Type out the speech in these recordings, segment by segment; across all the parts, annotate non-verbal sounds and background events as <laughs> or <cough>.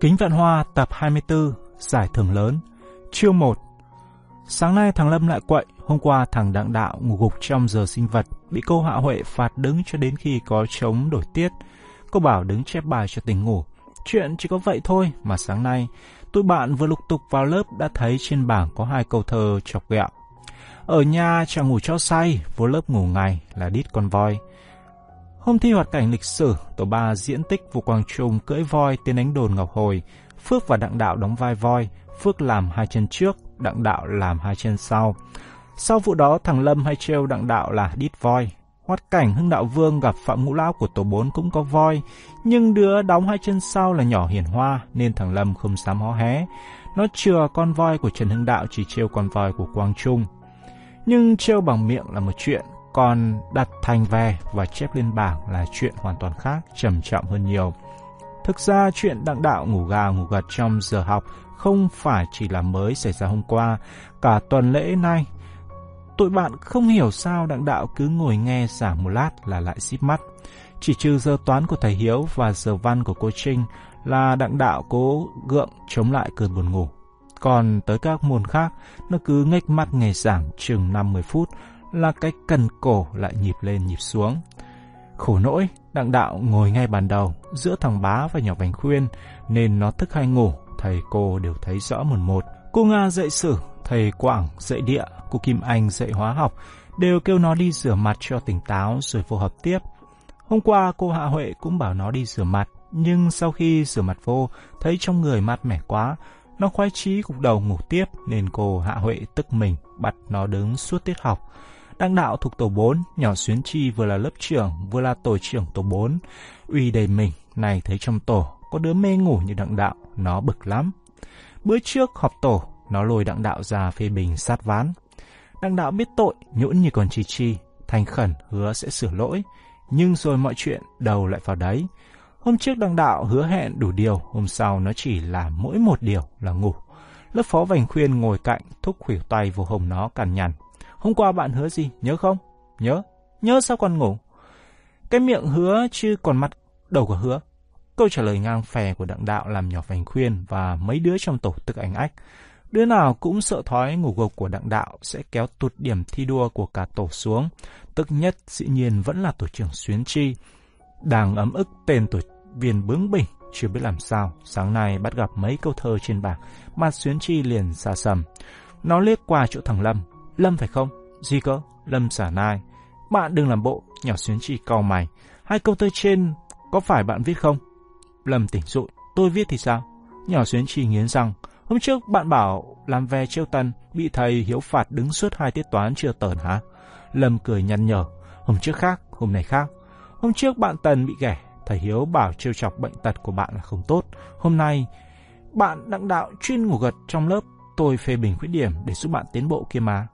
Kính Vạn Hoa tập 24, giải thưởng lớn, chương 1. Sáng nay thằng Lâm lại quậy, hôm qua thằng Đặng Đạo ngủ gục trong giờ sinh vật, bị cô Hạ Huệ phạt đứng cho đến khi có chống đổi tiết. Cô bảo đứng chép bài cho tỉnh ngủ. Chuyện chỉ có vậy thôi mà sáng nay, tụi bạn vừa lục tục vào lớp đã thấy trên bảng có hai câu thơ chọc ghẹo. Ở nhà chẳng ngủ cho say, vô lớp ngủ ngày là đít con voi. Hôm thi hoạt cảnh lịch sử, tổ ba diễn tích Vũ Quang Trung cưỡi voi tiến đánh đồn Ngọc Hồi. Phước và Đặng Đạo đóng vai voi, Phước làm hai chân trước, Đặng Đạo làm hai chân sau. Sau vụ đó, thằng Lâm hay trêu Đặng Đạo là đít voi. Hoạt cảnh Hưng Đạo Vương gặp Phạm Ngũ Lão của tổ 4 cũng có voi, nhưng đứa đóng hai chân sau là nhỏ hiền hoa nên thằng Lâm không dám hó hé. Nó chừa con voi của Trần Hưng Đạo chỉ trêu con voi của Quang Trung. Nhưng trêu bằng miệng là một chuyện, còn đặt thành về và chép lên bảng là chuyện hoàn toàn khác, trầm trọng hơn nhiều. Thực ra chuyện đặng đạo ngủ gà ngủ gật trong giờ học không phải chỉ là mới xảy ra hôm qua, cả tuần lễ nay. Tụi bạn không hiểu sao đặng đạo cứ ngồi nghe giảng một lát là lại xíp mắt. Chỉ trừ giờ toán của thầy Hiếu và giờ văn của cô Trinh là đặng đạo cố gượng chống lại cơn buồn ngủ. Còn tới các môn khác, nó cứ nghếch mắt nghe giảng chừng 50 phút là cái cần cổ lại nhịp lên nhịp xuống. Khổ nỗi, đặng đạo ngồi ngay bàn đầu, giữa thằng bá và nhỏ bánh khuyên, nên nó thức hay ngủ, thầy cô đều thấy rõ một một. Cô Nga dạy sử, thầy Quảng dạy địa, cô Kim Anh dạy hóa học, đều kêu nó đi rửa mặt cho tỉnh táo rồi vô hợp tiếp. Hôm qua cô Hạ Huệ cũng bảo nó đi rửa mặt, nhưng sau khi rửa mặt vô, thấy trong người mát mẻ quá, nó khoái chí cục đầu ngủ tiếp nên cô Hạ Huệ tức mình bắt nó đứng suốt tiết học. Đăng đạo thuộc tổ 4, nhỏ Xuyến Chi vừa là lớp trưởng, vừa là tổ trưởng tổ 4. Uy đầy mình, này thấy trong tổ, có đứa mê ngủ như đặng đạo, nó bực lắm. Bữa trước họp tổ, nó lôi đặng đạo ra phê bình sát ván. Đặng đạo biết tội, nhũn như con chi chi, thành khẩn hứa sẽ sửa lỗi. Nhưng rồi mọi chuyện đầu lại vào đấy. Hôm trước đặng đạo hứa hẹn đủ điều, hôm sau nó chỉ là mỗi một điều là ngủ. Lớp phó vành khuyên ngồi cạnh, thúc khủy tay vô hồng nó cằn nhằn. Hôm qua bạn hứa gì, nhớ không? Nhớ. Nhớ sao còn ngủ? Cái miệng hứa chứ còn mặt đầu của hứa. Câu trả lời ngang phè của đặng đạo làm nhỏ vành khuyên và mấy đứa trong tổ tức ảnh ách. Đứa nào cũng sợ thói ngủ gục của đặng đạo sẽ kéo tụt điểm thi đua của cả tổ xuống. Tức nhất dĩ nhiên vẫn là tổ trưởng Xuyến Chi. Đang ấm ức tên tổ viên bướng bỉnh, chưa biết làm sao. Sáng nay bắt gặp mấy câu thơ trên bảng, mặt Xuyến Chi liền xa sầm. Nó liếc qua chỗ thằng Lâm, Lâm phải không? Gì cơ? Lâm xả nai. Bạn đừng làm bộ, nhỏ xuyến chi cau mày. Hai câu thơ trên có phải bạn viết không? Lâm tỉnh dụi. Tôi viết thì sao? Nhỏ xuyến chi nghiến rằng Hôm trước bạn bảo làm ve trêu tân, bị thầy hiếu phạt đứng suốt hai tiết toán chưa tờn hả? Lâm cười nhăn nhở. Hôm trước khác, hôm nay khác. Hôm trước bạn Tần bị ghẻ, thầy Hiếu bảo trêu chọc bệnh tật của bạn là không tốt. Hôm nay, bạn đặng đạo chuyên ngủ gật trong lớp, tôi phê bình khuyết điểm để giúp bạn tiến bộ kia mà.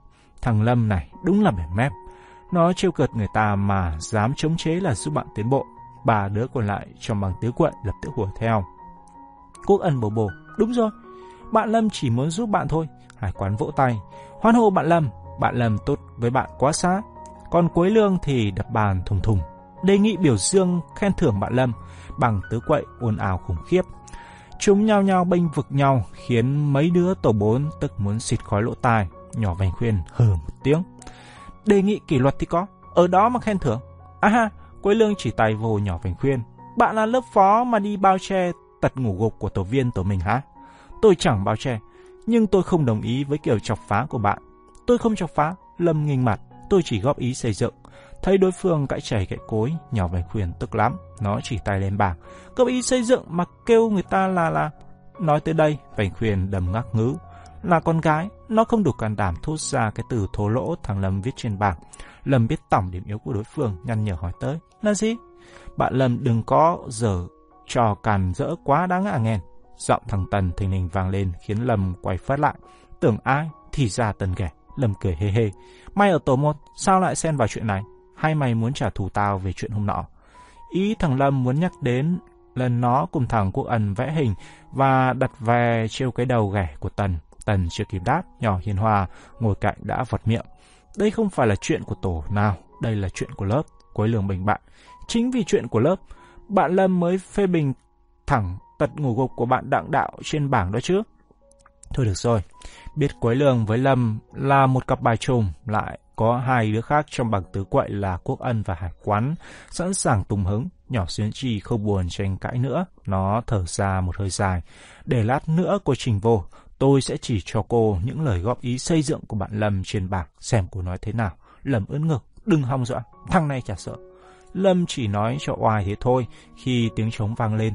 Thằng Lâm này đúng là mẻ mép. Nó trêu cợt người ta mà dám chống chế là giúp bạn tiến bộ. Ba đứa còn lại trong bằng tứ quận lập tức hùa theo. Quốc ân bổ bổ. Đúng rồi. Bạn Lâm chỉ muốn giúp bạn thôi. Hải quán vỗ tay. Hoan hô bạn Lâm. Bạn Lâm tốt với bạn quá xa. Còn cuối lương thì đập bàn thùng thùng. Đề nghị biểu dương khen thưởng bạn Lâm, bằng tứ quậy ồn ào khủng khiếp. Chúng nhau nhau bênh vực nhau, khiến mấy đứa tổ bốn tức muốn xịt khói lỗ tai. Nhỏ Bành khuyên hừ một tiếng. Đề nghị kỷ luật thì có, ở đó mà khen thưởng. À ha, Quế Lương chỉ tay vô nhỏ Bành khuyên. Bạn là lớp phó mà đi bao che tật ngủ gục của tổ viên tổ mình hả? Tôi chẳng bao che, nhưng tôi không đồng ý với kiểu chọc phá của bạn. Tôi không chọc phá, Lâm nghinh mặt, tôi chỉ góp ý xây dựng. Thấy đối phương cãi chảy cãi cối, nhỏ bành khuyên tức lắm, nó chỉ tay lên bảng. Góp ý xây dựng mà kêu người ta là là... Nói tới đây, bành khuyên đầm ngắc ngứ. Là con gái, nó không đủ can đảm thốt ra cái từ thô lỗ thằng Lâm viết trên bảng. Lâm biết tổng điểm yếu của đối phương, nhăn nhở hỏi tới. Là gì? Bạn Lâm đừng có giờ trò càn rỡ quá đáng à, ngạ nghèn. Giọng thằng Tần thình lình vang lên khiến Lâm quay phát lại. Tưởng ai? Thì ra Tần ghẻ. Lâm cười hê hê. Mày ở tổ một, sao lại xen vào chuyện này? Hay mày muốn trả thù tao về chuyện hôm nọ? Ý thằng Lâm muốn nhắc đến lần nó cùng thằng Quốc Ân vẽ hình và đặt về trêu cái đầu ghẻ của Tần. Tần chưa kịp đáp, nhỏ hiền hòa, ngồi cạnh đã vật miệng. Đây không phải là chuyện của tổ nào, đây là chuyện của lớp, quấy lường bình bạn. Chính vì chuyện của lớp, bạn Lâm mới phê bình thẳng tật ngủ gục của bạn đặng đạo trên bảng đó chứ. Thôi được rồi, biết quấy lường với Lâm là một cặp bài trùng, lại có hai đứa khác trong bảng tứ quậy là Quốc Ân và Hải Quán, sẵn sàng tùng hứng, nhỏ xuyến chi không buồn tranh cãi nữa, nó thở ra một hơi dài. Để lát nữa cô trình vô, tôi sẽ chỉ cho cô những lời góp ý xây dựng của bạn Lâm trên bảng, xem cô nói thế nào. Lâm ướn ngực, đừng hòng dọa, thằng này chả sợ. Lâm chỉ nói cho oai thế thôi, khi tiếng trống vang lên,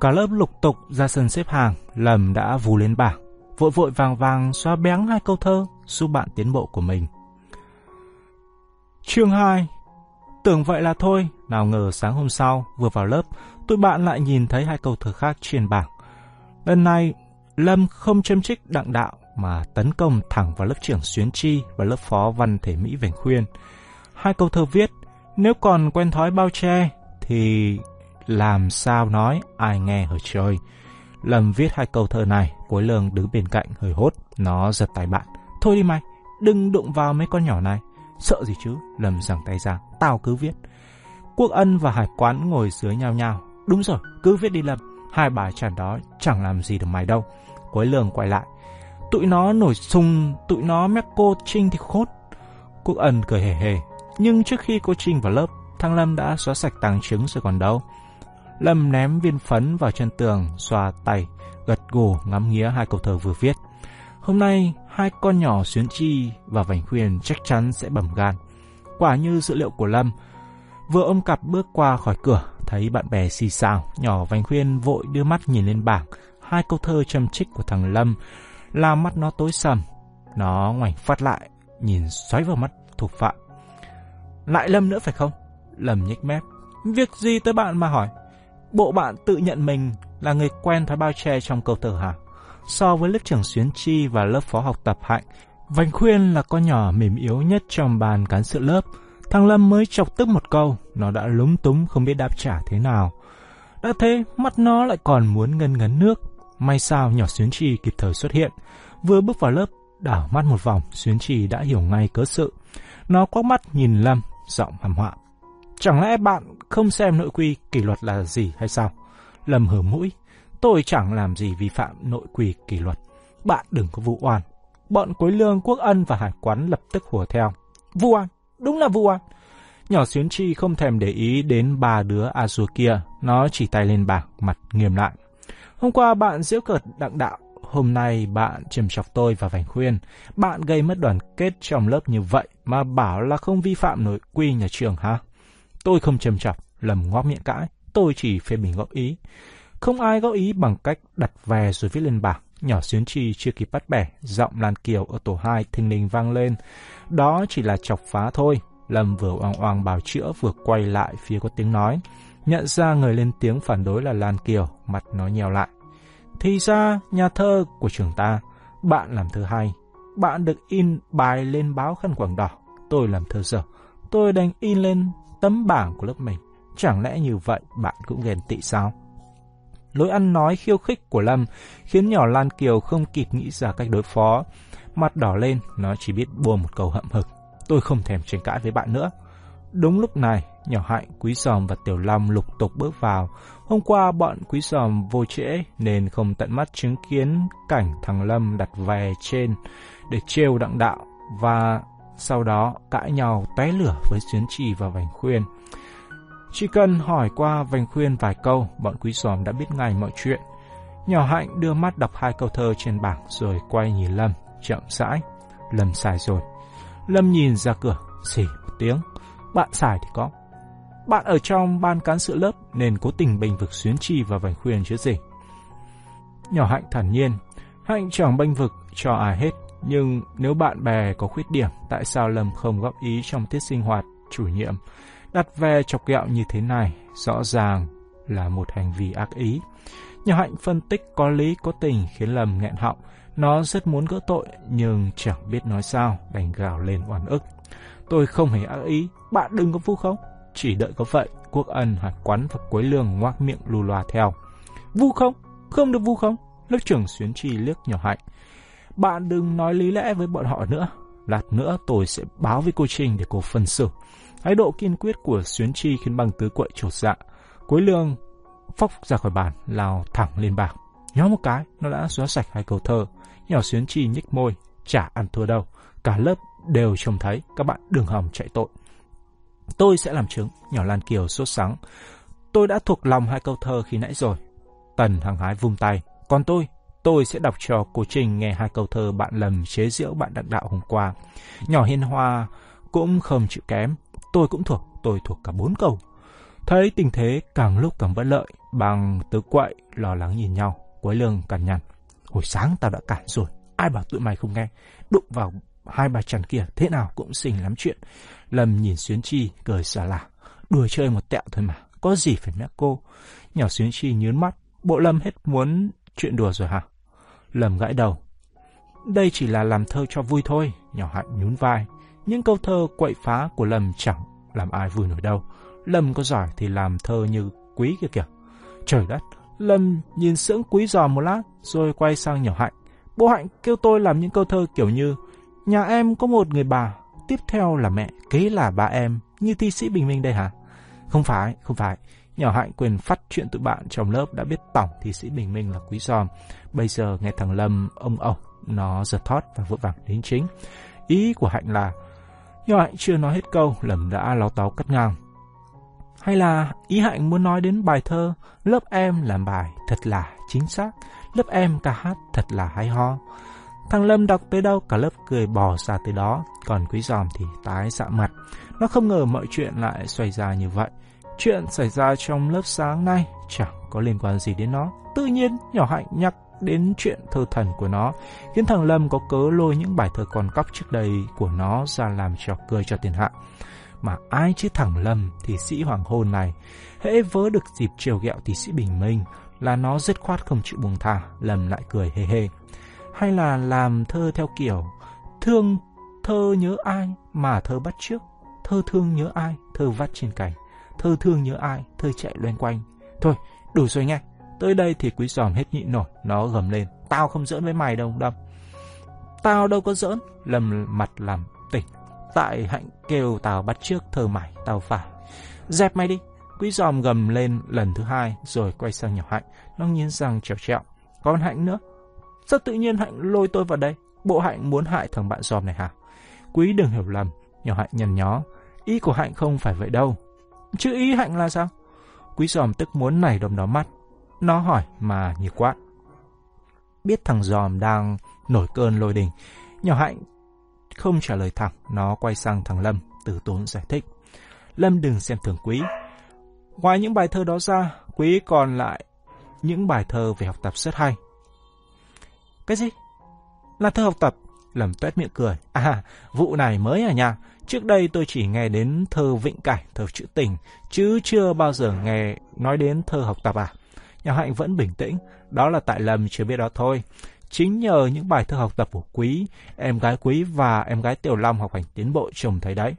cả lớp lục tục ra sân xếp hàng, Lâm đã vù lên bảng, vội vội vàng vàng xóa béng hai câu thơ giúp bạn tiến bộ của mình. Chương 2 Tưởng vậy là thôi, nào ngờ sáng hôm sau, vừa vào lớp, tụi bạn lại nhìn thấy hai câu thơ khác trên bảng. Lần này, Lâm không châm trích đặng đạo mà tấn công thẳng vào lớp trưởng Xuyến Chi và lớp phó văn thể Mỹ Vành Khuyên. Hai câu thơ viết, nếu còn quen thói bao che, thì làm sao nói ai nghe hở trời. Lâm viết hai câu thơ này, cuối lường đứng bên cạnh hơi hốt, nó giật tay bạn. Thôi đi mày, đừng đụng vào mấy con nhỏ này. Sợ gì chứ, Lâm giằng tay ra, tao cứ viết. Quốc ân và hải quán ngồi dưới nhau nhau. Đúng rồi, cứ viết đi Lâm, hai bài tràn đó chẳng làm gì được mày đâu. Cuối lường quay lại. Tụi nó nổi sung, tụi nó mép cô Trinh thì khốt. Quốc ân cười hề hề. Nhưng trước khi cô Trinh vào lớp, thằng Lâm đã xóa sạch tàng trứng rồi còn đâu. Lâm ném viên phấn vào chân tường, xoa tay, gật gù ngắm nghía hai câu thơ vừa viết. Hôm nay, hai con nhỏ Xuyến Chi và Vành Khuyên chắc chắn sẽ bầm gan. Quả như dữ liệu của Lâm, vừa ôm cặp bước qua khỏi cửa, thấy bạn bè xì xào, nhỏ Vành Khuyên vội đưa mắt nhìn lên bảng, hai câu thơ châm trích của thằng Lâm, làm mắt nó tối sầm. Nó ngoảnh phát lại, nhìn xoáy vào mắt thủ phạm. Lại Lâm nữa phải không? Lâm nhếch mép. Việc gì tới bạn mà hỏi? Bộ bạn tự nhận mình là người quen thái bao che trong câu thơ hả? So với lớp trưởng Xuyến Chi và lớp phó học tập Hạnh, Vành Khuyên là con nhỏ mềm yếu nhất trong bàn cán sự lớp. Thằng Lâm mới chọc tức một câu, nó đã lúng túng không biết đáp trả thế nào. Đã thế, mắt nó lại còn muốn ngân ngấn nước. May sao nhỏ Xuyến Chi kịp thời xuất hiện. Vừa bước vào lớp, đảo mắt một vòng, Xuyến Chi đã hiểu ngay cớ sự. Nó quắc mắt nhìn Lâm, giọng hàm họa. Chẳng lẽ bạn không xem nội quy kỷ luật là gì hay sao? Lâm hở mũi. Tôi chẳng làm gì vi phạm nội quy kỷ luật. Bạn đừng có vụ oan. Bọn Quế Lương, Quốc Ân và Hải Quán lập tức hùa theo. Vu oan, đúng là vu oan. Nhỏ Xuyến Chi không thèm để ý đến ba đứa a kia. Nó chỉ tay lên bảng, mặt nghiêm lại. Hôm qua bạn giễu cợt đặng đạo. Hôm nay bạn chìm chọc tôi và Vành Khuyên. Bạn gây mất đoàn kết trong lớp như vậy mà bảo là không vi phạm nội quy nhà trường hả? Tôi không chìm chọc, lầm ngóp miệng cãi. Tôi chỉ phê bình góp ý. Không ai góp ý bằng cách đặt về rồi viết lên bảng. Nhỏ xuyến chi chưa kịp bắt bẻ, giọng Lan Kiều ở tổ 2 thình lình vang lên. Đó chỉ là chọc phá thôi. Lâm vừa oang oang bào chữa vừa quay lại phía có tiếng nói. Nhận ra người lên tiếng phản đối là Lan Kiều, mặt nó nhèo lại. Thì ra, nhà thơ của trường ta, bạn làm thơ hay. Bạn được in bài lên báo khăn quảng đỏ. Tôi làm thơ dở. Tôi đành in lên tấm bảng của lớp mình. Chẳng lẽ như vậy bạn cũng ghen tị sao? Lối ăn nói khiêu khích của Lâm khiến nhỏ Lan Kiều không kịp nghĩ ra cách đối phó. Mặt đỏ lên, nó chỉ biết buông một câu hậm hực. Tôi không thèm tranh cãi với bạn nữa. Đúng lúc này, nhỏ Hạnh, Quý Sòm và Tiểu Long lục tục bước vào. Hôm qua bọn Quý Sòm vô trễ nên không tận mắt chứng kiến cảnh thằng Lâm đặt về trên để trêu đặng đạo và sau đó cãi nhau té lửa với Xuyến Trì và Vành Khuyên. Chỉ cần hỏi qua Vành Khuyên vài câu, bọn quý sòm đã biết ngay mọi chuyện. Nhỏ Hạnh đưa mắt đọc hai câu thơ trên bảng rồi quay nhìn Lâm, chậm rãi. Lâm sai rồi. Lâm nhìn ra cửa, xỉ một tiếng. Bạn sai thì có. Bạn ở trong ban cán sự lớp nên cố tình bình vực Xuyến Chi và Vành Khuyên chứ gì. Nhỏ Hạnh thản nhiên. Hạnh chẳng bênh vực cho ai hết. Nhưng nếu bạn bè có khuyết điểm, tại sao Lâm không góp ý trong tiết sinh hoạt chủ nhiệm? Đặt ve chọc gẹo như thế này, rõ ràng là một hành vi ác ý. nhỏ Hạnh phân tích có lý có tình khiến Lâm nghẹn họng. Nó rất muốn gỡ tội, nhưng chẳng biết nói sao, đành gào lên oan ức. Tôi không hề ác ý, bạn đừng có vu khống chỉ đợi có vậy, Quốc Ân, Hoạt Quán và Quế Lương ngoác miệng lù loa theo. Vu không? Không được vu không? Lớp trưởng Xuyến Trì liếc nhỏ Hạnh. Bạn đừng nói lý lẽ với bọn họ nữa. Lát nữa tôi sẽ báo với cô Trinh để cô phân xử. Thái độ kiên quyết của Xuyến Chi khiến bằng tứ quậy trột dạ. Cuối lương phóc ra khỏi bàn, lao thẳng lên bảng. Nhó một cái, nó đã xóa sạch hai câu thơ. Nhỏ xuyến chi nhích môi, chả ăn thua đâu. Cả lớp đều trông thấy các bạn đừng hòng chạy tội. Tôi sẽ làm chứng, nhỏ Lan Kiều sốt sắng. Tôi đã thuộc lòng hai câu thơ khi nãy rồi. Tần hằng hái vung tay. Còn tôi, tôi sẽ đọc cho cô Trình nghe hai câu thơ bạn lầm chế giễu bạn đặng đạo hôm qua. Nhỏ hiên hoa cũng không chịu kém. Tôi cũng thuộc, tôi thuộc cả bốn câu. Thấy tình thế càng lúc càng bất lợi, bằng tứ quậy lo lắng nhìn nhau, quấy lương cằn nhằn. Hồi sáng tao đã cản rồi, ai bảo tụi mày không nghe, đụng vào hai bà chằn kia thế nào cũng xinh lắm chuyện. Lâm nhìn Xuyến Chi cười xả lả, đùa chơi một tẹo thôi mà, có gì phải mẹ cô. Nhỏ Xuyến Chi nhớn mắt, bộ Lâm hết muốn chuyện đùa rồi hả? Lâm gãi đầu. Đây chỉ là làm thơ cho vui thôi, nhỏ hạnh nhún vai. Những câu thơ quậy phá của Lâm chẳng làm ai vui nổi đâu. Lâm có giỏi thì làm thơ như quý kia kìa. Trời đất, Lâm nhìn sững quý giò một lát, rồi quay sang nhỏ hạnh. Bố hạnh kêu tôi làm những câu thơ kiểu như Nhà em có một người bà, tiếp theo là mẹ, kế là ba em, như thi sĩ Bình Minh đây hả? Không phải, không phải. Nhỏ hạnh quyền phát chuyện tụi bạn trong lớp đã biết tổng thi sĩ Bình Minh là quý giòm. Bây giờ nghe thằng Lâm ông ẩu, nó giật thót và vội vàng đến chính. Ý của hạnh là, nhỏ hạnh chưa nói hết câu, Lâm đã ló táo cắt ngang. Hay là ý hạnh muốn nói đến bài thơ Lớp em làm bài thật là chính xác, lớp em ca hát thật là hay ho. Thằng Lâm đọc tới đâu cả lớp cười bò ra tới đó, còn Quý Giòm thì tái dạ mặt. Nó không ngờ mọi chuyện lại xoay ra như vậy. Chuyện xảy ra trong lớp sáng nay chẳng có liên quan gì đến nó. Tự nhiên nhỏ hạnh nhắc đến chuyện thơ thần của nó, khiến thằng Lâm có cớ lôi những bài thơ còn cóc trước đây của nó ra làm trò cười cho tiền hạ. Mà ai chứ thằng Lâm thì sĩ hoàng hôn này, hễ vớ được dịp trêu ghẹo thì sĩ bình minh, là nó dứt khoát không chịu buông thả, Lâm lại cười hê hê hay là làm thơ theo kiểu thương thơ nhớ ai mà thơ bắt trước, thơ thương nhớ ai, thơ vắt trên cành, thơ thương nhớ ai, thơ chạy loanh quanh. Thôi, đủ rồi nghe. Tới đây thì quý giòm hết nhịn nổi, nó gầm lên. Tao không giỡn với mày đâu, Đâm. Tao đâu có giỡn, lầm mặt làm tỉnh. Tại hạnh kêu tao bắt trước thơ mày, tao phải. Dẹp mày đi. Quý giòm gầm lên lần thứ hai, rồi quay sang nhỏ hạnh. Nó nghiến răng trèo trẹo. Còn hạnh nữa, Sao tự nhiên Hạnh lôi tôi vào đây? Bộ Hạnh muốn hại thằng bạn giòm này hả? Quý đừng hiểu lầm, nhỏ Hạnh nhằn nhó. Ý của Hạnh không phải vậy đâu. Chứ ý Hạnh là sao? Quý giòm tức muốn nảy đom đó mắt. Nó hỏi mà như quát. Biết thằng giòm đang nổi cơn lôi đình. Nhỏ Hạnh không trả lời thẳng, nó quay sang thằng Lâm, từ tốn giải thích. Lâm đừng xem thường Quý. Ngoài những bài thơ đó ra, Quý còn lại những bài thơ về học tập rất hay. Cái gì? Là thơ học tập. Lầm tuét miệng cười. À, vụ này mới à nha. Trước đây tôi chỉ nghe đến thơ vịnh cảnh, thơ trữ tình, chứ chưa bao giờ nghe nói đến thơ học tập à. Nhà Hạnh vẫn bình tĩnh, đó là tại Lâm chưa biết đó thôi. Chính nhờ những bài thơ học tập của Quý, em gái Quý và em gái Tiểu Long học hành tiến bộ trông thấy đấy.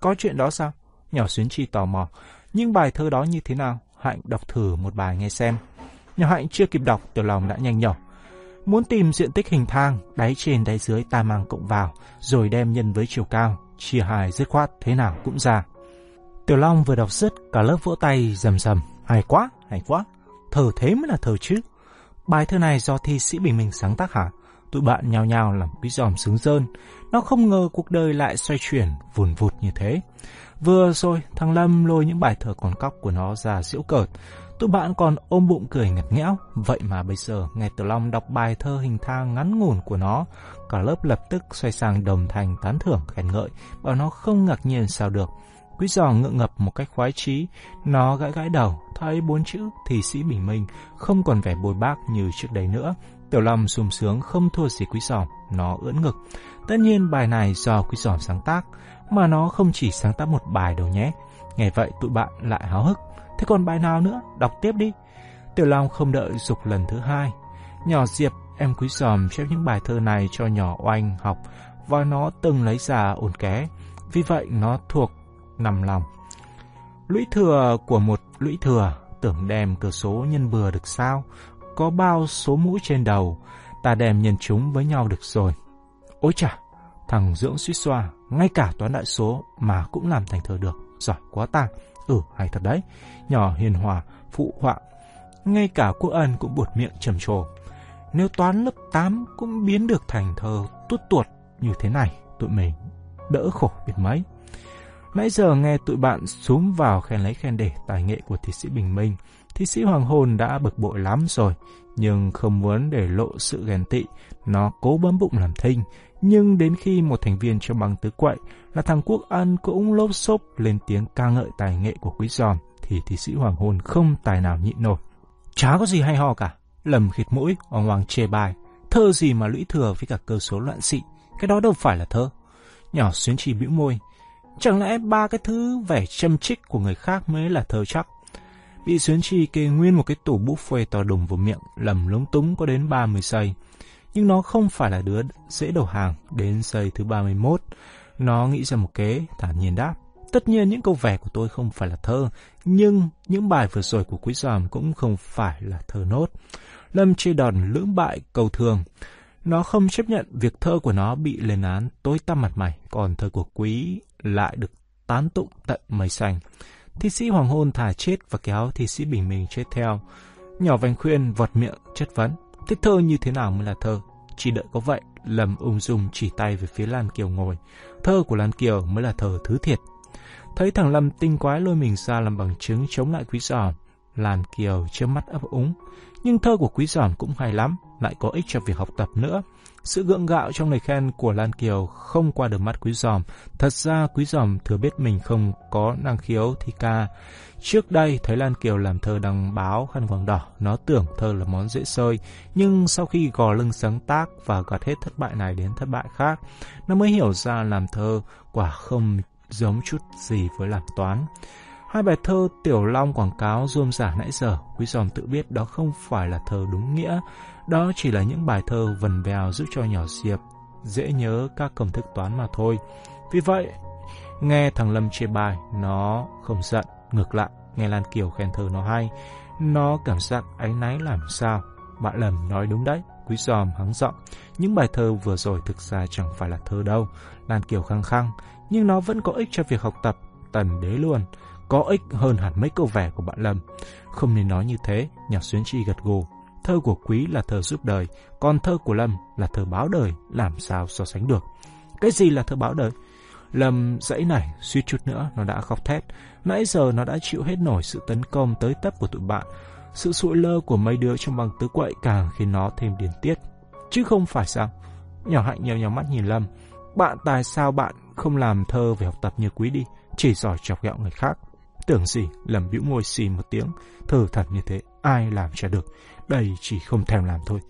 Có chuyện đó sao? Nhỏ Xuyến Chi tò mò. những bài thơ đó như thế nào? Hạnh đọc thử một bài nghe xem. Nhỏ Hạnh chưa kịp đọc, Tiểu Long đã nhanh nhỏ. Muốn tìm diện tích hình thang, đáy trên đáy dưới ta mang cộng vào, rồi đem nhân với chiều cao, chia hài dứt khoát thế nào cũng ra. Tiểu Long vừa đọc dứt, cả lớp vỗ tay rầm rầm. Hay quá, hay quá. Thờ thế mới là thờ chứ. Bài thơ này do thi sĩ Bình Minh sáng tác hả? Tụi bạn nhao nhao làm quý giòm sướng rơn. Nó không ngờ cuộc đời lại xoay chuyển vùn vụt như thế. Vừa rồi, thằng Lâm lôi những bài thơ còn cóc của nó ra giễu cợt. Tụi bạn còn ôm bụng cười ngặt nghẽo. Vậy mà bây giờ nghe Tiểu Long đọc bài thơ hình thang ngắn ngủn của nó, cả lớp lập tức xoay sang đồng thành tán thưởng khen ngợi, bảo nó không ngạc nhiên sao được. Quý giò ngượng ngập một cách khoái chí, nó gãi gãi đầu, thấy bốn chữ thì sĩ bình minh không còn vẻ bồi bác như trước đây nữa. Tiểu Long sung sướng không thua gì quý giò nó ưỡn ngực. Tất nhiên bài này do quý giò sáng tác, mà nó không chỉ sáng tác một bài đâu nhé. Nghe vậy tụi bạn lại háo hức. Thế còn bài nào nữa? Đọc tiếp đi. Tiểu Long không đợi dục lần thứ hai. Nhỏ Diệp, em quý giòm chép những bài thơ này cho nhỏ oanh học và nó từng lấy ra ổn ké. Vì vậy nó thuộc nằm lòng. Lũy thừa của một lũy thừa tưởng đem cửa số nhân bừa được sao? Có bao số mũi trên đầu, ta đem nhân chúng với nhau được rồi. Ôi chà, thằng dưỡng suýt xoa, ngay cả toán đại số mà cũng làm thành thơ được. Giỏi quá ta. Ừ, hay thật đấy. Nhỏ hiền hòa, phụ họa. ngay cả Quốc Ân cũng buột miệng trầm trồ. Nếu toán lớp 8 cũng biến được thành thơ tuốt tuột như thế này, tụi mình đỡ khổ biết mấy. Nãy giờ nghe tụi bạn xuống vào khen lấy khen để tài nghệ của thi sĩ Bình Minh, thi sĩ Hoàng Hôn đã bực bội lắm rồi, nhưng không muốn để lộ sự ghen tị, nó cố bấm bụng làm thinh. Nhưng đến khi một thành viên trong băng tứ quậy là thằng Quốc Ân cũng lốp xốp lên tiếng ca ngợi tài nghệ của Quý Giòm, thì thi sĩ Hoàng Hôn không tài nào nhịn nổi. Chả có gì hay ho cả, lầm khịt mũi, hoàng hoàng chê bài. Thơ gì mà lũy thừa với cả cơ số loạn xị, cái đó đâu phải là thơ. Nhỏ xuyến trì bĩu môi, chẳng lẽ ba cái thứ vẻ châm trích của người khác mới là thơ chắc. Bị xuyến trì kê nguyên một cái tủ bút phê to đùng vào miệng, lầm lúng túng có đến 30 giây. Nhưng nó không phải là đứa dễ đầu hàng đến giây thứ 31. Nó nghĩ ra một kế, thản nhiên đáp. Tất nhiên những câu vẻ của tôi không phải là thơ, nhưng những bài vừa rồi của Quý Giòm cũng không phải là thơ nốt. Lâm chê đòn lưỡng bại cầu thường. Nó không chấp nhận việc thơ của nó bị lên án tối tăm mặt mày, còn thơ của Quý lại được tán tụng tận mây xanh. Thi sĩ Hoàng Hôn thả chết và kéo thi sĩ Bình Minh chết theo. Nhỏ vành khuyên vọt miệng chất vấn. Thế thơ như thế nào mới là thơ? Chỉ đợi có vậy, Lâm ung dung chỉ tay về phía Lan Kiều ngồi. Thơ của Lan Kiều mới là thơ thứ thiệt. Thấy thằng Lâm tinh quái lôi mình ra làm bằng chứng chống lại quý giòm. Lan Kiều chớp mắt ấp úng. Nhưng thơ của quý giòm cũng hay lắm, lại có ích cho việc học tập nữa. Sự gượng gạo trong lời khen của Lan Kiều không qua được mắt quý giòm. Thật ra quý giòm thừa biết mình không có năng khiếu thi ca. Trước đây thấy Lan Kiều làm thơ đăng báo khăn quàng đỏ, nó tưởng thơ là món dễ sơi. Nhưng sau khi gò lưng sáng tác và gạt hết thất bại này đến thất bại khác, nó mới hiểu ra làm thơ quả không giống chút gì với làm toán. Hai bài thơ Tiểu Long quảng cáo rôm giả nãy giờ, Quý Giòm tự biết đó không phải là thơ đúng nghĩa, đó chỉ là những bài thơ vần vèo giúp cho nhỏ Diệp dễ nhớ các công thức toán mà thôi. Vì vậy, nghe thằng Lâm chê bài, nó không giận, ngược lại, nghe Lan Kiều khen thơ nó hay, nó cảm giác áy náy làm sao. Bạn Lâm nói đúng đấy, Quý Giòm hắng giọng, những bài thơ vừa rồi thực ra chẳng phải là thơ đâu. Lan Kiều khăng khăng, nhưng nó vẫn có ích cho việc học tập, tần đế luôn. Có ích hơn hẳn mấy câu vẻ của bạn Lâm. Không nên nói như thế, nhạc xuyến chi gật gù. Thơ của Quý là thơ giúp đời, còn thơ của Lâm là thơ báo đời, làm sao so sánh được. Cái gì là thơ báo đời? Lâm dãy này, suýt chút nữa nó đã khóc thét. Nãy giờ nó đã chịu hết nổi sự tấn công tới tấp của tụi bạn. Sự sụi lơ của mấy đứa trong bằng tứ quậy càng khiến nó thêm điên tiết. Chứ không phải sao? Nhỏ hạnh nhiều nhỏ mắt nhìn Lâm. Bạn tại sao bạn không làm thơ về học tập như quý đi, chỉ giỏi chọc ghẹo người khác. Tưởng gì, lầm bĩu môi xì một tiếng, thờ thật như thế, ai làm cho được. Đây chỉ không thèm làm thôi,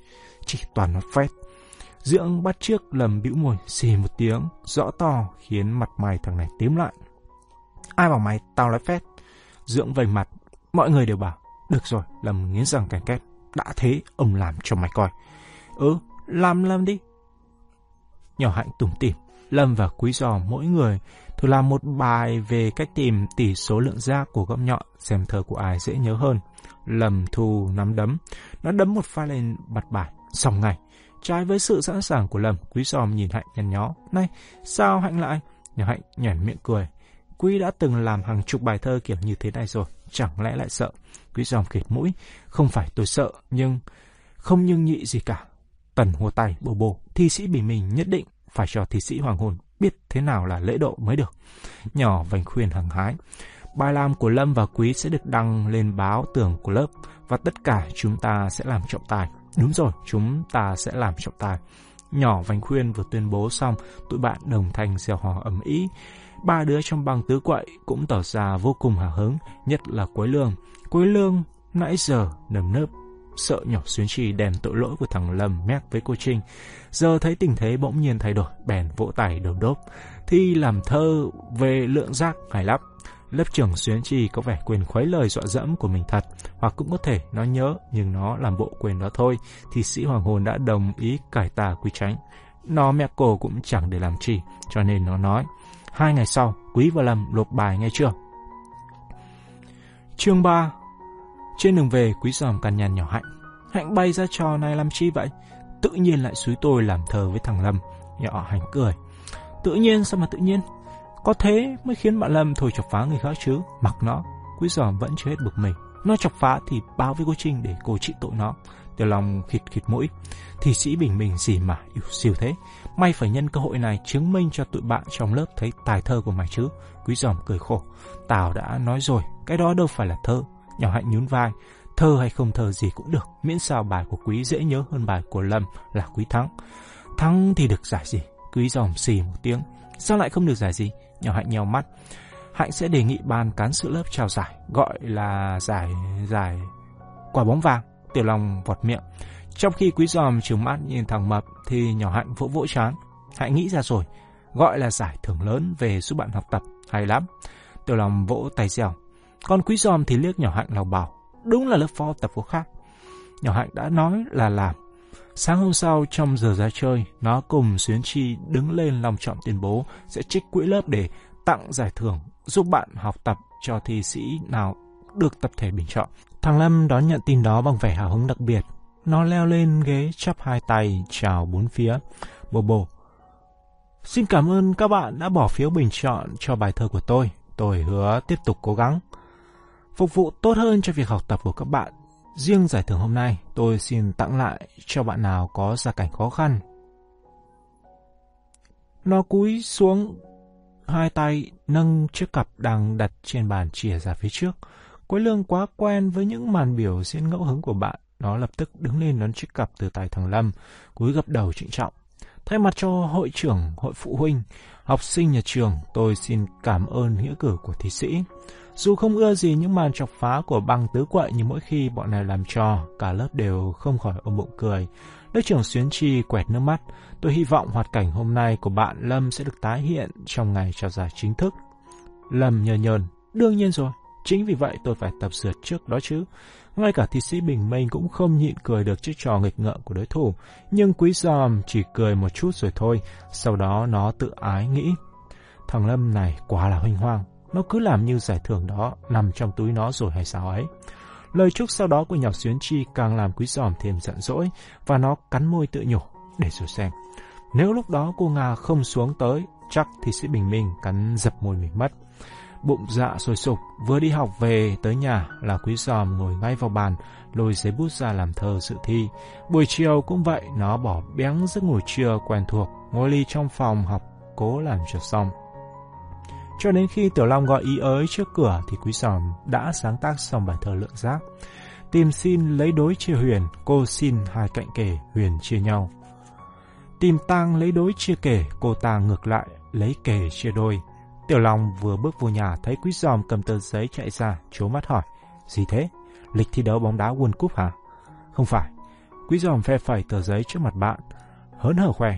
chỉ toàn nó phét. Dưỡng bắt trước lầm bĩu môi xì một tiếng, rõ to khiến mặt mày thằng này tím lại. Ai bảo mày tao nói phét? Dưỡng vầy mặt, mọi người đều bảo, được rồi, lầm nghiến răng cảnh két. Đã thế, ông làm cho mày coi. Ừ, làm làm đi. Nhỏ hạnh tủm tỉm, Lâm và Quý Giò mỗi người thử làm một bài về cách tìm tỷ số lượng giác của góc nhọn xem thơ của ai dễ nhớ hơn. Lâm thu nắm đấm, nó đấm một pha lên mặt bài, xong ngay. Trái với sự sẵn sàng của Lâm, Quý Sòm nhìn Hạnh nhăn nhó. Này, sao Hạnh lại? Nhỏ Hạnh nhảy miệng cười. Quý đã từng làm hàng chục bài thơ kiểu như thế này rồi, chẳng lẽ lại sợ? Quý Sòm khịt mũi. Không phải tôi sợ, nhưng... Không nhưng nhị gì cả. Tần hùa tay bồ bồ, thi sĩ bị mình nhất định phải cho thi sĩ hoàng hồn biết thế nào là lễ độ mới được. Nhỏ vành khuyên hằng hái. Bài làm của Lâm và Quý sẽ được đăng lên báo tường của lớp và tất cả chúng ta sẽ làm trọng tài. Đúng rồi, chúng ta sẽ làm trọng tài. Nhỏ vành khuyên vừa tuyên bố xong, tụi bạn đồng thanh gieo hò ầm ĩ. Ba đứa trong băng tứ quậy cũng tỏ ra vô cùng hào hứng, nhất là Quế Lương. Quế Lương nãy giờ nầm nớp sợ nhỏ xuyến trì đèn tội lỗi của thằng Lâm mép với cô Trinh. Giờ thấy tình thế bỗng nhiên thay đổi, bèn vỗ tay đầu đốp. Thi làm thơ về lượng rác hay lắm. Lớp trưởng xuyến trì có vẻ quên khuấy lời dọa dẫm của mình thật, hoặc cũng có thể nó nhớ nhưng nó làm bộ quên đó thôi, thì sĩ hoàng hồn đã đồng ý cải tà quy tránh. Nó mẹ cổ cũng chẳng để làm chi, cho nên nó nói. Hai ngày sau, Quý và Lâm lột bài nghe chưa? Chương 3 trên đường về, quý giòm căn nhằn nhỏ Hạnh. Hạnh bay ra trò này làm chi vậy? Tự nhiên lại suối tôi làm thờ với thằng Lâm. Nhỏ Hạnh cười. Tự nhiên sao mà tự nhiên? Có thế mới khiến bạn Lâm thôi chọc phá người khác chứ. Mặc nó. Quý giòm vẫn chưa hết bực mình. Nó chọc phá thì báo với cô Trinh để cô trị tội nó. Tiểu Long khịt khịt mũi. Thì sĩ bình mình gì mà yêu siêu thế. May phải nhân cơ hội này chứng minh cho tụi bạn trong lớp thấy tài thơ của mày chứ. Quý giòm cười khổ. Tào đã nói rồi, cái đó đâu phải là thơ. Nhỏ hạnh nhún vai. Thơ hay không thơ gì cũng được, miễn sao bài của Quý dễ nhớ hơn bài của Lâm là Quý thắng. Thắng thì được giải gì? Quý dòm xì một tiếng. Sao lại không được giải gì? Nhỏ hạnh nhèo mắt. Hạnh sẽ đề nghị ban cán sự lớp trao giải, gọi là giải giải quả bóng vàng. Tiểu Long vọt miệng. Trong khi quý giòm trừng mắt nhìn thằng Mập thì nhỏ Hạnh vỗ vỗ chán. Hạnh nghĩ ra rồi, gọi là giải thưởng lớn về giúp bạn học tập, hay lắm. Tiểu Long vỗ tay dẻo. Còn quý giòm thì liếc nhỏ Hạnh lào bảo, đúng là lớp phó tập phố khác. Nhỏ Hạnh đã nói là làm. Sáng hôm sau trong giờ ra chơi, nó cùng Xuyến Chi đứng lên lòng trọng tuyên bố sẽ trích quỹ lớp để tặng giải thưởng giúp bạn học tập cho thi sĩ nào được tập thể bình chọn. Thằng Lâm đón nhận tin đó bằng vẻ hào hứng đặc biệt. Nó leo lên ghế chắp hai tay chào bốn phía. Bồ bồ. Xin cảm ơn các bạn đã bỏ phiếu bình chọn cho bài thơ của tôi. Tôi hứa tiếp tục cố gắng. Phục vụ tốt hơn cho việc học tập của các bạn. Riêng giải thưởng hôm nay, tôi xin tặng lại cho bạn nào có gia cảnh khó khăn. Nó cúi xuống, hai tay nâng chiếc cặp đang đặt trên bàn chìa ra phía trước. Quế lương quá quen với những màn biểu diễn ngẫu hứng của bạn. Nó lập tức đứng lên đón chiếc cặp từ tay thằng Lâm, cúi gập đầu trịnh trọng. Thay mặt cho hội trưởng, hội phụ huynh, học sinh nhà trường, tôi xin cảm ơn nghĩa cử của thí sĩ. Dù không ưa gì những màn chọc phá của băng tứ quậy như mỗi khi bọn này làm trò, cả lớp đều không khỏi ôm bụng cười. Lớp trưởng Xuyến Chi quẹt nước mắt. Tôi hy vọng hoạt cảnh hôm nay của bạn Lâm sẽ được tái hiện trong ngày trao giải chính thức. Lâm nhờ nhờn, đương nhiên rồi. Chính vì vậy tôi phải tập sửa trước đó chứ. Ngay cả thi sĩ Bình Minh cũng không nhịn cười được chiếc trò nghịch ngợm của đối thủ. Nhưng Quý Giòm chỉ cười một chút rồi thôi. Sau đó nó tự ái nghĩ. Thằng Lâm này quá là huynh hoang. Nó cứ làm như giải thưởng đó nằm trong túi nó rồi hay sao ấy. Lời chúc sau đó của nhọc Xuyến Chi càng làm Quý Giòm thêm giận dỗi và nó cắn môi tự nhủ để rồi xem. Nếu lúc đó cô Nga không xuống tới, chắc thì sĩ Bình Minh cắn dập môi mình mất bụng dạ sôi sục, vừa đi học về tới nhà là quý giòm ngồi ngay vào bàn, lôi giấy bút ra làm thơ sự thi. Buổi chiều cũng vậy, nó bỏ béng giấc ngủ trưa quen thuộc, ngồi ly trong phòng học, cố làm cho xong. Cho đến khi Tiểu Long gọi ý ới trước cửa thì quý Sòm đã sáng tác xong bài thơ lượng giác. Tìm xin lấy đối chia huyền, cô xin hai cạnh kể, huyền chia nhau. Tìm tang lấy đối chia kể, cô ta ngược lại, lấy kể chia đôi. Tiểu Long vừa bước vào nhà thấy Quý Sòm cầm tờ giấy chạy ra, chố mắt hỏi. Gì thế? Lịch thi đấu bóng đá World Cup hả? Không phải. Quý Sòm phe phẩy tờ giấy trước mặt bạn. Hớn hở khoe.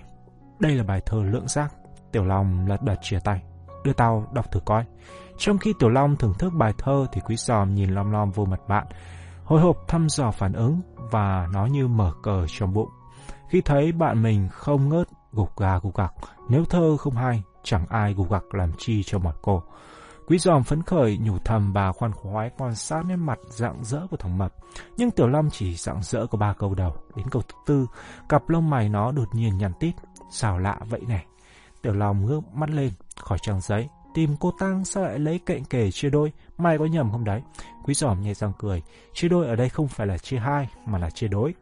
Đây là bài thơ lượng giác. Tiểu Long lật đật chia tay. Đưa tao đọc thử coi. Trong khi Tiểu Long thưởng thức bài thơ thì Quý Giòm nhìn lom lom vô mặt bạn. Hồi hộp thăm dò phản ứng và nó như mở cờ trong bụng. Khi thấy bạn mình không ngớt gục gà gục gặc, nếu thơ không hay chẳng ai gục gặc làm chi cho mọi cô. Quý giòm phấn khởi nhủ thầm và khoan khoái quan sát lên mặt dạng dỡ của thằng Mập. Nhưng Tiểu Long chỉ dạng dỡ có ba câu đầu. Đến câu thứ tư, cặp lông mày nó đột nhiên nhăn tít. Sao lạ vậy này? Tiểu Long ngước mắt lên, khỏi trang giấy. Tìm cô Tăng sao lại lấy cạnh kể chia đôi? Mày có nhầm không đấy? Quý giòm nhẹ răng cười. Chia đôi ở đây không phải là chia hai, mà là chia đối.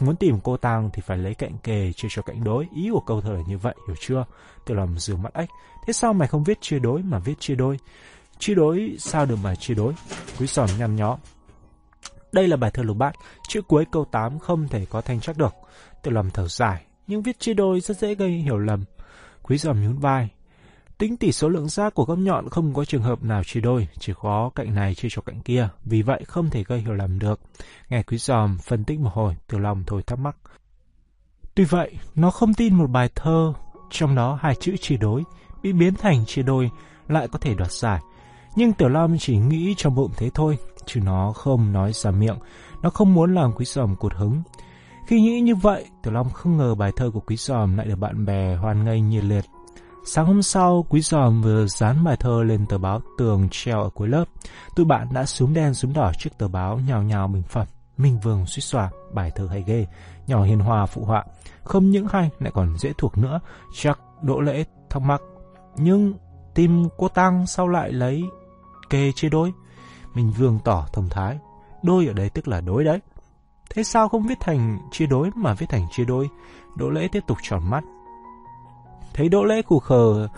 Muốn tìm cô Tăng thì phải lấy cạnh kề chia cho cạnh đối. Ý của câu thơ là như vậy, hiểu chưa? Tiểu lầm dừa mắt ếch. Thế sao mày không viết chia đối mà viết chia đôi? Chia đối sao được mà chia đối? Quý sòm nhăn nhó. Đây là bài thơ lục bát, chữ cuối câu 8 không thể có thanh chắc được. Tiểu lầm thở dài, nhưng viết chia đôi rất dễ gây hiểu lầm. Quý giòm nhún vai, Tính tỷ số lượng giác của góc nhọn không có trường hợp nào chia đôi, chỉ có cạnh này chia cho cạnh kia, vì vậy không thể gây hiểu lầm được. Nghe quý giòm phân tích một hồi, tiểu lòng thôi thắc mắc. Tuy vậy, nó không tin một bài thơ, trong đó hai chữ chia đối, bị biến thành chia đôi, lại có thể đoạt giải. Nhưng Tiểu Long chỉ nghĩ trong bụng thế thôi, chứ nó không nói ra miệng, nó không muốn làm quý giòm cụt hứng. Khi nghĩ như vậy, Tiểu Long không ngờ bài thơ của quý giòm lại được bạn bè hoan nghênh nhiệt liệt Sáng hôm sau, Quý Giòm vừa dán bài thơ lên tờ báo tường treo ở cuối lớp. Tụi bạn đã xuống đen xuống đỏ trước tờ báo nhào nhào bình phẩm. Minh Vương suýt xòa bài thơ hay ghê, nhỏ hiền hòa phụ họa. Không những hay, lại còn dễ thuộc nữa, chắc đỗ lễ thắc mắc. Nhưng tim cô Tăng sao lại lấy kê chia đôi? Minh Vương tỏ thông thái. Đôi ở đây tức là đối đấy. Thế sao không viết thành chia đối mà viết thành chia đôi? Đỗ lễ tiếp tục tròn mắt. Thấy đỗ lễ cù khờ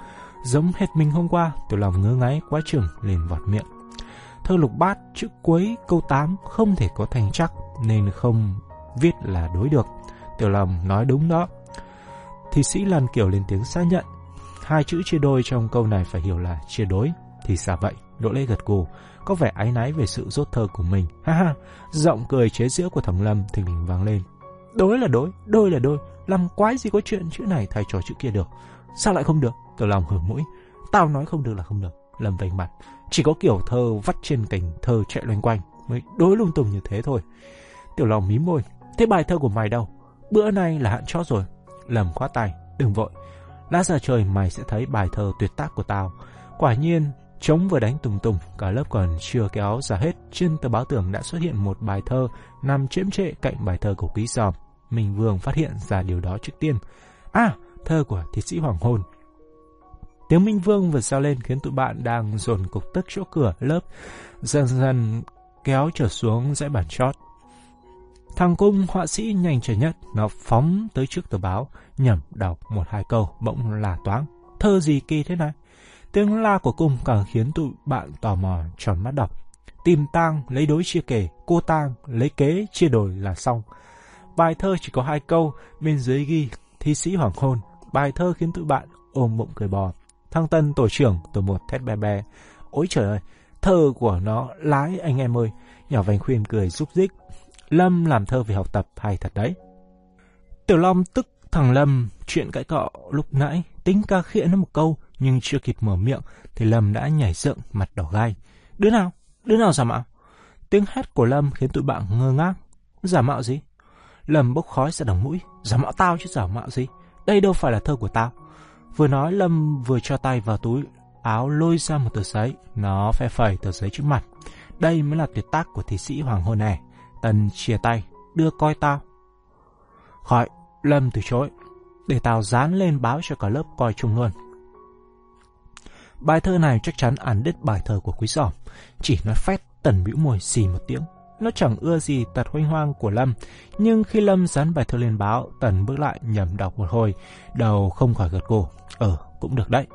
giống hết mình hôm qua, tiểu lòng ngơ ngáy quá chừng liền vọt miệng. Thơ lục bát chữ cuối câu 8 không thể có thành chắc nên không viết là đối được. Tiểu lòng nói đúng đó. Thi sĩ Lan Kiều lên tiếng xác nhận. Hai chữ chia đôi trong câu này phải hiểu là chia đối. Thì sao vậy? Đỗ lễ gật gù, có vẻ áy náy về sự rốt thơ của mình. Ha ha, giọng cười chế giễu của thằng Lâm thình lình vang lên. Đối là đối, đôi là đôi, làm quái gì có chuyện chữ này thay cho chữ kia được. Sao lại không được? Tiểu lòng hử mũi. Tao nói không được là không được. Lâm vành mặt. Chỉ có kiểu thơ vắt trên cành thơ chạy loanh quanh mới đối lung tung như thế thôi. Tiểu lòng mím môi. Thế bài thơ của mày đâu? Bữa nay là hạn chót rồi. Lâm khoát tay. Đừng vội. Lát ra trời mày sẽ thấy bài thơ tuyệt tác của tao. Quả nhiên, Trống vừa đánh tùng tùng, cả lớp còn chưa kéo ra hết, trên tờ báo tưởng đã xuất hiện một bài thơ nằm chiếm trệ cạnh bài thơ của Quý Giòm. Minh Vương phát hiện ra điều đó trước tiên. À, thơ của thi sĩ Hoàng Hôn. Tiếng Minh Vương vừa sao lên khiến tụi bạn đang dồn cục tức chỗ cửa lớp, dần dần kéo trở xuống dãy bản chót. Thằng cung họa sĩ nhanh trở nhất, nó phóng tới trước tờ báo, nhẩm đọc một hai câu, bỗng là toáng. Thơ gì kỳ thế này? Tiếng la của cung càng khiến tụi bạn tò mò tròn mắt đọc. Tìm tang lấy đối chia kể, cô tang lấy kế chia đổi là xong. Bài thơ chỉ có hai câu, bên dưới ghi thi sĩ hoàng hôn. Bài thơ khiến tụi bạn ôm bụng cười bò. Thăng Tân tổ trưởng tổ một thét bè bè Ôi trời ơi, thơ của nó lái anh em ơi. Nhỏ vành khuyên cười rúc rích. Lâm làm thơ về học tập hay thật đấy. Tiểu Long tức thằng Lâm chuyện cãi cọ lúc nãy tính ca khịa nó một câu nhưng chưa kịp mở miệng thì Lâm đã nhảy dựng mặt đỏ gai. Đứa nào? Đứa nào giả mạo? Tiếng hét của Lâm khiến tụi bạn ngơ ngác. Giả mạo gì? Lâm bốc khói ra đằng mũi. Giả mạo tao chứ giả mạo gì? Đây đâu phải là thơ của tao. Vừa nói Lâm vừa cho tay vào túi áo lôi ra một tờ giấy. Nó phe phẩy tờ giấy trước mặt. Đây mới là tuyệt tác của thị sĩ Hoàng Hôn này. Tần chia tay, đưa coi tao. Khỏi, Lâm từ chối. Để tao dán lên báo cho cả lớp coi chung luôn. Bài thơ này chắc chắn ăn đứt bài thơ của quý giòm. Chỉ nói phét, tần bĩu môi xì một tiếng. Nó chẳng ưa gì tật hoanh hoang của Lâm. Nhưng khi Lâm dán bài thơ lên báo, Tần bước lại nhầm đọc một hồi. Đầu không khỏi gật gù. Ờ, cũng được đấy.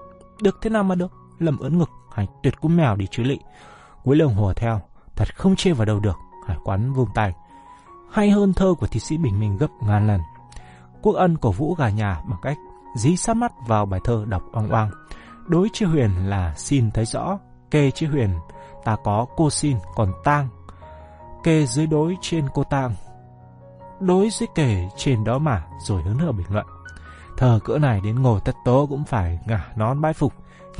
Được thế nào mà được? Lâm ưỡn ngực, Hải tuyệt cú mèo đi chứ lị. Quý lương hùa theo. Thật không chê vào đâu được. Hải quán vùng tay. Hay hơn thơ của thi sĩ Bình Minh gấp ngàn lần. Quốc ân cổ vũ gà nhà bằng cách dí sát mắt vào bài thơ đọc oang oang. Đối chữ huyền là xin thấy rõ, kê chữ huyền ta có cô xin còn tang. Kê dưới đối trên cô tang. Đối dưới kể trên đó mà rồi hớn hở bình luận. Thờ cỡ này đến ngồi tất tố cũng phải ngả nón bái phục.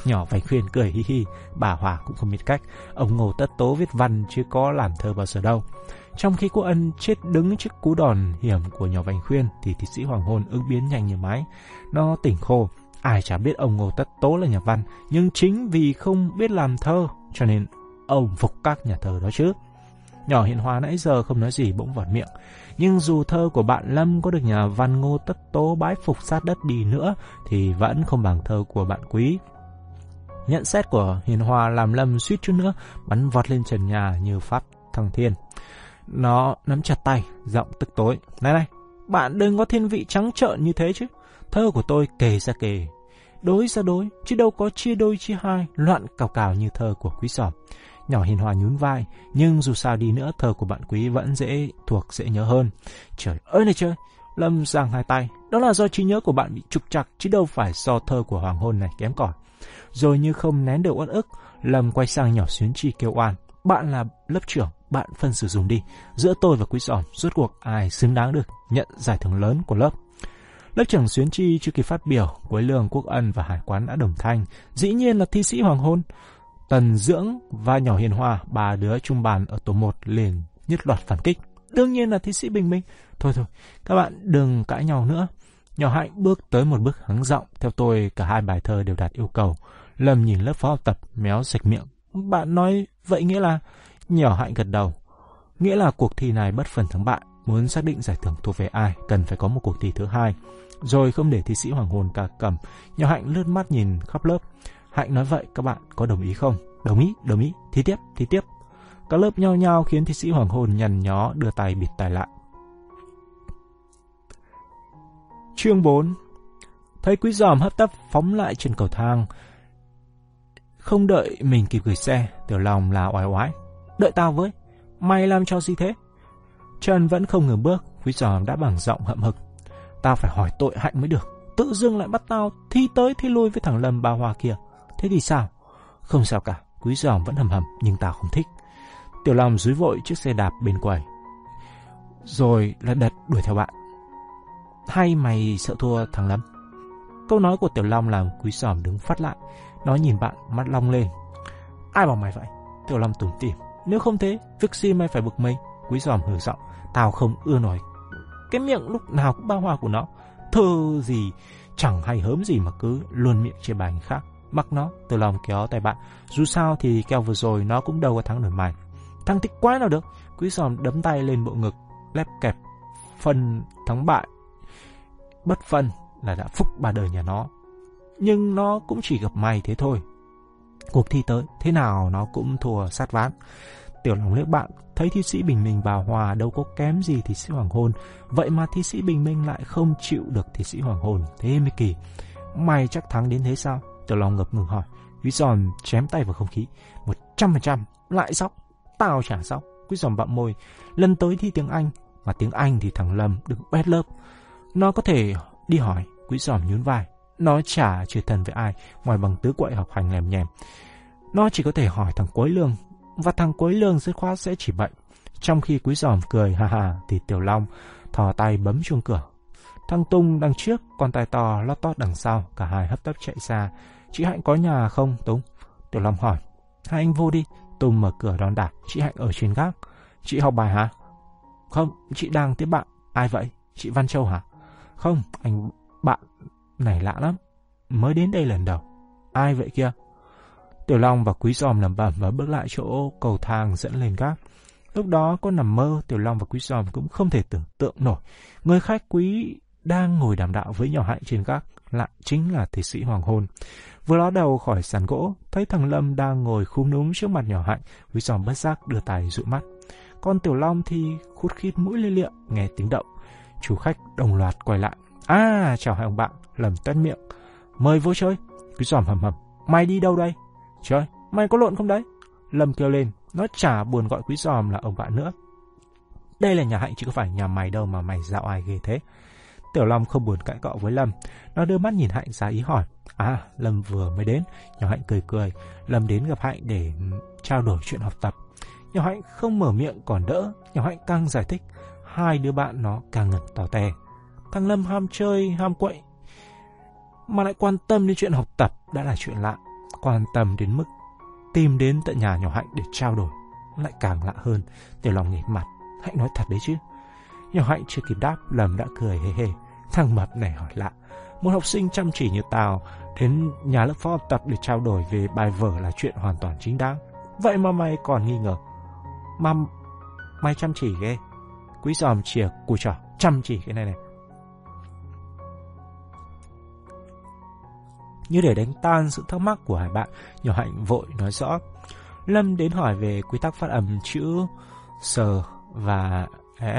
Nhỏ vành khuyên cười hi hi, bà Hòa cũng không biết cách. Ông ngồi tất tố viết văn chứ có làm thơ bao giờ đâu. Trong khi cô ân chết đứng trước cú đòn hiểm của nhỏ vành khuyên thì thị sĩ hoàng hôn ứng biến nhanh như máy. Nó tỉnh khô, Ai chả biết ông Ngô Tất Tố là nhà văn, nhưng chính vì không biết làm thơ, cho nên ông phục các nhà thơ đó chứ. Nhỏ hiện hóa nãy giờ không nói gì bỗng vọt miệng. Nhưng dù thơ của bạn Lâm có được nhà văn Ngô Tất Tố bái phục sát đất đi nữa, thì vẫn không bằng thơ của bạn Quý. Nhận xét của Hiền Hòa làm Lâm suýt chút nữa, bắn vọt lên trần nhà như pháp thăng thiên. Nó nắm chặt tay, giọng tức tối. Này này, bạn đừng có thiên vị trắng trợn như thế chứ. Thơ của tôi kề ra kề, đối ra đối, chứ đâu có chia đôi chia hai, loạn cào cào như thơ của quý sòm. Nhỏ hiền hòa nhún vai, nhưng dù sao đi nữa thơ của bạn quý vẫn dễ thuộc, dễ nhớ hơn. Trời ơi này trời, Lâm giang hai tay, đó là do trí nhớ của bạn bị trục trặc, chứ đâu phải do thơ của hoàng hôn này kém cỏi. Rồi như không nén được uất ức, Lâm quay sang nhỏ xuyến chi kêu oan. Bạn là lớp trưởng, bạn phân xử dụng đi. Giữa tôi và quý giòn rốt cuộc ai xứng đáng được nhận giải thưởng lớn của lớp. Lớp trưởng Xuyến Chi chưa kịp phát biểu, Quế Lương, Quốc Ân và Hải Quán đã đồng thanh. Dĩ nhiên là thi sĩ Hoàng Hôn. Tần Dưỡng và nhỏ Hiền Hòa, ba đứa trung bàn ở tổ 1 liền nhất loạt phản kích. Đương nhiên là thi sĩ Bình Minh. Thôi thôi, các bạn đừng cãi nhau nữa. Nhỏ Hạnh bước tới một bước hắng giọng. Theo tôi, cả hai bài thơ đều đạt yêu cầu. Lâm nhìn lớp phó học tập, méo sạch miệng. Bạn nói vậy nghĩa là... Nhỏ Hạnh gật đầu. Nghĩa là cuộc thi này bất phần thắng bại. Muốn xác định giải thưởng thuộc về ai, cần phải có một cuộc thi thứ hai. Rồi không để thi sĩ hoàng hồn cả cầm, nhỏ Hạnh lướt mắt nhìn khắp lớp. Hạnh nói vậy các bạn có đồng ý không? Đồng ý, đồng ý, thi tiếp, thi tiếp. Các lớp nhau nhau khiến thi sĩ hoàng hồn nhằn nhó đưa tay bịt tai lại. Chương 4 Thấy quý giòm hấp tấp phóng lại trên cầu thang. Không đợi mình kịp gửi xe, tiểu lòng là oái oái. Đợi tao với, mày làm cho gì thế? Trần vẫn không ngừng bước, quý giòm đã bằng giọng hậm hực. Tao phải hỏi tội hạnh mới được. Tự dưng lại bắt tao thi tới thi lui với thằng lầm bà Hòa kia. Thế thì sao? Không sao cả, quý giòm vẫn hầm hầm, nhưng tao không thích. Tiểu Long dúi vội chiếc xe đạp bên quầy. Rồi là đật đuổi theo bạn. Hay mày sợ thua thằng lắm? Câu nói của Tiểu Long làm quý giòm đứng phát lại. Nó nhìn bạn, mắt long lên. Ai bảo mày vậy? Tiểu Long tủm tỉm. Nếu không thế, việc gì mày phải bực mình? Quý giòm hừ giọng. Tao không ưa nói. Cái miệng lúc nào cũng bao hoa của nó. Thơ gì, chẳng hay hớm gì mà cứ luôn miệng chê bài khác. Mặc nó, từ lòng kéo tay bạn. Dù sao thì kèo vừa rồi nó cũng đâu có thắng nổi mày. thắng thích quá nào được. Quý giòm đấm tay lên bộ ngực, lép kẹp. phân thắng bại. Bất phân là đã phúc ba đời nhà nó. Nhưng nó cũng chỉ gặp mày thế thôi. Cuộc thi tới, thế nào nó cũng thua sát ván. Tiểu lòng liếc bạn, thấy thi sĩ Bình Minh vào hòa đâu có kém gì thi sĩ Hoàng Hôn. Vậy mà thi sĩ Bình Minh lại không chịu được thi sĩ Hoàng Hôn, thế mới kỳ. Mày chắc thắng đến thế sao? Tiểu long ngập ngừng hỏi. Quý giòn chém tay vào không khí. Một trăm phần trăm, lại sóc. Tao trả sóc. Quý giòn bặm môi. Lần tới thi tiếng Anh, mà tiếng Anh thì thằng Lâm đừng bét lớp. Nó có thể đi hỏi, quý giòn nhún vai. Nó chả chơi thân với ai, ngoài bằng tứ quậy học hành lèm nhèm. Nó chỉ có thể hỏi thằng quấy Lương, và thằng quấy Lương dứt khoát sẽ chỉ bệnh. Trong khi quý giòm cười ha ha thì Tiểu Long thò tay bấm chuông cửa. Thằng Tung đằng trước, con tay to lót tót đằng sau, cả hai hấp tấp chạy xa. Chị Hạnh có nhà không, Tùng? Tiểu Long hỏi. Hai anh vô đi. tùng mở cửa đón đạp, chị Hạnh ở trên gác. Chị học bài hả? Không, chị đang tiếp bạn. Ai vậy? Chị Văn Châu hả? Không, anh bạn này lạ lắm. Mới đến đây lần đầu. Ai vậy kia? Tiểu Long và Quý Giòm lẩm bẩm và bước lại chỗ cầu thang dẫn lên gác. Lúc đó có nằm mơ, Tiểu Long và Quý Giòm cũng không thể tưởng tượng nổi. Người khách quý đang ngồi đàm đạo với nhỏ hạnh trên gác lại chính là thị sĩ Hoàng Hôn. Vừa ló đầu khỏi sàn gỗ, thấy thằng Lâm đang ngồi khúm núm trước mặt nhỏ hạnh, Quý Giòm bất giác đưa tay dụi mắt. Con Tiểu Long thì khút khít mũi lia liệm, nghe tiếng động. Chủ khách đồng loạt quay lại. À, chào hai ông bạn, lầm tuét miệng. Mời vô chơi. Quý Giòm hầm hầm. Mày đi đâu đây? Trời, mày có lộn không đấy? Lâm kêu lên, nó chả buồn gọi quý giòm là ông bạn nữa. Đây là nhà hạnh chứ có phải nhà mày đâu mà mày dạo ai ghê thế. Tiểu Long không buồn cãi cọ với Lâm. Nó đưa mắt nhìn Hạnh ra ý hỏi. À, Lâm vừa mới đến. Nhỏ Hạnh cười cười. Lâm đến gặp Hạnh để ừ, trao đổi chuyện học tập. Nhỏ Hạnh không mở miệng còn đỡ. Nhỏ Hạnh càng giải thích. Hai đứa bạn nó càng ngẩn tỏ tè. Thằng Lâm ham chơi, ham quậy. Mà lại quan tâm đến chuyện học tập đã là chuyện lạ quan tâm đến mức tìm đến tận nhà nhỏ Hạnh để trao đổi. Lại càng lạ hơn, Tiểu Long nghỉ mặt. Hạnh nói thật đấy chứ. Nhỏ Hạnh chưa kịp đáp, Lâm đã cười hề hề. Thằng mập này hỏi lạ. Một học sinh chăm chỉ như tao đến nhà lớp phó học tập để trao đổi về bài vở là chuyện hoàn toàn chính đáng. Vậy mà mày còn nghi ngờ. Mà mày chăm chỉ ghê. Quý giòm chìa cùi trò, chăm chỉ cái này này. Như để đánh tan sự thắc mắc của hai bạn, nhỏ hạnh vội nói rõ. Lâm đến hỏi về quy tắc phát âm chữ S và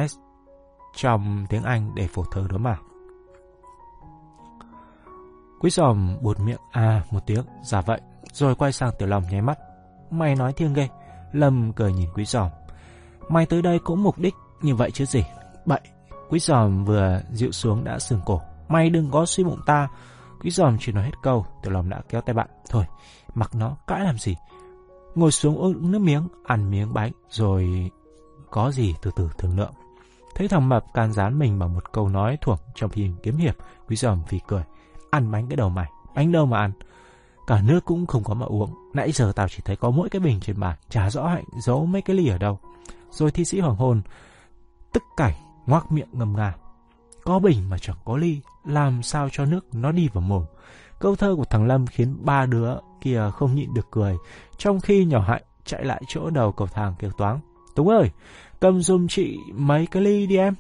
S trong tiếng Anh để phổ thơ đó mà. Quý giòm buột miệng à một tiếng, giả vậy, rồi quay sang tiểu lòng nháy mắt. Mày nói thiêng ghê. Lâm cười nhìn quý giòm. Mày tới đây cũng mục đích như vậy chứ gì. Bậy, quý giòm vừa dịu xuống đã sừng cổ. Mày đừng có suy bụng ta, Quý giòm chỉ nói hết câu, tiểu lòng đã kéo tay bạn. Thôi, mặc nó, cãi làm gì? Ngồi xuống uống nước miếng, ăn miếng bánh, rồi có gì từ từ thương lượng. Thấy thằng mập can gián mình bằng một câu nói thuộc trong phim kiếm hiệp, quý dòm vì cười. Ăn bánh cái đầu mày, bánh đâu mà ăn. Cả nước cũng không có mà uống. Nãy giờ tao chỉ thấy có mỗi cái bình trên bàn, chả rõ hạnh giấu mấy cái ly ở đâu. Rồi thi sĩ hoàng hôn, tức cảnh, ngoác miệng ngầm ngà. Có bình mà chẳng có ly, làm sao cho nước nó đi vào mồm. Câu thơ của thằng Lâm khiến ba đứa kia không nhịn được cười, trong khi nhỏ hạnh chạy lại chỗ đầu cầu thang kêu toáng. Túng ơi, cầm dùm chị mấy cái ly đi em.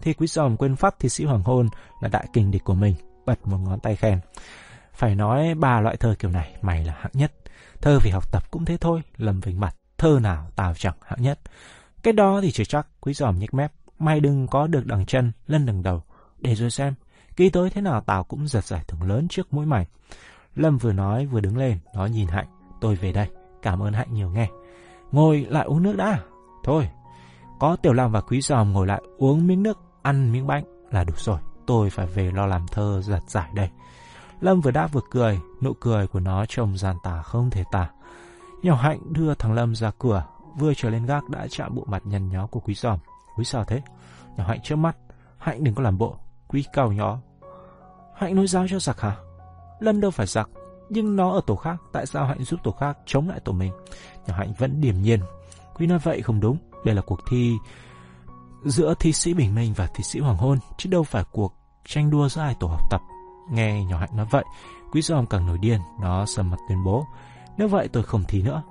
Thì quý giòm quên phát thi sĩ hoàng hôn là đại kình địch của mình, bật một ngón tay khen. Phải nói ba loại thơ kiểu này, mày là hạng nhất. Thơ vì học tập cũng thế thôi, lầm vĩnh mặt. thơ nào tao chẳng hạng nhất. Cái đó thì chưa chắc, quý giòm nhếch mép. Mày đừng có được đằng chân, lân đằng đầu. Để rồi xem, kỳ tới thế nào tao cũng giật giải thưởng lớn trước mũi mày. Lâm vừa nói vừa đứng lên, nó nhìn Hạnh. Tôi về đây, cảm ơn Hạnh nhiều nghe. Ngồi lại uống nước đã. Thôi, có Tiểu Long và Quý Giòm ngồi lại uống miếng nước, ăn miếng bánh là đủ rồi. Tôi phải về lo làm thơ giặt giải đây. Lâm vừa đáp vừa cười, nụ cười của nó trông gian tả không thể tả. Nhỏ Hạnh đưa thằng Lâm ra cửa, vừa trở lên gác đã chạm bộ mặt nhăn nhó của Quý Giòm. Quý sao thế? Nhỏ Hạnh trước mắt. Hạnh đừng có làm bộ. Quý cao nhỏ. Hạnh nói giáo cho giặc hả? Lâm đâu phải giặc, nhưng nó ở tổ khác, tại sao Hạnh giúp tổ khác chống lại tổ mình? Nhỏ Hạnh vẫn điềm nhiên. Quý nói vậy không đúng, đây là cuộc thi giữa thi sĩ Bình Minh và thi sĩ Hoàng Hôn, chứ đâu phải cuộc tranh đua giữa hai tổ học tập. Nghe nhỏ Hạnh nói vậy, Quý Giòm càng nổi điên, nó sầm mặt tuyên bố. Nếu vậy tôi không thi nữa.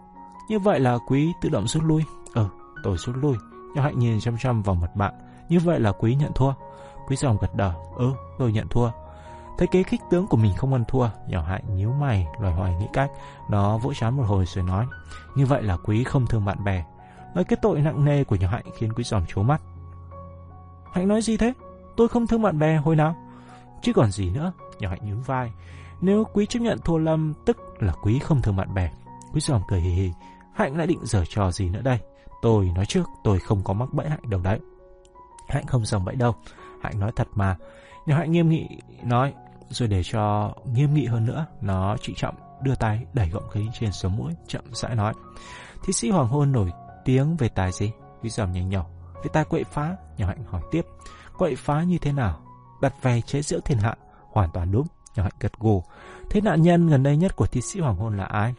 Như vậy là Quý tự động rút lui. Ừ, tôi rút lui. Nhỏ Hạnh nhìn chăm chăm vào mặt bạn. Như vậy là Quý nhận thua. Quý Giòm gật đầu. Ừ, tôi nhận thua. Thấy kế khích tướng của mình không ăn thua, nhỏ hạnh nhíu mày, loài hoài nghĩ cách. Nó vỗ chán một hồi rồi nói, như vậy là quý không thương bạn bè. Lời kết tội nặng nề của nhỏ hạnh khiến quý giòm trố mắt. Hạnh nói gì thế? Tôi không thương bạn bè hồi nào? Chứ còn gì nữa, nhỏ hạnh nhún vai. Nếu quý chấp nhận thua lâm, tức là quý không thương bạn bè. Quý giòm cười hì hì. Hạnh lại định giở trò gì nữa đây? Tôi nói trước, tôi không có mắc bẫy Hạnh đâu đấy. Hạnh không dòng bẫy đâu. Hạnh nói thật mà. Nhỏ Hạnh nghiêm nghị nói, rồi để cho nghiêm nghị hơn nữa, nó trị trọng đưa tay đẩy gọng kính trên sống mũi, chậm rãi nói. Thi sĩ Hoàng Hôn nổi tiếng về tài gì? Quý giòm nhanh nhỏ. Về tài quậy phá, nhỏ hạnh hỏi tiếp. Quậy phá như thế nào? Đặt về chế giễu thiên hạ. Hoàn toàn đúng, nhỏ hạnh gật gù. Thế nạn nhân gần đây nhất của thi sĩ Hoàng Hôn là ai?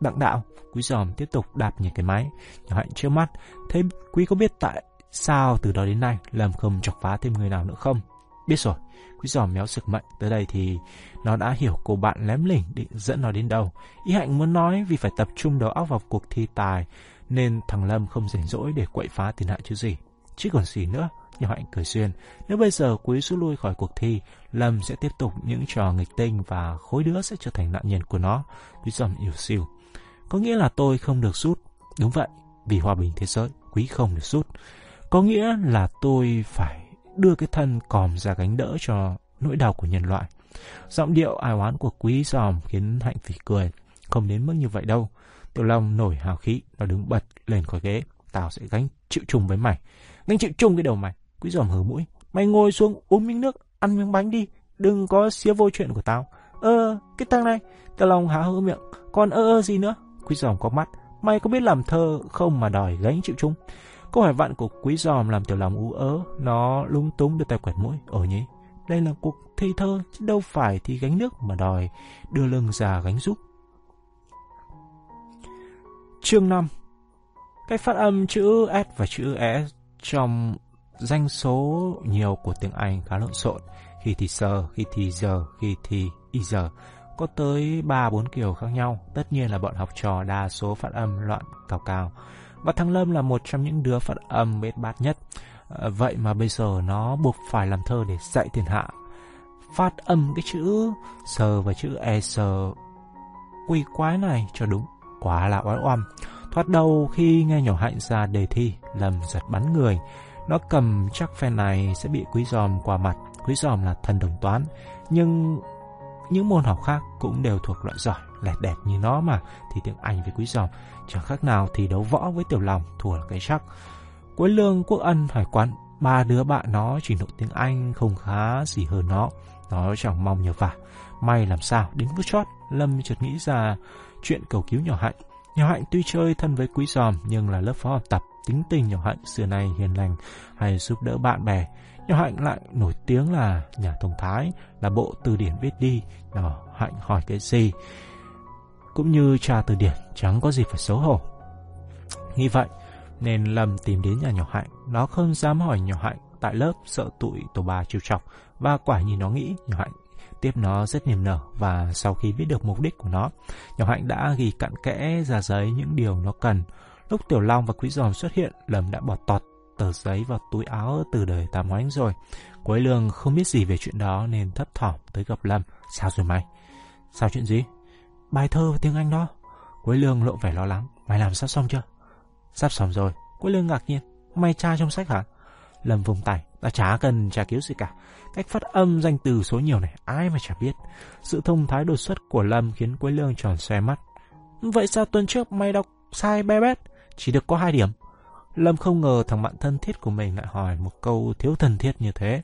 Đặng đạo, quý giòm tiếp tục đạp những cái máy. Nhỏ hạnh chưa mắt. Thế quý có biết tại sao từ đó đến nay làm không chọc phá thêm người nào nữa không? Biết rồi, Quý giòm méo sực mạnh tới đây thì nó đã hiểu cô bạn lém lỉnh định dẫn nó đến đâu. Ý hạnh muốn nói vì phải tập trung đầu óc vào cuộc thi tài nên thằng Lâm không rảnh rỗi để quậy phá tiền hại chứ gì. Chứ còn gì nữa, nhỏ hạnh cười xuyên. Nếu bây giờ quý rút lui khỏi cuộc thi, Lâm sẽ tiếp tục những trò nghịch tinh và khối đứa sẽ trở thành nạn nhân của nó. Quý giòm yếu siêu. Có nghĩa là tôi không được rút. Đúng vậy, vì hòa bình thế giới, quý không được rút. Có nghĩa là tôi phải đưa cái thân còm ra gánh đỡ cho nỗi đau của nhân loại. Giọng điệu ai oán của quý dòm khiến Hạnh phỉ cười. Không đến mức như vậy đâu. Tiểu Long nổi hào khí, nó đứng bật lên khỏi ghế. Tao sẽ gánh chịu chung với mày. Gánh chịu chung cái đầu mày. Quý giòm hờ mũi. Mày ngồi xuống uống miếng nước, ăn miếng bánh đi. Đừng có xía vô chuyện của tao. Ơ, cái thằng này. Tiểu Long há hỡ miệng. Còn ơ ơ gì nữa? Quý giòm có mắt. Mày có biết làm thơ không mà đòi gánh chịu chung? Câu hỏi vặn của quý giòm làm tiểu lòng ú ớ, nó lung túng đưa tay quẹt mũi. ở nhỉ, đây là cuộc thi thơ, chứ đâu phải thì gánh nước mà đòi đưa lưng già gánh giúp. Chương 5 Cách phát âm chữ S và chữ S trong danh số nhiều của tiếng Anh khá lộn xộn. Khi thì sờ, khi thì giờ, khi thì y giờ. Có tới 3-4 kiểu khác nhau. Tất nhiên là bọn học trò đa số phát âm loạn cao cao. Và thằng Lâm là một trong những đứa phát âm bết bát nhất. À, vậy mà bây giờ nó buộc phải làm thơ để dạy thiên hạ. Phát âm cái chữ sờ và chữ e sờ quy quái này cho đúng. Quá là oái oăm. Thoát đầu khi nghe nhỏ hạnh ra đề thi, Lâm giật bắn người. Nó cầm chắc phen này sẽ bị quý giòm qua mặt. Quý giòm là thần đồng toán. Nhưng những môn học khác cũng đều thuộc loại giỏi, lẹt đẹp như nó mà, thì tiếng Anh với quý giòm chẳng khác nào thì đấu võ với tiểu lòng thua là cái chắc. Quế lương, quốc ân, hải quán, ba đứa bạn nó chỉ độ tiếng Anh không khá gì hơn nó. Nó chẳng mong nhờ vả. May làm sao, đến phút chót, Lâm chợt nghĩ ra chuyện cầu cứu nhỏ hạnh. Nhỏ hạnh tuy chơi thân với quý giòm nhưng là lớp phó học tập, tính tình nhỏ hạnh xưa nay hiền lành hay giúp đỡ bạn bè. Nhỏ Hạnh lại nổi tiếng là nhà thông thái, là bộ từ điển viết đi. Nhỏ Hạnh hỏi cái gì? Cũng như tra từ điển, chẳng có gì phải xấu hổ. Nghĩ vậy, nên Lâm tìm đến nhà nhỏ Hạnh. Nó không dám hỏi nhỏ Hạnh tại lớp sợ tụi tổ bà trêu chọc. Và quả như nó nghĩ, nhỏ Hạnh tiếp nó rất niềm nở và sau khi biết được mục đích của nó, nhỏ Hạnh đã ghi cặn kẽ ra giấy những điều nó cần. Lúc Tiểu Long và Quý Giòm xuất hiện, Lâm đã bỏ tọt tờ giấy vào túi áo từ đời tam Hoánh rồi. Quế lương không biết gì về chuyện đó nên thấp thỏm tới gặp Lâm. Sao rồi mày? Sao chuyện gì? Bài thơ và tiếng Anh đó. Quế lương lộ vẻ lo lắng. Mày làm sắp xong chưa? Sắp xong rồi. Quế Lương ngạc nhiên. Mày tra trong sách hả? Lâm vùng tay. Ta chả cần tra cứu gì cả. Cách phát âm danh từ số nhiều này ai mà chả biết. Sự thông thái đột xuất của Lâm khiến Quế Lương tròn xoe mắt. Vậy sao tuần trước mày đọc sai bé bét? Chỉ được có hai điểm. Lâm không ngờ thằng bạn thân thiết của mình lại hỏi một câu thiếu thân thiết như thế.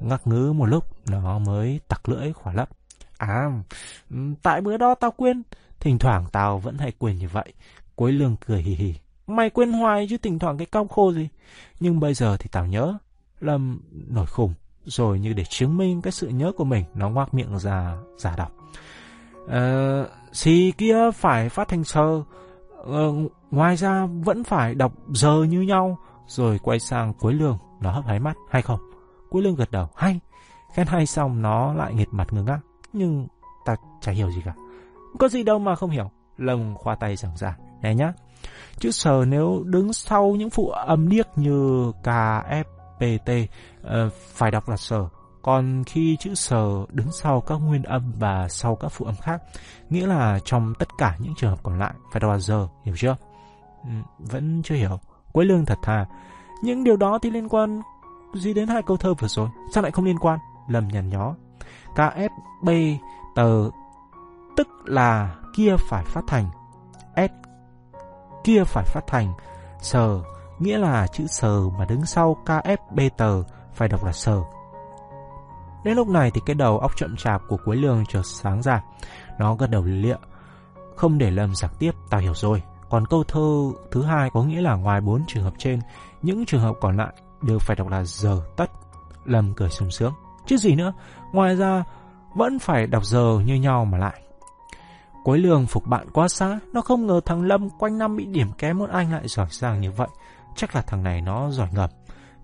Ngắc ngứ một lúc, nó mới tặc lưỡi khỏa lấp. À, tại bữa đó tao quên. Thỉnh thoảng tao vẫn hay quên như vậy. Quấy lương cười hì hì. Mày quên hoài chứ thỉnh thoảng cái cong khô gì. Nhưng bây giờ thì tao nhớ. Lâm nổi khùng. Rồi như để chứng minh cái sự nhớ của mình, nó ngoác miệng ra giả đọc. Ờ, xì kia phải phát thành sơ. Ờ, ngoài ra vẫn phải đọc giờ như nhau. Rồi quay sang cuối Lương, nó hấp hái mắt, hay không? cuối Lương gật đầu, hay. Khen hay xong nó lại nghệt mặt ngưng ngác. Nhưng ta chả hiểu gì cả. Có gì đâu mà không hiểu. lồng khoa tay giảng giải. Này nhá. Chữ sờ nếu đứng sau những phụ âm điếc như K, F, PT uh, ờ, phải đọc là sờ. Còn khi chữ sờ đứng sau các nguyên âm và sau các phụ âm khác, nghĩa là trong tất cả những trường hợp còn lại phải đọc là giờ, hiểu chưa? Ừ, vẫn chưa hiểu. Quế lương thật thà. Những điều đó thì liên quan gì đến hai câu thơ vừa rồi? Sao lại không liên quan? Lầm nhằn nhó. KFB tờ tức là kia phải phát thành. S kia phải phát thành. Sờ nghĩa là chữ sờ mà đứng sau KFB tờ phải đọc là sờ. Đến lúc này thì cái đầu óc chậm chạp của Quế Lương chợt sáng ra. Nó gật đầu lịa. Không để Lâm giặc tiếp, tao hiểu rồi. Còn câu thơ thứ hai có nghĩa là ngoài bốn trường hợp trên, những trường hợp còn lại đều phải đọc là giờ tất. Lâm cười sung sướng. Chứ gì nữa, ngoài ra vẫn phải đọc giờ như nhau mà lại. cuối lương phục bạn quá xa, nó không ngờ thằng Lâm quanh năm bị điểm kém một anh lại giỏi giang như vậy. Chắc là thằng này nó giỏi ngầm,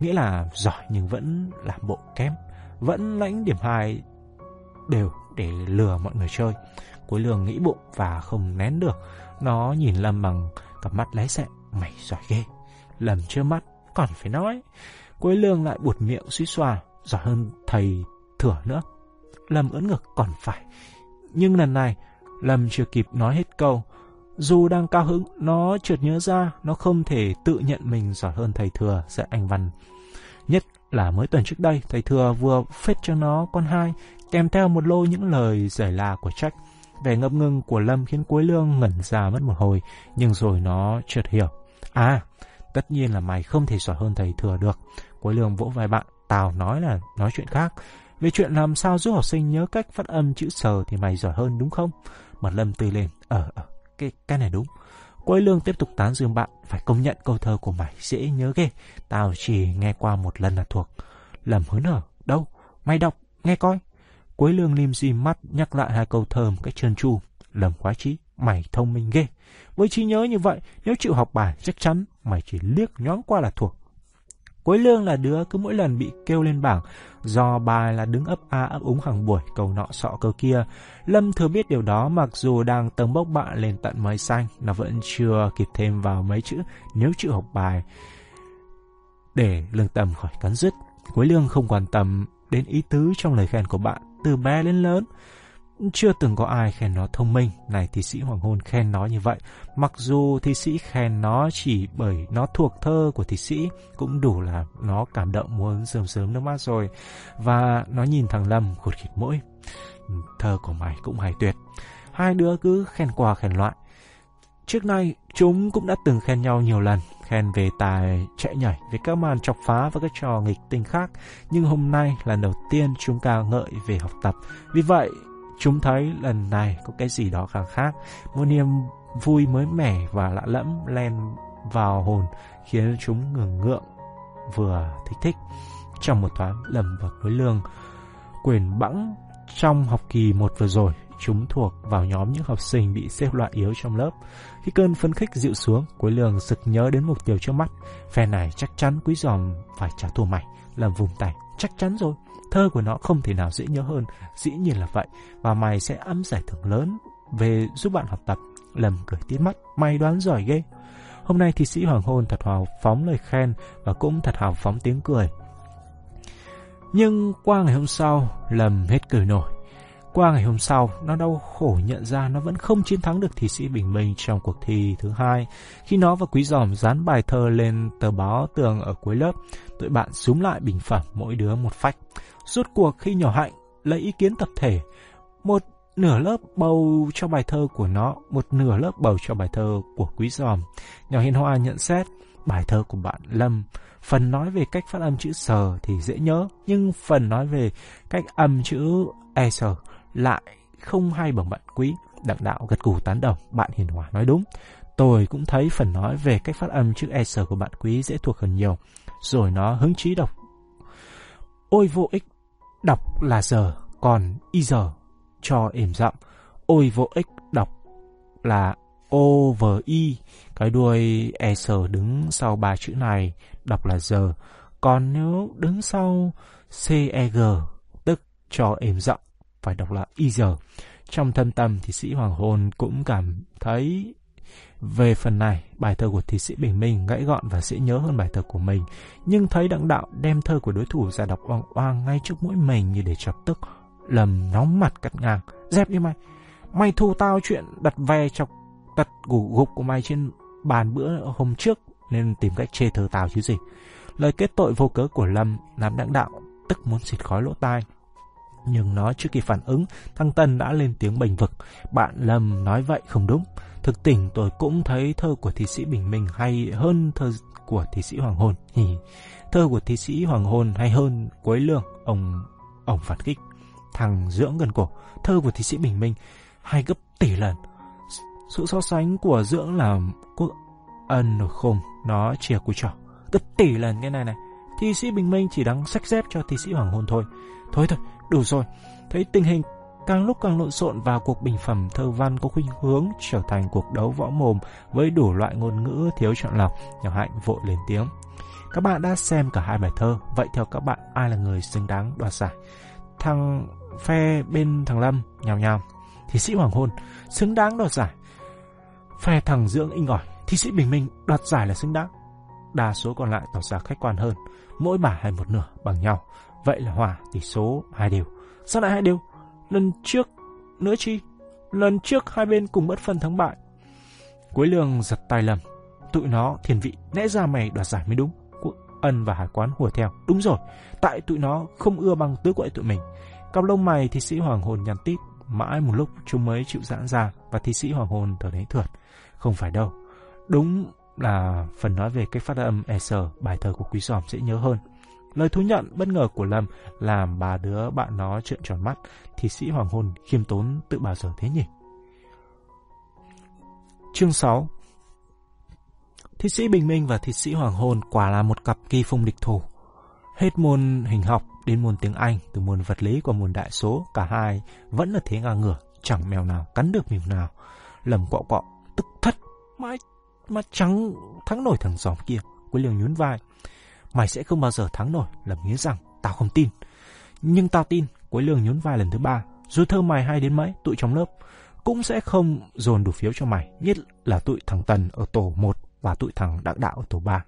nghĩa là giỏi nhưng vẫn làm bộ kém, vẫn lãnh điểm hai đều để lừa mọi người chơi. Cuối lương nghĩ bụng và không nén được, nó nhìn Lâm bằng cặp mắt lái xẹ, mày giỏi ghê. Lâm chưa mắt, còn phải nói. Cuối lương lại buột miệng suy xòa giỏi hơn thầy thừa nữa. Lâm ưỡn ngực còn phải. Nhưng lần này, Lâm chưa kịp nói hết câu. Dù đang cao hứng, nó chợt nhớ ra nó không thể tự nhận mình giỏi hơn thầy thừa dạy anh Văn. Nhất là mới tuần trước đây, thầy thừa vừa phết cho nó con hai, kèm theo một lô những lời giải la của trách. Vẻ ngập ngừng của Lâm khiến cuối Lương ngẩn ra mất một hồi, nhưng rồi nó chợt hiểu. À, tất nhiên là mày không thể giỏi hơn thầy thừa được. cuối Lương vỗ vai bạn, tao nói là nói chuyện khác. Về chuyện làm sao giúp học sinh nhớ cách phát âm chữ sờ thì mày giỏi hơn đúng không? Mặt Lâm tươi lên. Ờ, ờ, cái, cái này đúng. Quế Lương tiếp tục tán dương bạn. Phải công nhận câu thơ của mày dễ nhớ ghê. Tao chỉ nghe qua một lần là thuộc. lầm hớn hở. Đâu? Mày đọc, nghe coi. Quế Lương lim di mắt nhắc lại hai câu thơ một cách trơn tru. lầm quá trí. Mày thông minh ghê. Với trí nhớ như vậy, nếu chịu học bài chắc chắn mày chỉ liếc nhón qua là thuộc. Quế Lương là đứa cứ mỗi lần bị kêu lên bảng, do bài là đứng ấp a ấp úng hàng buổi, cầu nọ sọ cơ kia. Lâm thừa biết điều đó mặc dù đang tầng bốc bạ lên tận mây xanh, nó vẫn chưa kịp thêm vào mấy chữ nếu chữ học bài. Để lương tâm khỏi cắn dứt, Quế Lương không quan tâm đến ý tứ trong lời khen của bạn, từ bé đến lớn. Chưa từng có ai khen nó thông minh, này thi sĩ Hoàng Hôn khen nó như vậy. Mặc dù thi sĩ khen nó chỉ bởi nó thuộc thơ của thi sĩ, cũng đủ là nó cảm động muốn sớm sớm nước mắt rồi. Và nó nhìn thằng Lâm khụt khịt mũi. Thơ của mày cũng hay tuyệt. Hai đứa cứ khen qua khen loại. Trước nay, chúng cũng đã từng khen nhau nhiều lần, khen về tài chạy nhảy, về các màn chọc phá và các trò nghịch tinh khác. Nhưng hôm nay, là đầu tiên chúng ca ngợi về học tập. Vì vậy, Chúng thấy lần này có cái gì đó khác khác, một niềm vui mới mẻ và lạ lẫm len vào hồn khiến chúng ngừng ngượng vừa thích thích. Trong một thoáng lầm và với lương, quyền bẵng trong học kỳ một vừa rồi, chúng thuộc vào nhóm những học sinh bị xếp loại yếu trong lớp. Khi cơn phấn khích dịu xuống, Quế Lương sực nhớ đến mục tiêu trước mắt. Phe này chắc chắn quý giòm phải trả thù mày, làm vùng tay. Chắc chắn rồi. Thơ của nó không thể nào dễ nhớ hơn, dĩ nhiên là vậy. Và mày sẽ ấm giải thưởng lớn về giúp bạn học tập. Lầm cười tiết mắt, mày đoán giỏi ghê. Hôm nay thi sĩ Hoàng Hôn thật hào phóng lời khen và cũng thật hào phóng tiếng cười. Nhưng qua ngày hôm sau, lầm hết cười nổi. Qua ngày hôm sau, nó đau khổ nhận ra nó vẫn không chiến thắng được thi sĩ Bình Minh trong cuộc thi thứ hai. Khi nó và Quý Giòm dán bài thơ lên tờ báo tường ở cuối lớp, tụi bạn súng lại bình phẩm mỗi đứa một phách. Rốt cuộc khi nhỏ hạnh lấy ý kiến tập thể, một nửa lớp bầu cho bài thơ của nó, một nửa lớp bầu cho bài thơ của Quý Giòm. Nhỏ Hiền Hoa nhận xét bài thơ của bạn Lâm phần nói về cách phát âm chữ sờ thì dễ nhớ, nhưng phần nói về cách âm chữ e sờ lại không hay bằng bạn quý. Đặng đạo gật gù tán đồng, bạn hiền hòa nói đúng. Tôi cũng thấy phần nói về cách phát âm chữ S của bạn quý dễ thuộc hơn nhiều. Rồi nó hứng chí đọc. Ôi vô ích, đọc là giờ, còn y giờ cho êm giọng. Ôi vô ích đọc là O V I, cái đuôi e sờ đứng sau ba chữ này đọc là giờ. Còn nếu đứng sau C E G tức cho êm giọng phải đọc là y giờ. Trong thân tâm thì sĩ Hoàng Hôn cũng cảm thấy về phần này, bài thơ của thi sĩ Bình Minh gãy gọn và dễ nhớ hơn bài thơ của mình. Nhưng thấy đặng đạo đem thơ của đối thủ ra đọc oang oang ngay trước mũi mình như để chọc tức. Lầm nóng mặt cắt ngang. Dẹp đi mày. Mày thu tao chuyện đặt ve chọc tật gủ gục của mày trên bàn bữa hôm trước nên tìm cách chê thơ tao chứ gì. Lời kết tội vô cớ của Lâm làm đặng đạo tức muốn xịt khói lỗ tai. Nhưng nó chưa kịp phản ứng, thằng Tân đã lên tiếng bình vực. Bạn Lâm nói vậy không đúng. Thực tình tôi cũng thấy thơ của thi sĩ Bình Minh hay hơn thơ của thi sĩ Hoàng Hôn. Hì, thơ của thi sĩ Hoàng Hôn hay hơn Quế Lương, ông ông phản kích. Thằng Dưỡng gần cổ, thơ của thi sĩ Bình Minh hay gấp tỷ lần. Sự so sánh của Dưỡng là quốc ân nổi khùng, nó chìa cùi trỏ. Gấp tỷ lần cái này này. Thi sĩ Bình Minh chỉ đáng sách dép cho thi sĩ Hoàng Hôn thôi. Thôi thôi, đủ rồi. Thấy tình hình càng lúc càng lộn xộn và cuộc bình phẩm thơ văn có khuynh hướng trở thành cuộc đấu võ mồm với đủ loại ngôn ngữ thiếu chọn lọc. Nhỏ Hạnh vội lên tiếng. Các bạn đã xem cả hai bài thơ, vậy theo các bạn ai là người xứng đáng đoạt giải? Thằng phe bên thằng Lâm nhào nhào. Thi sĩ Hoàng Hôn xứng đáng đoạt giải. Phe thằng Dưỡng inh ỏi, thi sĩ Bình Minh đoạt giải là xứng đáng. Đa số còn lại tỏ ra khách quan hơn, mỗi bài hay một nửa bằng nhau. Vậy là hòa tỷ số hai đều. Sao lại hai đều? Lần trước nữa chi? Lần trước hai bên cùng bất phân thắng bại. Cuối lương giật tay lầm. Tụi nó thiền vị, lẽ ra mày đoạt giải mới đúng. Quốc ân và hải quán hùa theo. Đúng rồi, tại tụi nó không ưa bằng tứ quậy tụi mình. Cặp lông mày thì sĩ hoàng hồn nhằn tít. Mãi một lúc chúng mới chịu giãn ra và thi sĩ hoàng hồn thở lấy thượt. Không phải đâu. Đúng là phần nói về cách phát âm e sờ bài thơ của quý giòm sẽ nhớ hơn. Lời thú nhận bất ngờ của Lâm làm ba đứa bạn nó trợn tròn mắt, thì sĩ hoàng hôn khiêm tốn tự bao giờ thế nhỉ? Chương 6 Thi sĩ Bình Minh và thi sĩ Hoàng Hôn quả là một cặp kỳ phung địch thủ. Hết môn hình học đến môn tiếng Anh, từ môn vật lý qua môn đại số, cả hai vẫn là thế ngang ngửa, chẳng mèo nào cắn được mèo nào. Lầm quọ quọ, tức thất, mãi mà chẳng thắng nổi thằng giòm kia. Quý liều nhún vai. Mày sẽ không bao giờ thắng nổi, lầm nghĩa rằng tao không tin. Nhưng tao tin, Quế Lương nhún vai lần thứ ba. Dù thơ mày hay đến mấy, tụi trong lớp cũng sẽ không dồn đủ phiếu cho mày, nhất là tụi thằng Tần ở tổ 1 và tụi thằng Đặng Đạo ở tổ 3.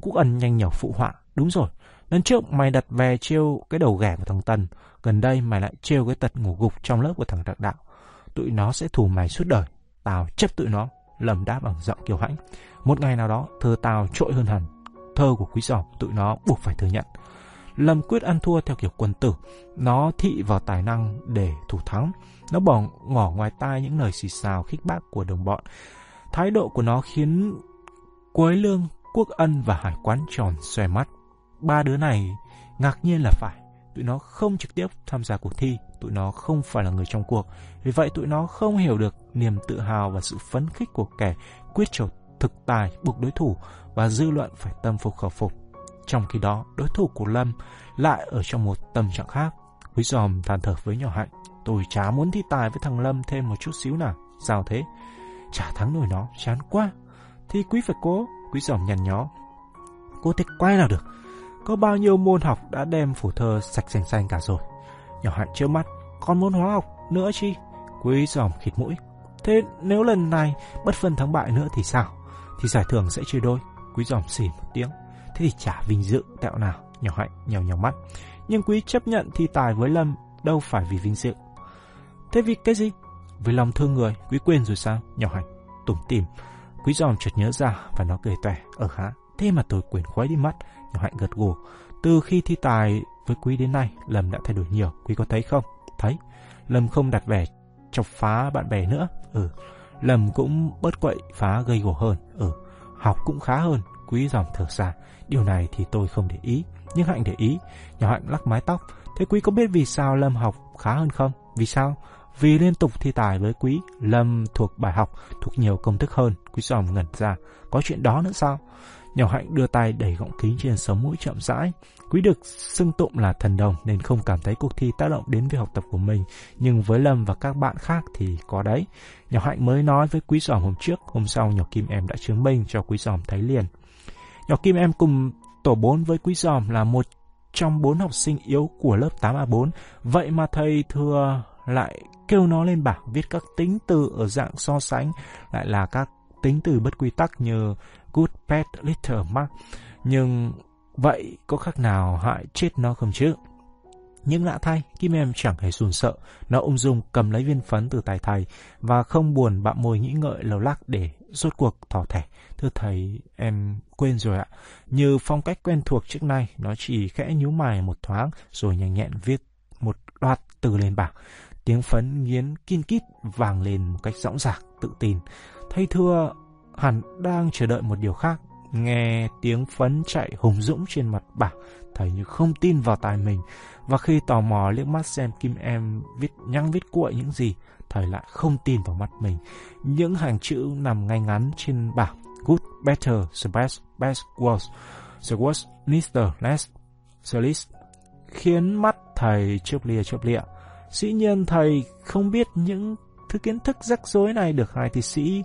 Cúc Ân nhanh nhỏ phụ họa, đúng rồi, lần trước mày đặt về trêu cái đầu ghẻ của thằng Tần, gần đây mày lại trêu cái tật ngủ gục trong lớp của thằng Đặng Đạo. Tụi nó sẽ thù mày suốt đời, tao chấp tụi nó, lầm đáp bằng giọng kiêu hãnh. Một ngày nào đó, thơ tao trội hơn hẳn thơ của quý giòm tụi nó buộc phải thừa nhận. Lâm quyết ăn thua theo kiểu quân tử, nó thị vào tài năng để thủ thắng. Nó bỏ ngỏ ngoài tai những lời xì xào khích bác của đồng bọn. Thái độ của nó khiến Quế Lương, Quốc Ân và Hải Quán tròn xoe mắt. Ba đứa này ngạc nhiên là phải. Tụi nó không trực tiếp tham gia cuộc thi, tụi nó không phải là người trong cuộc. Vì vậy tụi nó không hiểu được niềm tự hào và sự phấn khích của kẻ quyết trầu thực tài buộc đối thủ và dư luận phải tâm phục khẩu phục. Trong khi đó, đối thủ của Lâm lại ở trong một tâm trạng khác. Quý giòm than thở với nhỏ hạnh. Tôi chả muốn thi tài với thằng Lâm thêm một chút xíu nào. Sao thế? Chả thắng nổi nó, chán quá. Thì quý phải cố, quý giòm nhằn nhó. Cố thích quay nào được. Có bao nhiêu môn học đã đem phổ thơ sạch xanh xanh cả rồi. Nhỏ hạnh chưa mắt, còn môn hóa học nữa chi? Quý giòm khịt mũi. Thế nếu lần này bất phân thắng bại nữa thì sao? Thì giải thưởng sẽ chia đôi. Quý giòm xỉ một tiếng. Thế thì chả vinh dự tẹo nào. Nhỏ hạnh nhèo nhèo mắt. Nhưng quý chấp nhận thi tài với Lâm đâu phải vì vinh dự. Thế vì cái gì? Vì lòng thương người, quý quên rồi sao? Nhỏ hạnh, tủm tìm. Quý giòm chợt nhớ ra và nó cười tòe. Ở ờ hả? Thế mà tôi quên khuấy đi mất Nhỏ hạnh gật gù. Từ khi thi tài với quý đến nay, Lâm đã thay đổi nhiều. Quý có thấy không? Thấy. Lâm không đặt vẻ chọc phá bạn bè nữa. Ừ. Lâm cũng bớt quậy phá gây gổ hơn. Ừ. Học cũng khá hơn. Quý dòng thở xa. Điều này thì tôi không để ý. Nhưng Hạnh để ý. Nhỏ Hạnh lắc mái tóc. Thế Quý có biết vì sao Lâm học khá hơn không? Vì sao? Vì liên tục thi tài với Quý, Lâm thuộc bài học, thuộc nhiều công thức hơn. Quý dòng ngẩn ra. Có chuyện đó nữa sao? Nhỏ Hạnh đưa tay đẩy gọng kính trên sống mũi chậm rãi. Quý được xưng tụng là thần đồng nên không cảm thấy cuộc thi tác động đến việc học tập của mình. Nhưng với Lâm và các bạn khác thì có đấy. Nhỏ Hạnh mới nói với Quý Giòm hôm trước, hôm sau nhỏ Kim em đã chứng minh cho Quý Giòm thấy liền. Nhỏ Kim em cùng tổ 4 với Quý Giòm là một trong bốn học sinh yếu của lớp 8A4. Vậy mà thầy thừa lại kêu nó lên bảng viết các tính từ ở dạng so sánh, lại là các tính từ bất quy tắc như good, bad, little, mark. Nhưng vậy có khác nào hại chết nó không chứ? Nhưng lạ thay, Kim Em chẳng hề sùn sợ. Nó ung dung cầm lấy viên phấn từ tay thầy và không buồn bạm môi nghĩ ngợi lầu lắc để rốt cuộc thỏ thẻ. Thưa thầy, em quên rồi ạ. Như phong cách quen thuộc trước nay, nó chỉ khẽ nhíu mày một thoáng rồi nhanh nhẹn viết một loạt từ lên bảng. Tiếng phấn nghiến kin kít vàng lên một cách rõ ràng, tự tin. Thầy thưa, hẳn đang chờ đợi một điều khác. Nghe tiếng phấn chạy hùng dũng trên mặt bảng, thầy như không tin vào tài mình. Và khi tò mò liếc mắt xem Kim Em viết nhăng viết cuội những gì, thầy lại không tin vào mắt mình. Những hàng chữ nằm ngay ngắn trên bảng. Good, better, the best, best, worst The worst, neither, less, the least. Khiến mắt thầy chớp lìa chớp lịa. Dĩ nhiên thầy không biết những thứ kiến thức rắc rối này được hai thi sĩ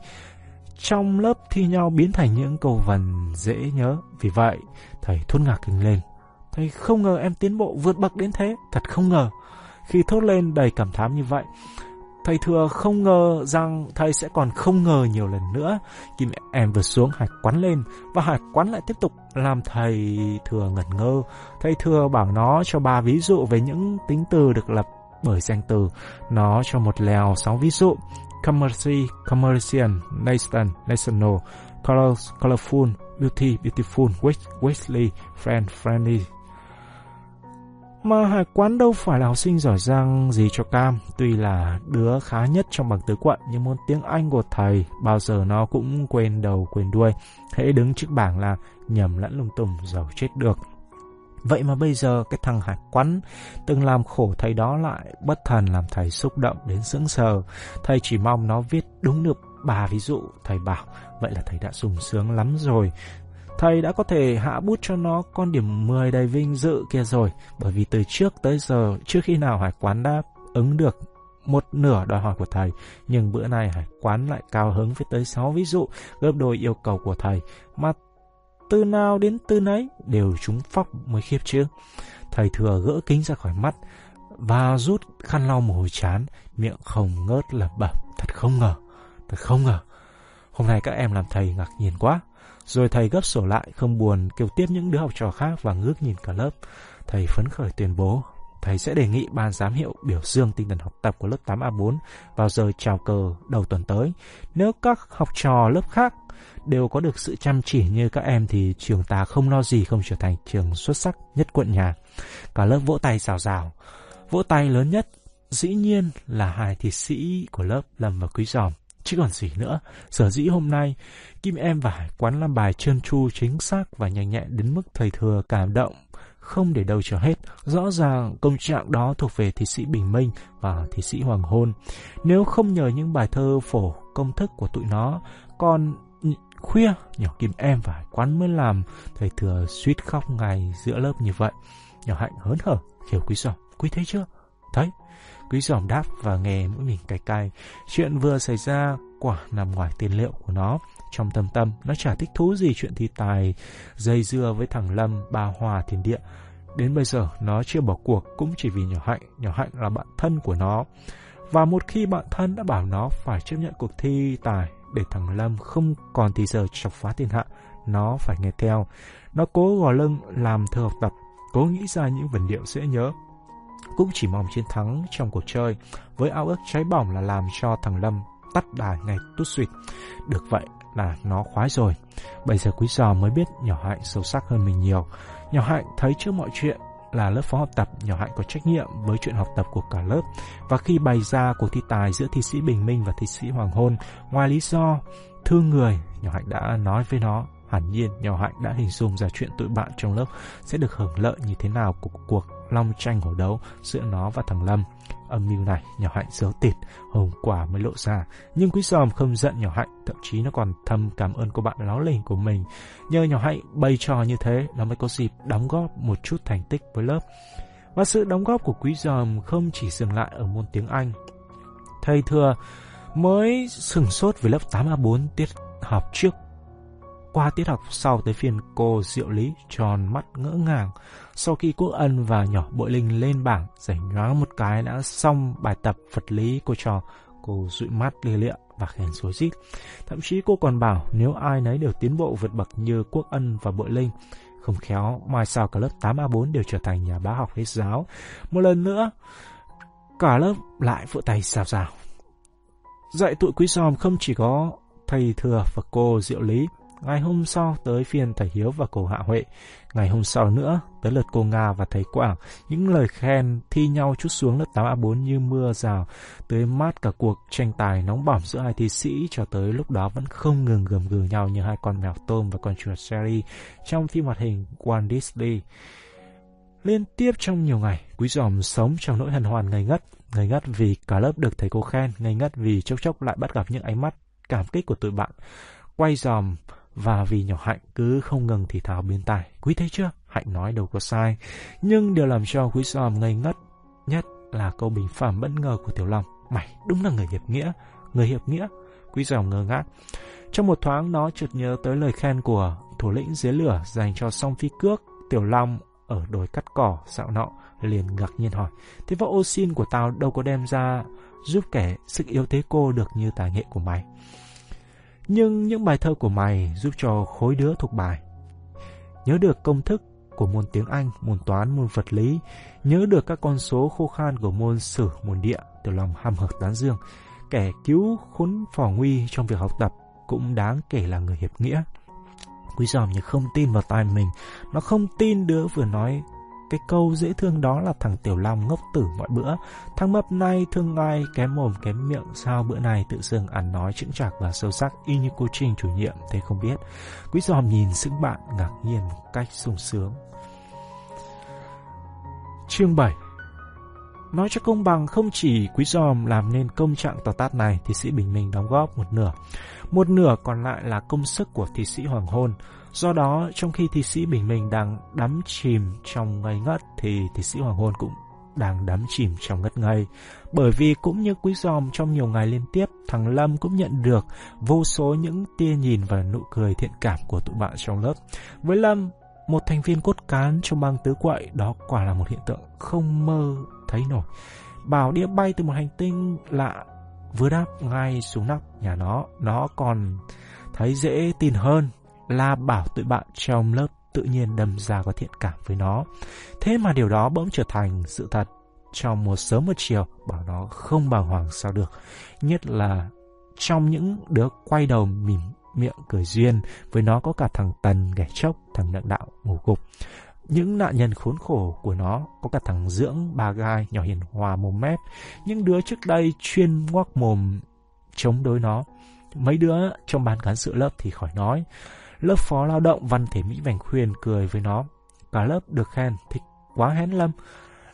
trong lớp thi nhau biến thành những câu vần dễ nhớ. Vì vậy, thầy thốt ngạc kinh lên. Thầy không ngờ em tiến bộ vượt bậc đến thế, thật không ngờ. Khi thốt lên đầy cảm thán như vậy, thầy thừa không ngờ rằng thầy sẽ còn không ngờ nhiều lần nữa. khi em vừa xuống hải quán lên và hải quán lại tiếp tục làm thầy thừa ngẩn ngơ. Thầy thừa bảo nó cho ba ví dụ về những tính từ được lập bởi danh từ. Nó cho một lèo sáu ví dụ. Commercy, commercial, nation, national, colors, colorful, beauty, beautiful, Wish, Wishly, friend, friendly, mà Hải Quán đâu phải là học sinh giỏi giang gì cho Cam, tuy là đứa khá nhất trong bậc tứ quận nhưng môn tiếng Anh của thầy bao giờ nó cũng quên đầu quên đuôi, hễ đứng trước bảng là nhầm lẫn lung tung giàu chết được. Vậy mà bây giờ cái thằng Hải Quán từng làm khổ thầy đó lại bất thần làm thầy xúc động đến sững sờ. Thầy chỉ mong nó viết đúng được ba ví dụ, thầy bảo vậy là thầy đã sung sướng lắm rồi. Thầy đã có thể hạ bút cho nó con điểm 10 đầy vinh dự kia rồi, bởi vì từ trước tới giờ, trước khi nào hải quán đã ứng được một nửa đòi hỏi của thầy, nhưng bữa nay hải quán lại cao hứng với tới 6 ví dụ, gấp đôi yêu cầu của thầy, mà từ nào đến từ nấy đều trúng phóc mới khiếp chứ. Thầy thừa gỡ kính ra khỏi mắt và rút khăn lau mồ hôi chán, miệng không ngớt lẩm bẩm, thật không ngờ, thật không ngờ. Hôm nay các em làm thầy ngạc nhiên quá. Rồi thầy gấp sổ lại, không buồn kêu tiếp những đứa học trò khác và ngước nhìn cả lớp. Thầy phấn khởi tuyên bố, thầy sẽ đề nghị ban giám hiệu biểu dương tinh thần học tập của lớp 8A4 vào giờ chào cờ đầu tuần tới. Nếu các học trò lớp khác đều có được sự chăm chỉ như các em thì trường ta không lo gì không trở thành trường xuất sắc nhất quận nhà. Cả lớp vỗ tay rào rào. Vỗ tay lớn nhất dĩ nhiên là hai thi sĩ của lớp Lâm và Quý Giòm. Chứ còn gì nữa, sở dĩ hôm nay, Kim Em và Hải Quán làm bài trơn tru chính xác và nhanh nhẹn đến mức thầy thừa cảm động, không để đâu cho hết. Rõ ràng công trạng đó thuộc về thị sĩ Bình Minh và thị sĩ Hoàng Hôn. Nếu không nhờ những bài thơ phổ công thức của tụi nó, còn khuya nhỏ Kim Em và Hải Quán mới làm thầy thừa suýt khóc ngày giữa lớp như vậy. Nhỏ Hạnh hớn hở, hiểu quý giọng, quý thấy chưa? Thấy, Quý giòm đáp và nghe mũi mình cay cay. Chuyện vừa xảy ra quả nằm ngoài tiền liệu của nó. Trong tâm tâm, nó chả thích thú gì chuyện thi tài dây dưa với thằng Lâm, ba Hòa thiên địa. Đến bây giờ, nó chưa bỏ cuộc cũng chỉ vì nhỏ Hạnh. Nhỏ Hạnh là bạn thân của nó. Và một khi bạn thân đã bảo nó phải chấp nhận cuộc thi tài để thằng Lâm không còn thì giờ chọc phá thiên hạ, nó phải nghe theo. Nó cố gò lưng làm thơ học tập, cố nghĩ ra những vần điệu dễ nhớ cũng chỉ mong chiến thắng trong cuộc chơi, với ao ước cháy bỏng là làm cho thằng Lâm tắt đài ngay tút suyệt. Được vậy là nó khoái rồi. Bây giờ quý giò mới biết nhỏ hạnh sâu sắc hơn mình nhiều. Nhỏ hạnh thấy trước mọi chuyện là lớp phó học tập, nhỏ hạnh có trách nhiệm với chuyện học tập của cả lớp. Và khi bày ra cuộc thi tài giữa thi sĩ Bình Minh và thi sĩ Hoàng Hôn, ngoài lý do thương người, nhỏ hạnh đã nói với nó Hẳn nhiên, nhỏ hạnh đã hình dung ra chuyện tụi bạn trong lớp sẽ được hưởng lợi như thế nào của cuộc long tranh hổ đấu giữa nó và thằng Lâm. Âm mưu này nhỏ hạnh giấu tịt, hôm qua mới lộ ra. Nhưng quý giòm không giận nhỏ hạnh, thậm chí nó còn thầm cảm ơn cô bạn láo lỉnh của mình. Nhờ nhỏ hạnh bày trò như thế, nó mới có dịp đóng góp một chút thành tích với lớp. Và sự đóng góp của quý giòm không chỉ dừng lại ở môn tiếng Anh. Thầy thừa mới sừng sốt với lớp 8A4 tiết học trước qua tiết học sau tới phiên cô Diệu Lý tròn mắt ngỡ ngàng. Sau khi Quốc Ân và nhỏ bội linh lên bảng, giải nhoáng một cái đã xong bài tập vật lý cô trò. Cô dụi mắt lia lịa và khen rối rít. Thậm chí cô còn bảo nếu ai nấy đều tiến bộ vượt bậc như Quốc Ân và bội linh, không khéo mai sau cả lớp 8A4 đều trở thành nhà bá học hết giáo. Một lần nữa, cả lớp lại vỗ tay xào xào. Dạy tụi quý giòm không chỉ có thầy thừa và cô Diệu Lý, Ngày hôm sau tới phiên thầy Hiếu và cổ Hạ Huệ. Ngày hôm sau nữa tới lượt cô Nga và thầy Quảng. Những lời khen thi nhau chút xuống lớp 8A4 như mưa rào. Tới mát cả cuộc tranh tài nóng bỏng giữa hai thi sĩ cho tới lúc đó vẫn không ngừng gầm gừ nhau như hai con mèo tôm và con chuột Sherry trong phim hoạt hình Walt Disney. Liên tiếp trong nhiều ngày, quý giòm sống trong nỗi hân hoan ngây ngất. Ngây ngất vì cả lớp được thầy cô khen, ngây ngất vì chốc chốc lại bắt gặp những ánh mắt cảm kích của tụi bạn. Quay giòm và vì nhỏ Hạnh cứ không ngừng thì thào biên tài. Quý thấy chưa? Hạnh nói đâu có sai. Nhưng điều làm cho quý giòm ngây ngất nhất là câu bình phẩm bất ngờ của Tiểu Long. Mày, đúng là người hiệp nghĩa. Người hiệp nghĩa. Quý giòm ngơ ngác. Trong một thoáng, nó chợt nhớ tới lời khen của thủ lĩnh dưới lửa dành cho song phi cước, Tiểu Long ở đồi cắt cỏ dạo nọ, liền ngạc nhiên hỏi, thế vợ ô xin của tao đâu có đem ra giúp kẻ sức yếu thế cô được như tài nghệ của mày nhưng những bài thơ của mày giúp cho khối đứa thuộc bài. Nhớ được công thức của môn tiếng Anh, môn toán, môn vật lý, nhớ được các con số khô khan của môn sử, môn địa, từ lòng hàm hực tán dương. Kẻ cứu khốn phò nguy trong việc học tập cũng đáng kể là người hiệp nghĩa. Quý giòm như không tin vào tai mình, nó không tin đứa vừa nói cái câu dễ thương đó là thằng Tiểu Long ngốc tử mọi bữa. Thằng mập này thương ai, kém mồm, kém miệng, sao bữa này tự dưng ăn nói chững chạc và sâu sắc y như cô Trinh chủ nhiệm, thế không biết. Quý giòm nhìn xứng bạn, ngạc nhiên một cách sung sướng. Chương 7 Nói cho công bằng không chỉ quý giòm làm nên công trạng tỏ tát này thì sĩ Bình Minh đóng góp một nửa. Một nửa còn lại là công sức của thi sĩ Hoàng Hôn. Do đó, trong khi thi sĩ Bình Minh đang đắm chìm trong ngây ngất thì thi sĩ Hoàng Hôn cũng đang đắm chìm trong ngất ngây. Bởi vì cũng như quý giòm trong nhiều ngày liên tiếp, thằng Lâm cũng nhận được vô số những tia nhìn và nụ cười thiện cảm của tụi bạn trong lớp. Với Lâm, một thành viên cốt cán trong bang tứ quậy đó quả là một hiện tượng không mơ thấy nổi. Bảo đĩa bay từ một hành tinh lạ vừa đáp ngay xuống nóc nhà nó, nó còn thấy dễ tin hơn là bảo tụi bạn trong lớp tự nhiên đâm ra có thiện cảm với nó. Thế mà điều đó bỗng trở thành sự thật. Trong một sớm một chiều, bảo nó không bàng hoàng sao được. Nhất là trong những đứa quay đầu mỉm miệng cười duyên, với nó có cả thằng Tần ghẻ chốc, thằng nặng đạo ngủ gục. Những nạn nhân khốn khổ của nó có cả thằng Dưỡng, bà gai, nhỏ hiền hòa mồm mép. Những đứa trước đây chuyên ngoác mồm chống đối nó. Mấy đứa trong ban cán sự lớp thì khỏi nói. Lớp phó lao động văn thể Mỹ Vành khuyên cười với nó. Cả lớp được khen, thích quá hén lâm.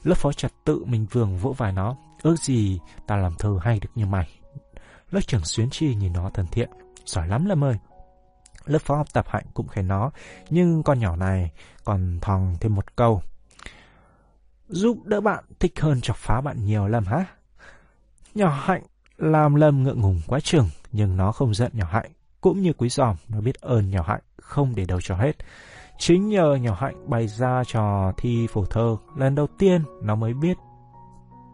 Lớp phó trật tự mình vườn vỗ vai nó. Ước gì ta làm thơ hay được như mày. Lớp trưởng Xuyến Chi nhìn nó thân thiện. Giỏi lắm Lâm ơi. Lớp phó học tập hạnh cũng khen nó. Nhưng con nhỏ này còn thòng thêm một câu. Giúp đỡ bạn thích hơn chọc phá bạn nhiều Lâm hả? Nhỏ hạnh làm Lâm ngượng ngùng quá chừng. Nhưng nó không giận nhỏ hạnh cũng như quý giòm, nó biết ơn nhỏ hạnh không để đâu cho hết. Chính nhờ nhỏ hạnh bày ra trò thi phổ thơ, lần đầu tiên nó mới biết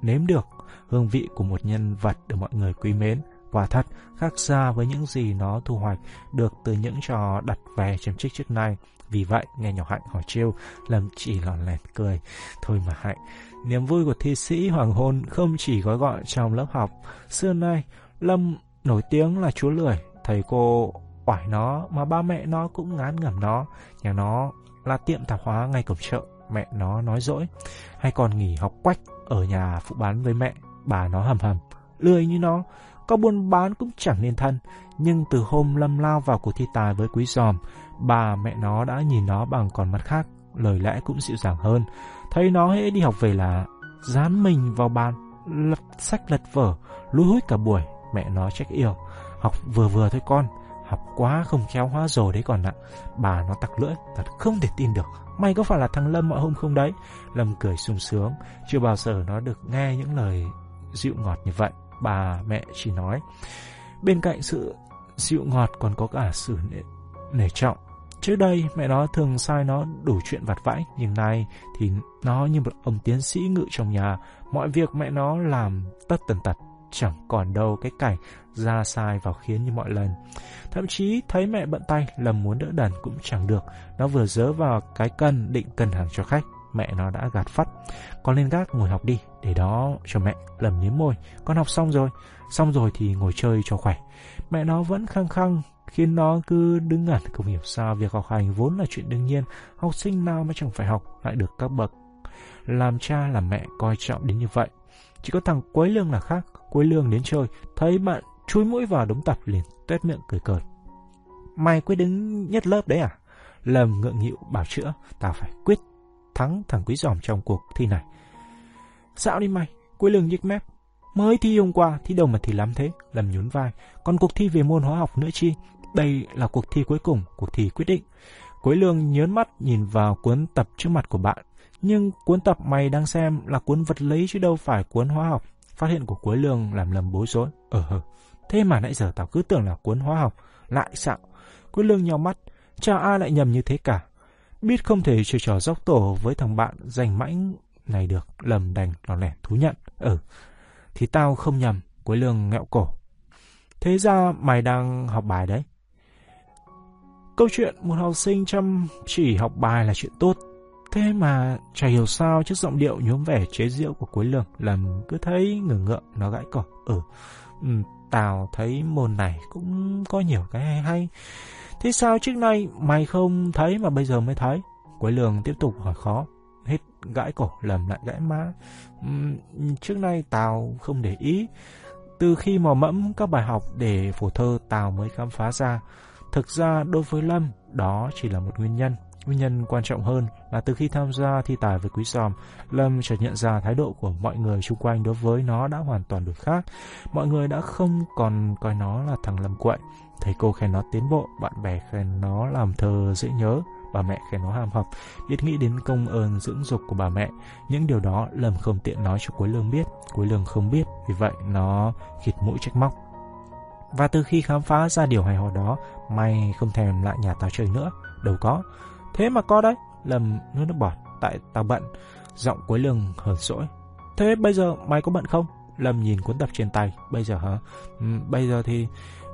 nếm được hương vị của một nhân vật được mọi người quý mến. Quả thật, khác xa với những gì nó thu hoạch được từ những trò đặt về chấm trích trước nay. Vì vậy, nghe nhỏ Hạnh hỏi trêu, Lâm chỉ lòn lẹt cười. Thôi mà Hạnh, niềm vui của thi sĩ hoàng hôn không chỉ gói gọn trong lớp học. Xưa nay, Lâm nổi tiếng là chúa lười. Thầy cô oải nó mà ba mẹ nó cũng ngán ngẩm nó. Nhà nó là tiệm tạp hóa ngay cổng chợ. Mẹ nó nói dỗi. Hay còn nghỉ học quách ở nhà phụ bán với mẹ. Bà nó hầm hầm. Lười như nó. Có buôn bán cũng chẳng nên thân. Nhưng từ hôm Lâm lao vào cuộc thi tài với quý giòm, bà mẹ nó đã nhìn nó bằng con mắt khác. Lời lẽ cũng dịu dàng hơn. Thấy nó hễ đi học về là dán mình vào bàn, lật sách lật vở, lúi húi cả buổi. Mẹ nó trách yêu. Học vừa vừa thôi con, học quá không khéo hóa rồi đấy còn ạ. Bà nó tặc lưỡi, thật không thể tin được. Mày có phải là thằng Lâm mọi hôm không đấy? Lâm cười sung sướng, chưa bao giờ nó được nghe những lời dịu ngọt như vậy. Bà mẹ chỉ nói, bên cạnh sự dịu ngọt còn có cả sự nể, nể trọng. Trước đây mẹ nó thường sai nó đủ chuyện vặt vãnh, nhưng nay thì nó như một ông tiến sĩ ngự trong nhà. Mọi việc mẹ nó làm tất tần tật, chẳng còn đâu cái cảnh ra sai vào khiến như mọi lần. Thậm chí thấy mẹ bận tay, lầm muốn đỡ đần cũng chẳng được. Nó vừa dớ vào cái cân định cân hàng cho khách, mẹ nó đã gạt phát. Con lên gác ngồi học đi, để đó cho mẹ lầm liếm môi. Con học xong rồi, xong rồi thì ngồi chơi cho khỏe. Mẹ nó vẫn khăng khăng, khiến nó cứ đứng ngẩn không hiểu sao việc học hành vốn là chuyện đương nhiên. Học sinh nào mà chẳng phải học, lại được các bậc. Làm cha làm mẹ coi trọng đến như vậy. Chỉ có thằng Quấy Lương là khác. Quấy Lương đến chơi, thấy bạn chui mũi vào đống tập liền tuét miệng cười cợt. Mày quyết đứng nhất lớp đấy à? Lầm ngượng nghịu bảo chữa, tao phải quyết thắng thằng quý giòm trong cuộc thi này. Dạo đi mày, Cuối Lương nhích mép. Mới thi hôm qua, thi đâu mà thì lắm thế, Lầm nhún vai. Còn cuộc thi về môn hóa học nữa chi? Đây là cuộc thi cuối cùng, cuộc thi quyết định. Cuối Lương nhớn mắt nhìn vào cuốn tập trước mặt của bạn. Nhưng cuốn tập mày đang xem là cuốn vật lý chứ đâu phải cuốn hóa học. Phát hiện của cuối Lương làm lầm bối rối. Ờ hờ, thế mà nãy giờ tao cứ tưởng là cuốn hóa học. Lại xạo. Cuối Lương nhau mắt. Chả ai lại nhầm như thế cả. Biết không thể chơi trò dốc tổ với thằng bạn giành mãnh này được, lầm đành lò lẻ thú nhận. Ừ, thì tao không nhầm, Quế Lương nghẹo cổ. Thế ra mày đang học bài đấy. Câu chuyện một học sinh chăm chỉ học bài là chuyện tốt. Thế mà chả hiểu sao trước giọng điệu nhuốm vẻ chế giễu của Quế Lương làm cứ thấy ngửa ngượng nó gãi cổ. Ừ, ừ, tao thấy môn này cũng có nhiều cái hay hay. Thế sao trước nay mày không thấy mà bây giờ mới thấy? Quế Lương tiếp tục hỏi khó. Hết gãi cổ lầm lại gãi má. Uhm, trước nay tao không để ý. Từ khi mò mẫm các bài học để phổ thơ tao mới khám phá ra. Thực ra đối với Lâm, đó chỉ là một nguyên nhân. Nguyên nhân quan trọng hơn là từ khi tham gia thi tài với Quý Giòm, Lâm chợt nhận ra thái độ của mọi người xung quanh đối với nó đã hoàn toàn đổi khác. Mọi người đã không còn coi nó là thằng Lâm quậy. Thầy cô khen nó tiến bộ, bạn bè khen nó làm thơ dễ nhớ, bà mẹ khen nó ham học, biết nghĩ đến công ơn dưỡng dục của bà mẹ. Những điều đó Lâm không tiện nói cho Quế Lương biết, Quế Lương không biết, vì vậy nó khịt mũi trách móc. Và từ khi khám phá ra điều hài hò đó, mày không thèm lại nhà tao chơi nữa. Đâu có. Thế mà có đấy. Lâm nuốt nước bọt. Tại tao bận. Giọng Quế Lương hờn dỗi. Thế bây giờ mày có bận không? Lâm nhìn cuốn tập trên tay. Bây giờ hả? Ừ, bây giờ thì...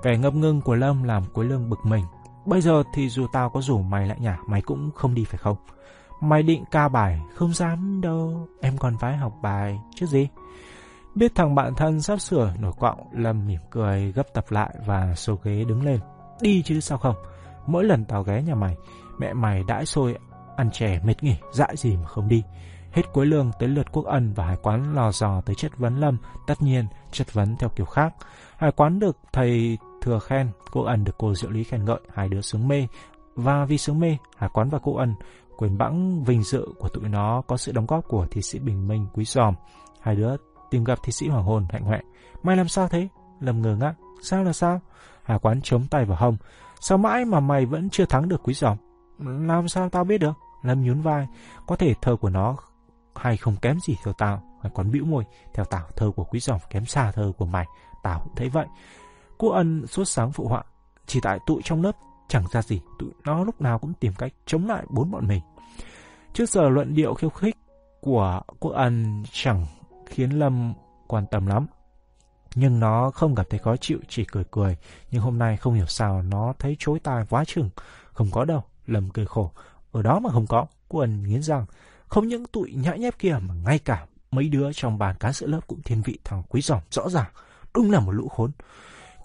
Vẻ ngập ngưng của Lâm làm Quế Lương bực mình. Bây giờ thì dù tao có rủ mày lại nhà, mày cũng không đi phải không? Mày định ca bài, không dám đâu. Em còn phải học bài, chứ gì? Biết thằng bạn thân sắp sửa nổi quọng, Lâm mỉm cười gấp tập lại và xô ghế đứng lên. Đi chứ sao không? Mỗi lần tao ghé nhà mày, mẹ mày đãi xôi ăn chè mệt nghỉ, dại gì mà không đi. Hết cuối lương tới lượt quốc ân và hải quán lò dò tới chất vấn Lâm, tất nhiên chất vấn theo kiểu khác. Hải quán được thầy thừa khen, cô ân được cô diệu lý khen ngợi, hai đứa sướng mê. Và vì sướng mê, Hà quán và cô ân quyền bẵng vinh dự của tụi nó có sự đóng góp của thi sĩ Bình Minh Quý Giòm. Hai đứa tìm gặp thi sĩ Hoàng Hồn hạnh huệ. Mày làm sao thế? Lâm ngờ ngác. Sao là sao? Hà quán chống tay vào hông. Sao mãi mà mày vẫn chưa thắng được quý giòm? Làm sao tao biết được? Lâm nhún vai. Có thể thơ của nó hay không kém gì theo tao. Hà quán bĩu môi. Theo tao, thơ của quý giòm kém xa thơ của mày. Tao cũng thấy vậy. Quốc ân suốt sáng phụ họa. Chỉ tại tụi trong lớp chẳng ra gì. Tụi nó lúc nào cũng tìm cách chống lại bốn bọn mình. Trước giờ luận điệu khiêu khích của Quốc ân chẳng khiến Lâm quan tâm lắm. Nhưng nó không cảm thấy khó chịu, chỉ cười cười. Nhưng hôm nay không hiểu sao nó thấy chối tai quá chừng. Không có đâu, Lâm cười khổ. Ở đó mà không có. Quốc ân nghiến rằng, không những tụi nhã nhép kia mà ngay cả mấy đứa trong bàn cán sữa lớp cũng thiên vị thằng quý giỏm rõ ràng. Đúng là một lũ khốn.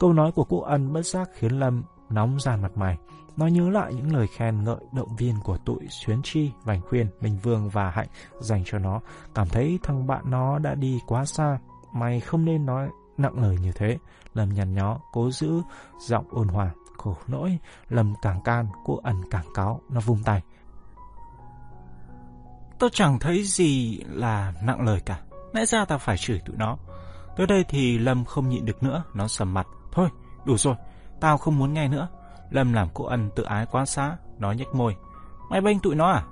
Câu nói của cô ân bất giác khiến Lâm nóng ràn mặt mày. Nó nhớ lại những lời khen ngợi động viên của tụi Xuyến Chi, Vành Khuyên, Minh Vương và Hạnh dành cho nó. Cảm thấy thằng bạn nó đã đi quá xa. Mày không nên nói nặng lời như thế. Lâm nhằn nhó, cố giữ giọng ôn hòa. Khổ nỗi, Lâm càng can, cô ẩn càng cáo, nó vung tay. Tôi chẳng thấy gì là nặng lời cả. Lẽ ra ta phải chửi tụi nó. Tới đây thì Lâm không nhịn được nữa, nó sầm mặt. Thôi, đủ rồi, tao không muốn nghe nữa. Lâm làm cô ân tự ái quá xá, nó nhếch môi. Mày bênh tụi nó à?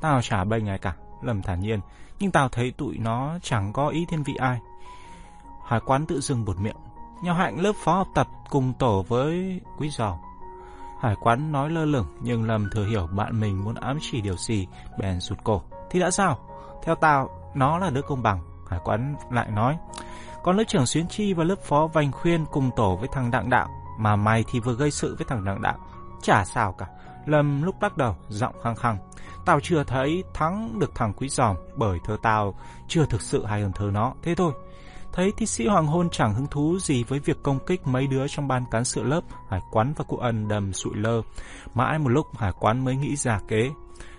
Tao chả bênh ai cả, Lâm thản nhiên. Nhưng tao thấy tụi nó chẳng có ý thiên vị ai. Hải quán tự dưng bột miệng. Nhau hạnh lớp phó học tập cùng tổ với quý giò. Hải quán nói lơ lửng nhưng Lâm thừa hiểu bạn mình muốn ám chỉ điều gì, bèn sụt cổ. Thì đã sao? Theo tao, nó là đứa công bằng. Hải quán lại nói. Còn lớp trưởng Xuyến Chi và lớp phó Vành Khuyên cùng tổ với thằng Đặng Đạo. Mà mày thì vừa gây sự với thằng Đặng Đạo. Chả sao cả. Lâm lúc bắt đầu, giọng khăng khăng. Tao chưa thấy thắng được thằng Quý Giòm bởi thơ tao chưa thực sự hay hơn thơ nó. Thế thôi. Thấy thi sĩ Hoàng Hôn chẳng hứng thú gì với việc công kích mấy đứa trong ban cán sự lớp, Hải Quán và cụ Ân đầm sụi lơ. Mãi một lúc Hải Quán mới nghĩ ra kế.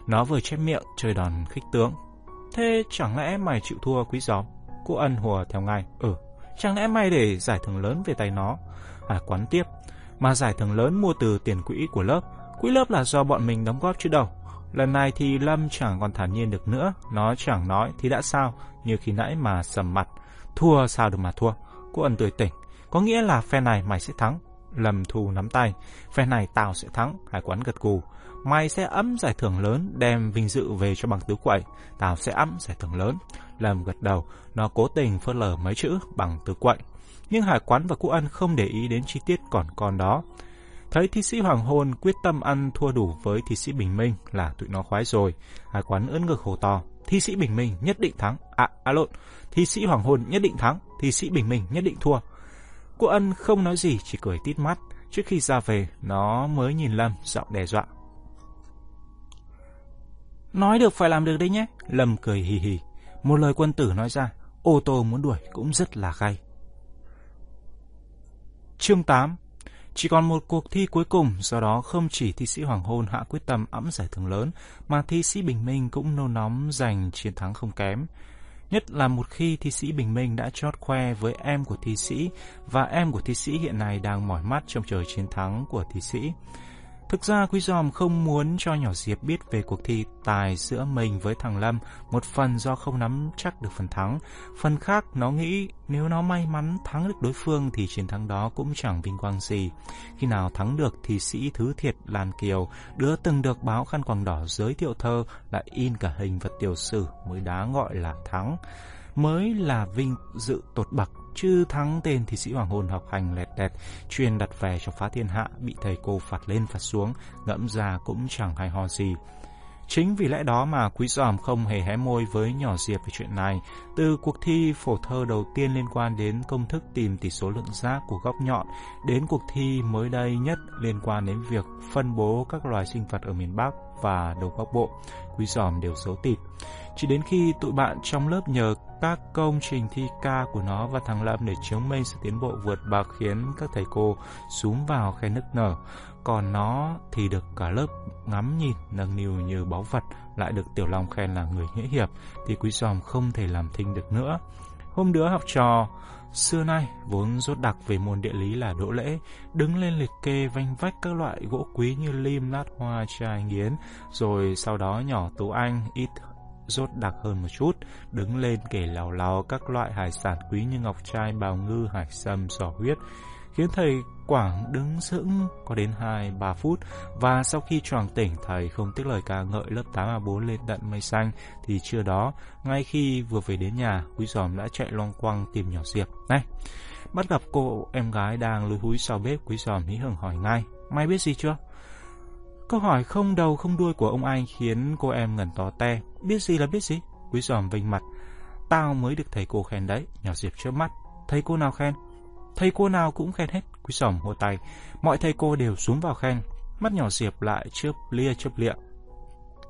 Nó vừa chép miệng chơi đòn khích tướng. Thế chẳng lẽ mày chịu thua quý Giòm? Cô ân hùa theo ngay. Ừ, chẳng lẽ may để giải thưởng lớn về tay nó? À quán tiếp. Mà giải thưởng lớn mua từ tiền quỹ của lớp. Quỹ lớp là do bọn mình đóng góp chứ đâu. Lần này thì Lâm chẳng còn thản nhiên được nữa. Nó chẳng nói thì đã sao, như khi nãy mà sầm mặt. Thua sao được mà thua. Cô ân tươi tỉnh. Có nghĩa là phe này mày sẽ thắng. Lâm Thu nắm tay. Phe này tao sẽ thắng. Hải quán gật gù. Mày sẽ ấm giải thưởng lớn đem vinh dự về cho bằng tứ quậy. Tao sẽ ấm giải thưởng lớn. Lâm gật đầu, nó cố tình phớt lờ mấy chữ bằng tứ quậy. Nhưng Hải Quán và Cụ Ân không để ý đến chi tiết còn con đó. Thấy thi sĩ Hoàng Hôn quyết tâm ăn thua đủ với thi sĩ Bình Minh là tụi nó khoái rồi. Hải Quán ưỡn ngực hồ to. Thi sĩ Bình Minh nhất định thắng. À, à lộn. Thi sĩ Hoàng Hôn nhất định thắng. Thi sĩ Bình Minh nhất định thua. Cụ Ân không nói gì, chỉ cười tít mắt. Trước khi ra về, nó mới nhìn Lâm, giọng đe dọa. Nói được phải làm được đấy nhé. Lâm cười hì hì. Một lời quân tử nói ra, ô tô muốn đuổi cũng rất là gay. Chương 8 Chỉ còn một cuộc thi cuối cùng, do đó không chỉ thi sĩ Hoàng Hôn hạ quyết tâm ẵm giải thưởng lớn, mà thi sĩ Bình Minh cũng nôn nóng giành chiến thắng không kém. Nhất là một khi thi sĩ Bình Minh đã chót khoe với em của thi sĩ và em của thi sĩ hiện nay đang mỏi mắt trong chờ chiến thắng của thi sĩ. Thực ra Quý Giòm không muốn cho nhỏ Diệp biết về cuộc thi tài giữa mình với thằng Lâm, một phần do không nắm chắc được phần thắng, phần khác nó nghĩ nếu nó may mắn thắng được đối phương thì chiến thắng đó cũng chẳng vinh quang gì. Khi nào thắng được thì sĩ Thứ Thiệt Lan Kiều, đứa từng được báo khăn quàng đỏ giới thiệu thơ lại in cả hình vật tiểu sử mới đá gọi là thắng mới là vinh dự tột bậc chứ thắng tên thì sĩ hoàng hôn học hành lẹt đẹt chuyên đặt về cho phá thiên hạ bị thầy cô phạt lên phạt xuống ngẫm ra cũng chẳng hay ho gì Chính vì lẽ đó mà Quý Giòm không hề hé môi với nhỏ Diệp về chuyện này. Từ cuộc thi phổ thơ đầu tiên liên quan đến công thức tìm tỷ số lượng giác của góc nhọn, đến cuộc thi mới đây nhất liên quan đến việc phân bố các loài sinh vật ở miền Bắc và Đông Bắc Bộ, Quý Giòm đều giấu tịt. Chỉ đến khi tụi bạn trong lớp nhờ các công trình thi ca của nó và thằng Lâm để chứng minh sự tiến bộ vượt bậc khiến các thầy cô súm vào khen nức nở. Còn nó thì được cả lớp ngắm nhìn nâng niu như báu vật, lại được Tiểu Long khen là người nghĩa hiệp, thì Quý Giòm không thể làm thinh được nữa. Hôm đứa học trò xưa nay vốn rốt đặc về môn địa lý là đỗ lễ, đứng lên liệt kê vanh vách các loại gỗ quý như lim, lát hoa, chai nghiến, rồi sau đó nhỏ Tú Anh ít rốt đặc hơn một chút, đứng lên kể lào lào các loại hải sản quý như ngọc trai, bào ngư, hải sâm, sò huyết, khiến thầy Quảng đứng sững có đến 2-3 phút và sau khi choàng tỉnh thầy không tiếc lời ca ngợi lớp 8A4 lên tận mây xanh thì chưa đó, ngay khi vừa về đến nhà, Quý Giòm đã chạy loang quăng tìm nhỏ Diệp. Này, bắt gặp cô em gái đang lùi húi sau bếp, Quý Giòm hí hưởng hỏi ngay, mày biết gì chưa? Câu hỏi không đầu không đuôi của ông anh khiến cô em ngẩn to te. Biết gì là biết gì? Quý giòm vinh mặt. Tao mới được thầy cô khen đấy. Nhỏ Diệp trước mắt. Thầy cô nào khen? Thầy cô nào cũng khen hết. Quý giòm hô tay. Mọi thầy cô đều xuống vào khen. mắt nhỏ Diệp lại chớp lia chớp lịa.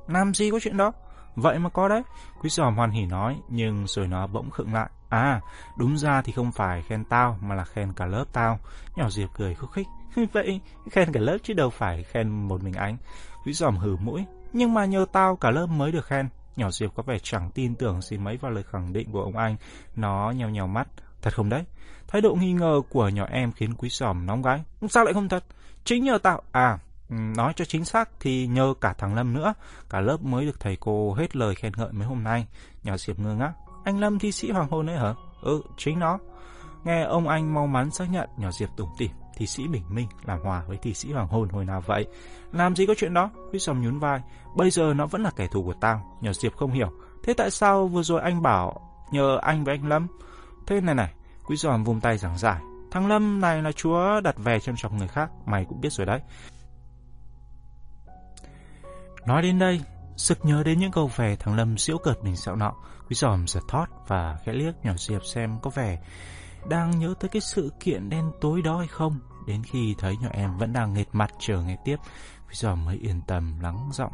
Làm gì có chuyện đó? Vậy mà có đấy. Quý giòm hoan hỉ nói, nhưng rồi nó bỗng khựng lại. À, đúng ra thì không phải khen tao, mà là khen cả lớp tao. Nhỏ Diệp cười khúc khích. <laughs> Vậy, khen cả lớp chứ đâu phải khen một mình anh. Quý giòm hừ mũi. Nhưng mà nhờ tao cả lớp mới được khen. Nhỏ Diệp có vẻ chẳng tin tưởng gì mấy vào lời khẳng định của ông anh. Nó nhèo nhèo mắt. Thật không đấy? Thái độ nghi ngờ của nhỏ em khiến quý giòm nóng gái. Sao lại không thật? Chính nhờ tao. À, ừ, nói cho chính xác thì nhờ cả thằng Lâm nữa, cả lớp mới được thầy cô hết lời khen ngợi mấy hôm nay. Nhỏ Diệp ngơ ngác. Anh Lâm thi sĩ hoàng hôn ấy hả? Ừ, chính nó. Nghe ông anh mau mắn xác nhận, nhỏ Diệp tủm tỉm. Thi sĩ bình minh làm hòa với thi sĩ hoàng hôn hồi nào vậy? Làm gì có chuyện đó? Wisdom nhún vai. Bây giờ nó vẫn là kẻ thù của tao. Nhỏ Diệp không hiểu. Thế tại sao vừa rồi anh bảo nhờ anh với anh Lâm? Thế này này, Wisdom giòm vùng tay giảng giải. Thằng Lâm này là chúa đặt về trong chọc người khác, mày cũng biết rồi đấy. Nói đến đây, sực nhớ đến những câu về thằng Lâm diễu cợt mình sợ nọ, quý giòm giật thót và khẽ liếc nhỏ Diệp xem có vẻ đang nhớ tới cái sự kiện đen tối đó hay không. Đến khi thấy nhỏ em vẫn đang nghệt mặt chờ nghe tiếp, bây giờ mới yên tâm lắng giọng.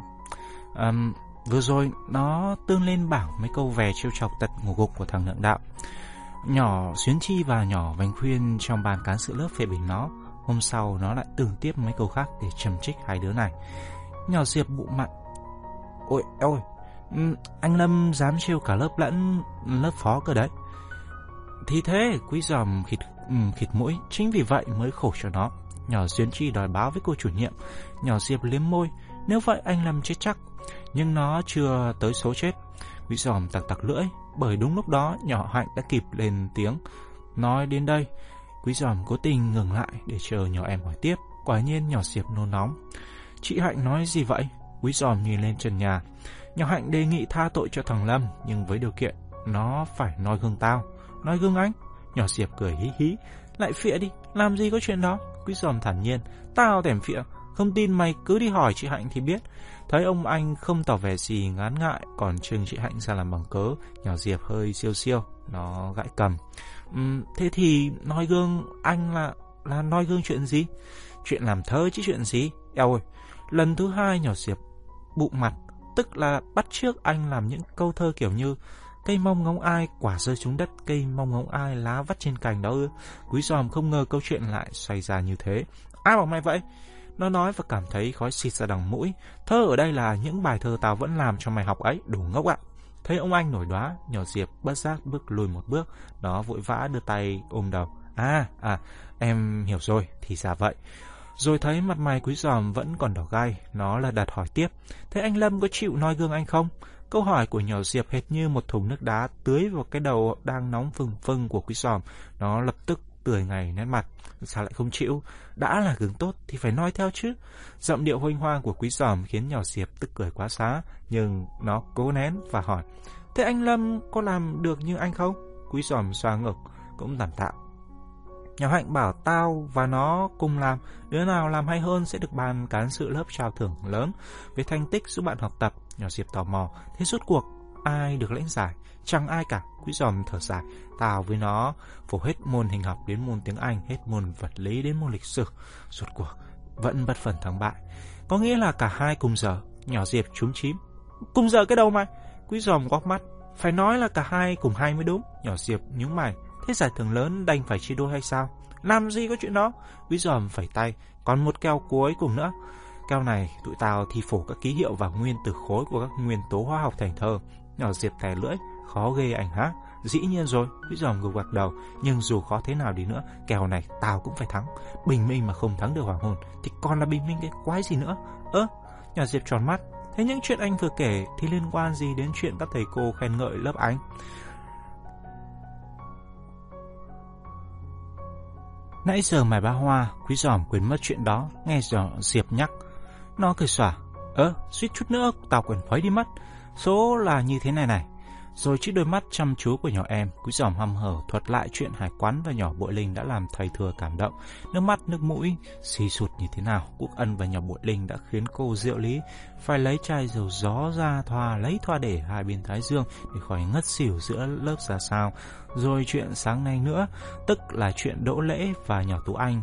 Um, vừa rồi nó tương lên bảo mấy câu về trêu chọc tật ngủ gục của thằng lượng đạo. Nhỏ Xuyến Chi và nhỏ Vành Khuyên trong bàn cán sự lớp phê bình nó. Hôm sau nó lại tưởng tiếp mấy câu khác để trầm trích hai đứa này. Nhỏ Diệp bụng mặn. Ôi, ôi, anh Lâm dám trêu cả lớp lẫn lớp phó cơ đấy. Thì thế, quý giòm khịt, um, khịt mũi, chính vì vậy mới khổ cho nó. Nhỏ Duyên Chi đòi báo với cô chủ nhiệm, nhỏ Diệp liếm môi, nếu vậy anh Lâm chết chắc. Nhưng nó chưa tới số chết. Quý giòm tặc tặc lưỡi, bởi đúng lúc đó nhỏ Hạnh đã kịp lên tiếng. Nói đến đây, quý giòm cố tình ngừng lại để chờ nhỏ em hỏi tiếp. Quả nhiên nhỏ Diệp nôn nóng. Chị Hạnh nói gì vậy? Quý giòm nhìn lên trần nhà. Nhỏ Hạnh đề nghị tha tội cho thằng Lâm, nhưng với điều kiện nó phải nói gương tao. Nói gương anh? Nhỏ Diệp cười hí hí. Lại phịa đi, làm gì có chuyện đó? Quý giòm thản nhiên. Tao tẻm phịa, không tin mày cứ đi hỏi chị Hạnh thì biết. Thấy ông anh không tỏ vẻ gì ngán ngại, còn trưng chị Hạnh ra làm bằng cớ. Nhỏ Diệp hơi siêu siêu, nó gãi cầm. Uhm, thế thì nói gương anh là là nói gương chuyện gì? Chuyện làm thơ chứ chuyện gì? Eo ơi, lần thứ hai nhỏ Diệp bụng mặt, tức là bắt trước anh làm những câu thơ kiểu như Cây mong ngóng ai, quả rơi xuống đất, cây mong ngóng ai, lá vắt trên cành đó ư. Quý giòm không ngờ câu chuyện lại xoay ra như thế. Ai bảo mày vậy? Nó nói và cảm thấy khói xịt ra đằng mũi. Thơ ở đây là những bài thơ tao vẫn làm cho mày học ấy, đủ ngốc ạ. Thấy ông anh nổi đoá, nhỏ Diệp bất giác bước lùi một bước, nó vội vã đưa tay ôm đầu. À, à, em hiểu rồi, thì ra vậy. Rồi thấy mặt mày quý giòm vẫn còn đỏ gai, nó là đặt hỏi tiếp. Thế anh Lâm có chịu nói gương anh không? Câu hỏi của nhỏ Diệp hệt như một thùng nước đá tưới vào cái đầu đang nóng phừng phừng của quý giòm. Nó lập tức tươi ngày nét mặt. Sao lại không chịu? Đã là gương tốt thì phải nói theo chứ. Giọng điệu hoanh hoang của quý giòm khiến nhỏ Diệp tức cười quá xá. Nhưng nó cố nén và hỏi. Thế anh Lâm có làm được như anh không? Quý giòm xoa ngực, cũng tạm tạm. Nhỏ Hạnh bảo tao và nó cùng làm, đứa nào làm hay hơn sẽ được ban cán sự lớp trao thưởng lớn về thành tích giúp bạn học tập. Nhỏ Diệp tò mò, thế rốt cuộc ai được lãnh giải? Chẳng ai cả, quý giòm thở dài. tào với nó phổ hết môn hình học đến môn tiếng Anh, hết môn vật lý đến môn lịch sử. Rốt cuộc vẫn bất phần thắng bại. Có nghĩa là cả hai cùng giờ, nhỏ Diệp trúng chím. Cùng giờ cái đầu mày? Quý giòm góc mắt. Phải nói là cả hai cùng hai mới đúng. Nhỏ Diệp nhúng mày. Thế giải thưởng lớn đành phải chia đôi hay sao? Làm gì có chuyện đó? Quý giòm phẩy tay, còn một keo cuối cùng nữa. Cao này tụi tao thi phổ các ký hiệu và nguyên tử khối của các nguyên tố hóa học thành thơ. Nhỏ Diệp tè lưỡi, khó ghê anh hả? Dĩ nhiên rồi, quý giòm gục gật đầu. Nhưng dù khó thế nào đi nữa, kèo này tao cũng phải thắng. Bình minh mà không thắng được hoàng hôn, thì còn là bình minh cái quái gì nữa? Ơ, nhỏ Diệp tròn mắt. Thế những chuyện anh vừa kể thì liên quan gì đến chuyện các thầy cô khen ngợi lớp anh? Nãy giờ mày ba hoa, quý giòm quên mất chuyện đó, nghe giỏ Diệp nhắc. Nó cười xòa, ơ, suýt chút nữa tao quên phói đi mất. Số là như thế này này. Rồi chiếc đôi mắt chăm chú của nhỏ em, cúi giòm hăm hở thuật lại chuyện hải quán và nhỏ bội linh đã làm thầy thừa cảm động. Nước mắt, nước mũi, xì sụt như thế nào, Quốc Ân và nhỏ bội linh đã khiến cô diệu lý phải lấy chai dầu gió ra thoa, lấy thoa để hai bên thái dương để khỏi ngất xỉu giữa lớp ra sao. Rồi chuyện sáng nay nữa, tức là chuyện đỗ lễ và nhỏ tú anh,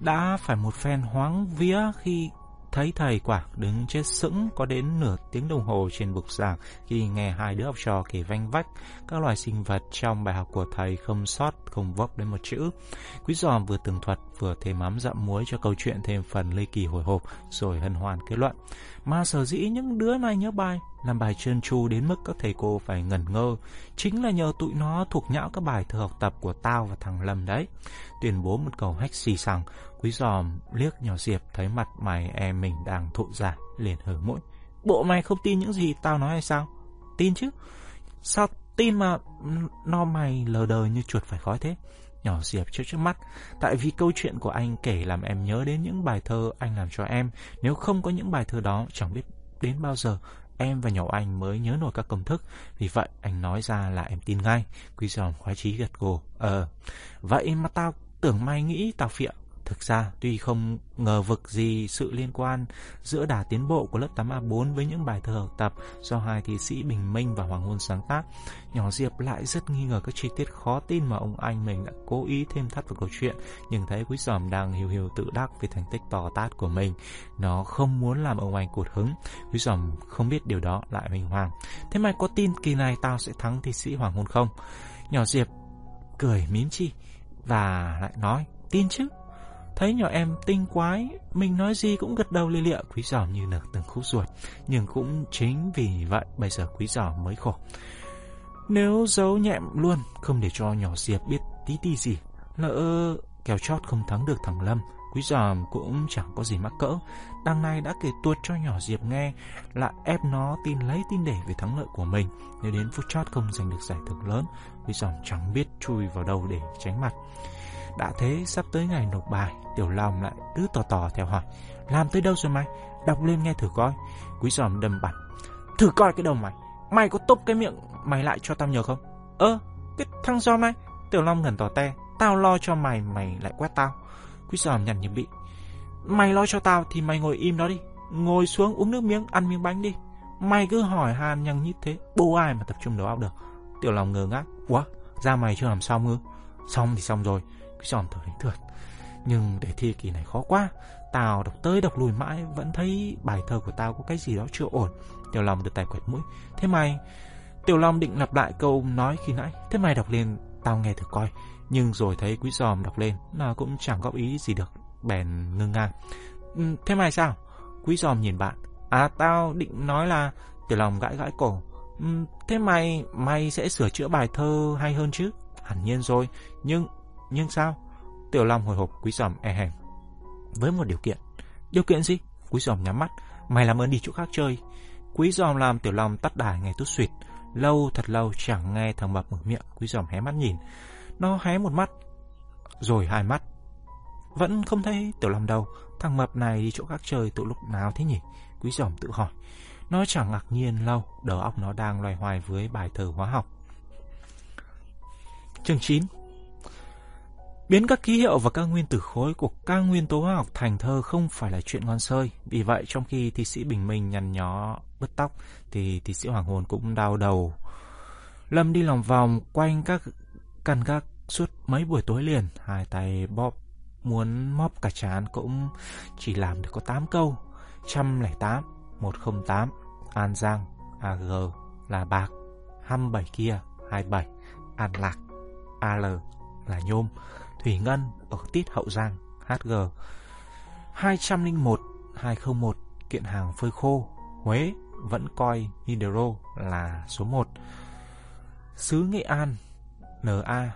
đã phải một phen hoáng vía khi thấy thầy quả đứng chết sững có đến nửa tiếng đồng hồ trên bục giảng khi nghe hai đứa học trò kể vanh vách các loài sinh vật trong bài học của thầy không sót, không vấp đến một chữ. Quý giòm vừa tường thuật vừa thêm mắm dặm muối cho câu chuyện thêm phần ly kỳ hồi hộp rồi hân hoan kết luận. Mà sở dĩ những đứa này nhớ bài, làm bài trơn tru đến mức các thầy cô phải ngẩn ngơ, chính là nhờ tụi nó thuộc nhão các bài thơ học tập của tao và thằng Lâm đấy. Tuyên bố một câu hách xì sằng quý giòm liếc nhỏ Diệp thấy mặt mày em mình đang thụ giả, liền hở mũi. Bộ mày không tin những gì tao nói hay sao? Tin chứ. Sao tin mà no mày lờ đờ như chuột phải khói thế? Nhỏ Diệp trước trước mắt, tại vì câu chuyện của anh kể làm em nhớ đến những bài thơ anh làm cho em. Nếu không có những bài thơ đó, chẳng biết đến bao giờ em và nhỏ anh mới nhớ nổi các công thức. Vì vậy, anh nói ra là em tin ngay. Quý giòm khoái trí gật gù. Ờ, vậy mà tao tưởng mày nghĩ tao phiện. Thực ra, tuy không ngờ vực gì sự liên quan giữa đà tiến bộ của lớp 8A4 với những bài thơ học tập do hai thi sĩ Bình Minh và Hoàng Hôn sáng tác, nhỏ Diệp lại rất nghi ngờ các chi tiết khó tin mà ông anh mình đã cố ý thêm thắt vào câu chuyện, nhưng thấy Quý Giòm đang hiu hiu tự đắc vì thành tích tỏ tát của mình. Nó không muốn làm ông anh cụt hứng. Quý Giòm không biết điều đó lại mình hoàng. Thế mày có tin kỳ này tao sẽ thắng thi sĩ Hoàng Hôn không? Nhỏ Diệp cười mím chi và lại nói, tin chứ. Thấy nhỏ em tinh quái, mình nói gì cũng gật đầu lia lịa, quý giỏ như nở từng khúc ruột. Nhưng cũng chính vì vậy bây giờ quý giỏ mới khổ. Nếu giấu nhẹm luôn, không để cho nhỏ Diệp biết tí tí gì, lỡ kèo chót không thắng được thằng Lâm, quý giòm cũng chẳng có gì mắc cỡ. Đằng này đã kể tuột cho nhỏ Diệp nghe, là ép nó tin lấy tin để về thắng lợi của mình. Nếu đến phút chót không giành được giải thưởng lớn, quý giòm chẳng biết chui vào đâu để tránh mặt. Đã thế, sắp tới ngày nộp bài, Tiểu Long lại cứ tò tò theo hỏi, Làm tới đâu rồi mày? Đọc lên nghe thử coi. Quý giòm đâm bắn Thử coi cái đầu mày Mày có tốc cái miệng mày lại cho tao nhờ không? Ơ, cái thằng giòm này. Tiểu Long ngẩn tỏ te, Tao lo cho mày mày lại quét tao. Quý giòm nhằn như bị, Mày lo cho tao thì mày ngồi im đó đi, Ngồi xuống uống nước miếng, ăn miếng bánh đi. Mày cứ hỏi han nhằng như thế, Bố ai mà tập trung đầu óc được? Tiểu Long ngơ ngác, Ủa, ra mày chưa làm xong ư? Xong thì xong rồi tròn thở đánh thượt. Nhưng để thi kỳ này khó quá. Tao đọc tới đọc lùi mãi, Vẫn thấy bài thơ của tao có cái gì đó chưa ổn. Tiểu Long được tay quẹt mũi. Thế mày, Tiểu Long định lặp lại câu nói khi nãy. Thế mày đọc lên, tao nghe thử coi. Nhưng rồi thấy quý giòm đọc lên Là cũng chẳng góp ý gì được. Bèn ngưng ngang. Ừ, thế mày sao? Quý giòm nhìn bạn. À tao định nói là, Tiểu Long gãi gãi cổ. Ừ, thế mày Mày sẽ sửa chữa bài thơ hay hơn chứ? Hẳn nhiên rồi. Nhưng nhưng sao? Tiểu Long hồi hộp quý giòm e hèm. Với một điều kiện. Điều kiện gì? Quý giòm nhắm mắt. Mày làm ơn đi chỗ khác chơi. Quý giòm làm Tiểu Long tắt đài nghe tút suyệt. Lâu thật lâu chẳng nghe thằng mập mở miệng. Quý giòm hé mắt nhìn. Nó hé một mắt. Rồi hai mắt. Vẫn không thấy Tiểu Long đâu. Thằng mập này đi chỗ khác chơi từ lúc nào thế nhỉ? Quý giòm tự hỏi. Nó chẳng ngạc nhiên lâu. Đầu óc nó đang loài hoài với bài thơ hóa học. Chương 9 Biến các ký hiệu và các nguyên tử khối của các nguyên tố hóa học thành thơ không phải là chuyện ngon sơi. Vì vậy, trong khi thi sĩ Bình Minh nhăn nhó bứt tóc, thì thi sĩ Hoàng Hồn cũng đau đầu. Lâm đi lòng vòng quanh các căn gác suốt mấy buổi tối liền, hai tay bóp muốn móp cả chán cũng chỉ làm được có 8 câu. 108, 108, An Giang, AG là bạc, 27 kia, 27, An Lạc, AL là nhôm. Thủy Ngân ở Tít Hậu Giang, HG 201 201 kiện hàng phơi khô, Huế vẫn coi Hydro là số 1. Sứ Nghệ An NA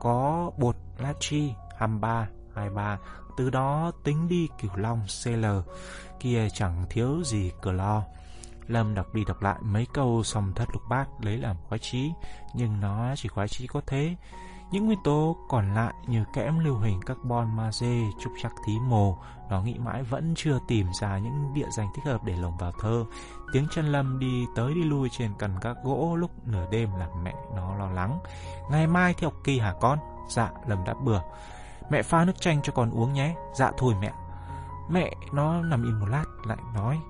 có bột lachi 23 23 từ đó tính đi Cửu Long CL kia chẳng thiếu gì cờ lo. Lâm đọc đi đọc lại mấy câu xong thất lục bát lấy làm khoái trí, nhưng nó chỉ khoái trí có thế. Những nguyên tố còn lại như kẽm lưu huỳnh carbon magie, trúc chắc thí mồ, nó nghĩ mãi vẫn chưa tìm ra những địa danh thích hợp để lồng vào thơ. Tiếng chân lâm đi tới đi lui trên cần các gỗ lúc nửa đêm làm mẹ nó lo lắng. Ngày mai thì học kỳ hả con? Dạ, lầm đã bừa. Mẹ pha nước chanh cho con uống nhé. Dạ thôi mẹ. Mẹ nó nằm im một lát lại nói.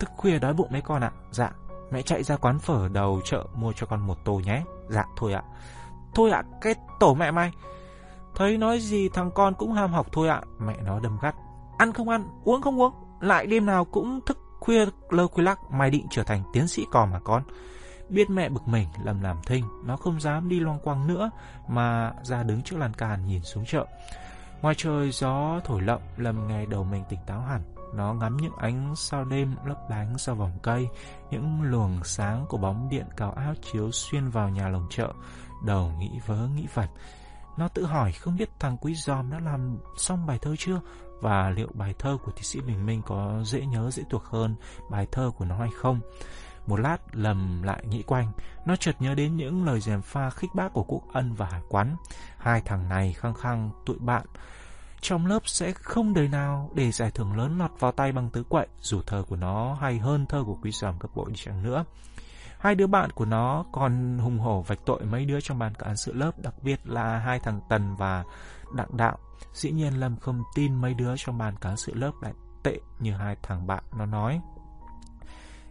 Thức khuya đói bụng đấy con ạ. Dạ. Mẹ chạy ra quán phở đầu chợ mua cho con một tô nhé. Dạ thôi ạ. Thôi ạ, cái tổ mẹ mày. Thấy nói gì thằng con cũng ham học thôi ạ. Mẹ nó đâm gắt. Ăn không ăn, uống không uống. lại đêm nào cũng thức khuya lơ khuya lắc, mày định trở thành tiến sĩ cò mà con. Biết mẹ bực mình, lầm làm thinh, nó không dám đi loang quang nữa, mà ra đứng trước lan can nhìn xuống chợ. Ngoài trời gió thổi lộng, lầm nghe đầu mình tỉnh táo hẳn. Nó ngắm những ánh sao đêm lấp lánh sau vòng cây, những luồng sáng của bóng điện cao áo chiếu xuyên vào nhà lồng chợ. Đầu nghĩ vớ nghĩ vẩn. Nó tự hỏi không biết thằng Quý Giòm đã làm xong bài thơ chưa và liệu bài thơ của thi sĩ Bình Minh có dễ nhớ dễ thuộc hơn bài thơ của nó hay không. Một lát lầm lại nghĩ quanh, nó chợt nhớ đến những lời dèm pha khích bác của Quốc Ân và Hải Quán. Hai thằng này khăng khăng tụi bạn trong lớp sẽ không đời nào để giải thưởng lớn lọt vào tay bằng tứ quậy, dù thơ của nó hay hơn thơ của quý giòm cấp bộ đi chăng nữa. Hai đứa bạn của nó còn hùng hổ vạch tội mấy đứa trong ban cán sự lớp, đặc biệt là hai thằng Tần và Đặng Đạo. Dĩ nhiên Lâm không tin mấy đứa trong ban cán sự lớp lại tệ như hai thằng bạn nó nói.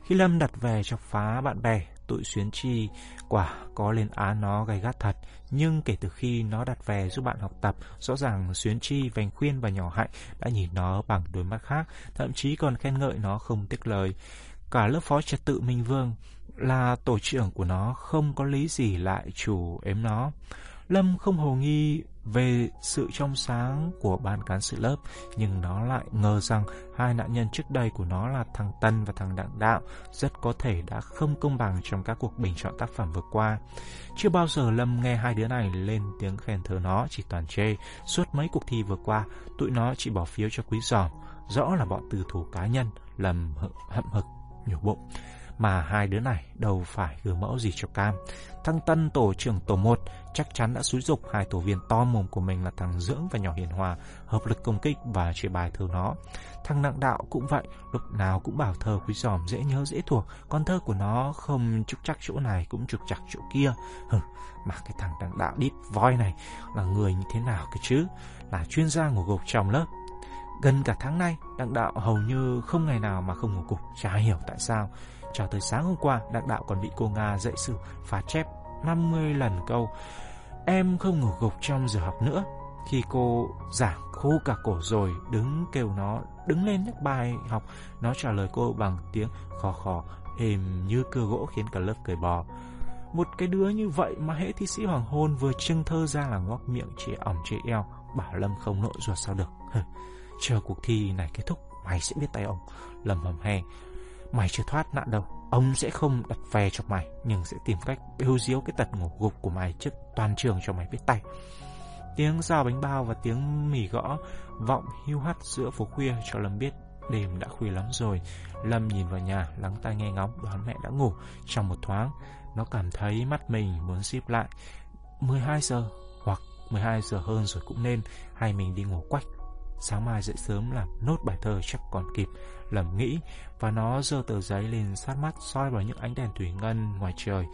Khi Lâm đặt về chọc phá bạn bè, tụi Xuyến Chi quả có lên án nó gay gắt thật. Nhưng kể từ khi nó đặt về giúp bạn học tập, rõ ràng Xuyến Chi, Vành Khuyên và Nhỏ Hạnh đã nhìn nó bằng đôi mắt khác, thậm chí còn khen ngợi nó không tiếc lời. Cả lớp phó trật tự Minh Vương là tổ trưởng của nó không có lý gì lại chủ ếm nó. Lâm không hồ nghi về sự trong sáng của ban cán sự lớp, nhưng nó lại ngờ rằng hai nạn nhân trước đây của nó là thằng Tân và thằng Đặng Đạo rất có thể đã không công bằng trong các cuộc bình chọn tác phẩm vừa qua. Chưa bao giờ Lâm nghe hai đứa này lên tiếng khen thờ nó, chỉ toàn chê. Suốt mấy cuộc thi vừa qua, tụi nó chỉ bỏ phiếu cho quý giòm. Rõ là bọn từ thủ cá nhân, Lâm hậm hực, nhổ bụng mà hai đứa này đâu phải gương mẫu gì cho Cam. Thằng Tân tổ trưởng tổ 1 chắc chắn đã xúi dục hai tổ viên to mồm của mình là thằng Dưỡng và nhỏ Hiền Hòa hợp lực công kích và chia bài thơ nó. Thằng Nặng Đạo cũng vậy, lúc nào cũng bảo thơ quý giòm dễ nhớ dễ thuộc, con thơ của nó không trục chắc chỗ này cũng trục chặt chỗ kia. Hừ, mà cái thằng Nặng Đạo đít voi này là người như thế nào cái chứ? Là chuyên gia ngủ gục trong lớp Gần cả tháng nay, Đặng Đạo hầu như không ngày nào mà không ngủ cục, chả hiểu tại sao. Cho tới sáng hôm qua, Đặng Đạo còn bị cô Nga dạy sử phá chép 50 lần câu Em không ngủ gục trong giờ học nữa. Khi cô giảng khô cả cổ rồi, đứng kêu nó đứng lên nhắc bài học, nó trả lời cô bằng tiếng khò khò, êm như cưa gỗ khiến cả lớp cười bò. Một cái đứa như vậy mà hễ thi sĩ hoàng hôn vừa trưng thơ ra là ngoác miệng chỉ ỏng chế eo, bảo Lâm không nộ ruột sao được. Chờ cuộc thi này kết thúc, mày sẽ biết tay ông. Lâm hầm he, Mày chưa thoát nạn đâu. Ông sẽ không đặt về cho mày, Nhưng sẽ tìm cách bêu diếu cái tật ngủ gục của mày Trước toàn trường cho mày biết tay. Tiếng dao bánh bao và tiếng mì gõ Vọng hưu hắt giữa phố khuya Cho Lâm biết đêm đã khuya lắm rồi. Lâm nhìn vào nhà, lắng tai nghe ngóng, Đoán mẹ đã ngủ. Trong một thoáng, Nó cảm thấy mắt mình muốn xíp lại. 12 giờ, hoặc 12 giờ hơn rồi cũng nên, Hay mình đi ngủ quách. Sáng mai dậy sớm làm nốt bài thơ chắc còn kịp lầm nghĩ và nó giơ tờ giấy lên sát mắt soi vào những ánh đèn thủy ngân ngoài trời,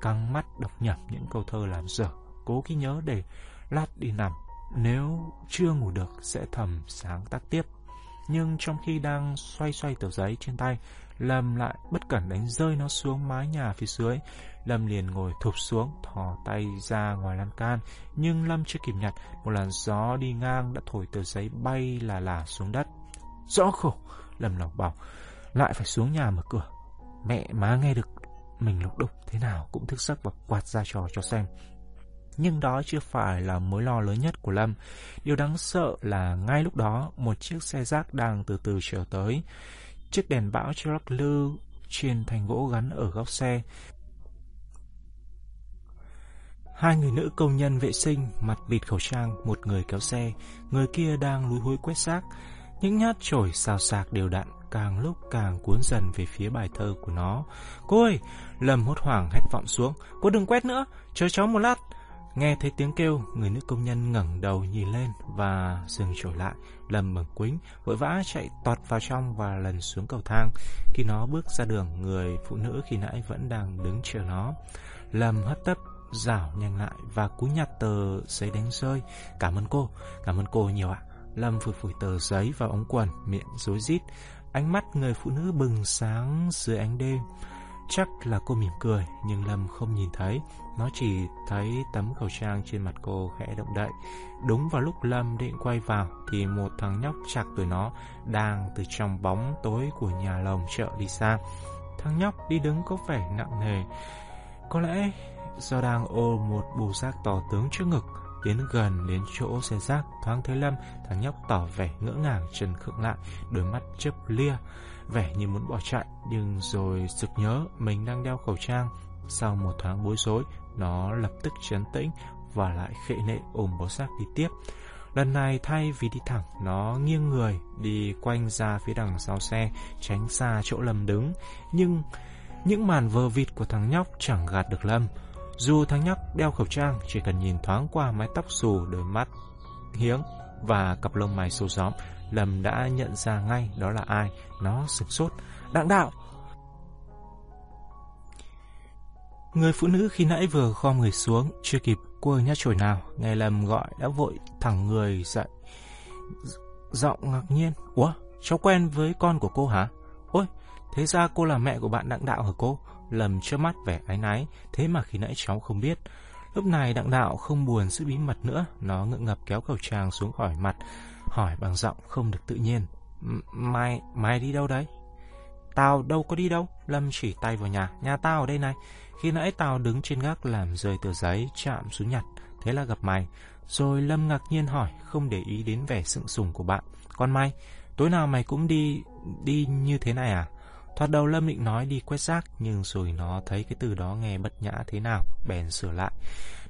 căng mắt đọc nhẩm những câu thơ làm dở, cố ghi nhớ để lát đi nằm. Nếu chưa ngủ được sẽ thầm sáng tác tiếp. Nhưng trong khi đang xoay xoay tờ giấy trên tay, Lâm lại bất cẩn đánh rơi nó xuống mái nhà phía dưới. Lâm liền ngồi thụp xuống, thò tay ra ngoài lan can. Nhưng Lâm chưa kịp nhặt, một làn gió đi ngang đã thổi tờ giấy bay là là xuống đất. Rõ khổ, Lâm lòng bảo, lại phải xuống nhà mở cửa. Mẹ má nghe được mình lục đục thế nào cũng thức giấc và quạt ra trò cho xem. Nhưng đó chưa phải là mối lo lớn nhất của Lâm. Điều đáng sợ là ngay lúc đó, một chiếc xe rác đang từ từ trở tới. Chiếc đèn bão lắc lư trên thành gỗ gắn ở góc xe. Hai người nữ công nhân vệ sinh, mặt bịt khẩu trang, một người kéo xe, người kia đang lúi húi quét rác. Những nhát chổi xào sạc đều đặn, càng lúc càng cuốn dần về phía bài thơ của nó. Cô ơi! Lâm hốt hoảng hét vọng xuống. Cô đừng quét nữa, chờ cháu một lát. Nghe thấy tiếng kêu, người nữ công nhân ngẩng đầu nhìn lên và dừng trổi lại. Lâm mừng quính, vội vã chạy tọt vào trong và lần xuống cầu thang. Khi nó bước ra đường, người phụ nữ khi nãy vẫn đang đứng chờ nó. Lâm hất tấp, rảo nhanh lại và cúi nhặt tờ giấy đánh rơi. Cảm ơn cô, cảm ơn cô nhiều ạ. Lâm phủi phủi tờ giấy vào ống quần, miệng rối rít. Ánh mắt người phụ nữ bừng sáng dưới ánh đêm. Chắc là cô mỉm cười, nhưng Lâm không nhìn thấy. Nó chỉ thấy tấm khẩu trang trên mặt cô khẽ động đậy. Đúng vào lúc Lâm định quay vào, thì một thằng nhóc chạc tuổi nó đang từ trong bóng tối của nhà lồng chợ đi xa. Thằng nhóc đi đứng có vẻ nặng nề. Có lẽ do đang ôm một bù rác to tướng trước ngực, tiến gần đến chỗ xe rác, thoáng thấy Lâm, thằng nhóc tỏ vẻ ngỡ ngàng chân khựng lại, đôi mắt chớp lia vẻ như muốn bỏ chạy, nhưng rồi sực nhớ mình đang đeo khẩu trang. Sau một thoáng bối rối, nó lập tức chấn tĩnh và lại khệ nệ ôm bó xác đi tiếp. Lần này thay vì đi thẳng, nó nghiêng người đi quanh ra phía đằng sau xe, tránh xa chỗ Lâm đứng. Nhưng những màn vờ vịt của thằng nhóc chẳng gạt được Lâm. Dù thằng nhóc đeo khẩu trang, chỉ cần nhìn thoáng qua mái tóc xù, đôi mắt hiếng và cặp lông mày sâu gióm Lâm đã nhận ra ngay đó là ai. Nó sửng sốt. Đặng đạo! Người phụ nữ khi nãy vừa khom người xuống, chưa kịp quơ nhát chổi nào, nghe Lâm gọi đã vội thẳng người dậy. Giọng ngạc nhiên. Ủa, cháu quen với con của cô hả? Ôi, thế ra cô là mẹ của bạn Đặng Đạo hả cô? Lâm trước mắt vẻ ái náy, thế mà khi nãy cháu không biết. Lúc này Đặng Đạo không buồn giữ bí mật nữa, nó ngượng ngập kéo khẩu trang xuống khỏi mặt, hỏi bằng giọng không được tự nhiên. Mai, mai đi đâu đấy? Tao đâu có đi đâu, Lâm chỉ tay vào nhà, nhà tao ở đây này. Khi nãy tao đứng trên gác làm rơi tờ giấy, chạm xuống nhặt, thế là gặp mày. Rồi Lâm ngạc nhiên hỏi, không để ý đến vẻ sững sùng của bạn. Con mày, tối nào mày cũng đi, đi như thế này à? Thoạt đầu Lâm định nói đi quét rác, nhưng rồi nó thấy cái từ đó nghe bất nhã thế nào, bèn sửa lại.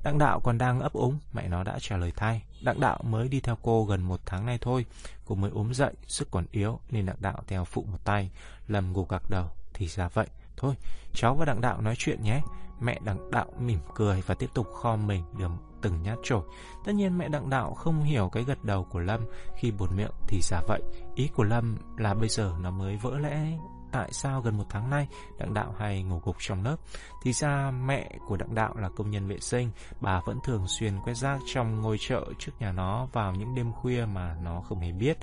Đặng đạo còn đang ấp úng, mẹ nó đã trả lời thay. Đặng đạo mới đi theo cô gần một tháng nay thôi. Cô mới ốm dậy, sức còn yếu nên đặng đạo theo phụ một tay. Lâm gục gạc đầu, thì ra vậy. Thôi, cháu và đặng đạo nói chuyện nhé. Mẹ đặng đạo mỉm cười và tiếp tục kho mình đường từng nhát trổi. Tất nhiên mẹ đặng đạo không hiểu cái gật đầu của Lâm khi buồn miệng thì giả vậy. Ý của Lâm là bây giờ nó mới vỡ lẽ tại sao gần một tháng nay Đặng Đạo hay ngủ gục trong lớp. Thì ra mẹ của Đặng Đạo là công nhân vệ sinh, bà vẫn thường xuyên quét rác trong ngôi chợ trước nhà nó vào những đêm khuya mà nó không hề biết.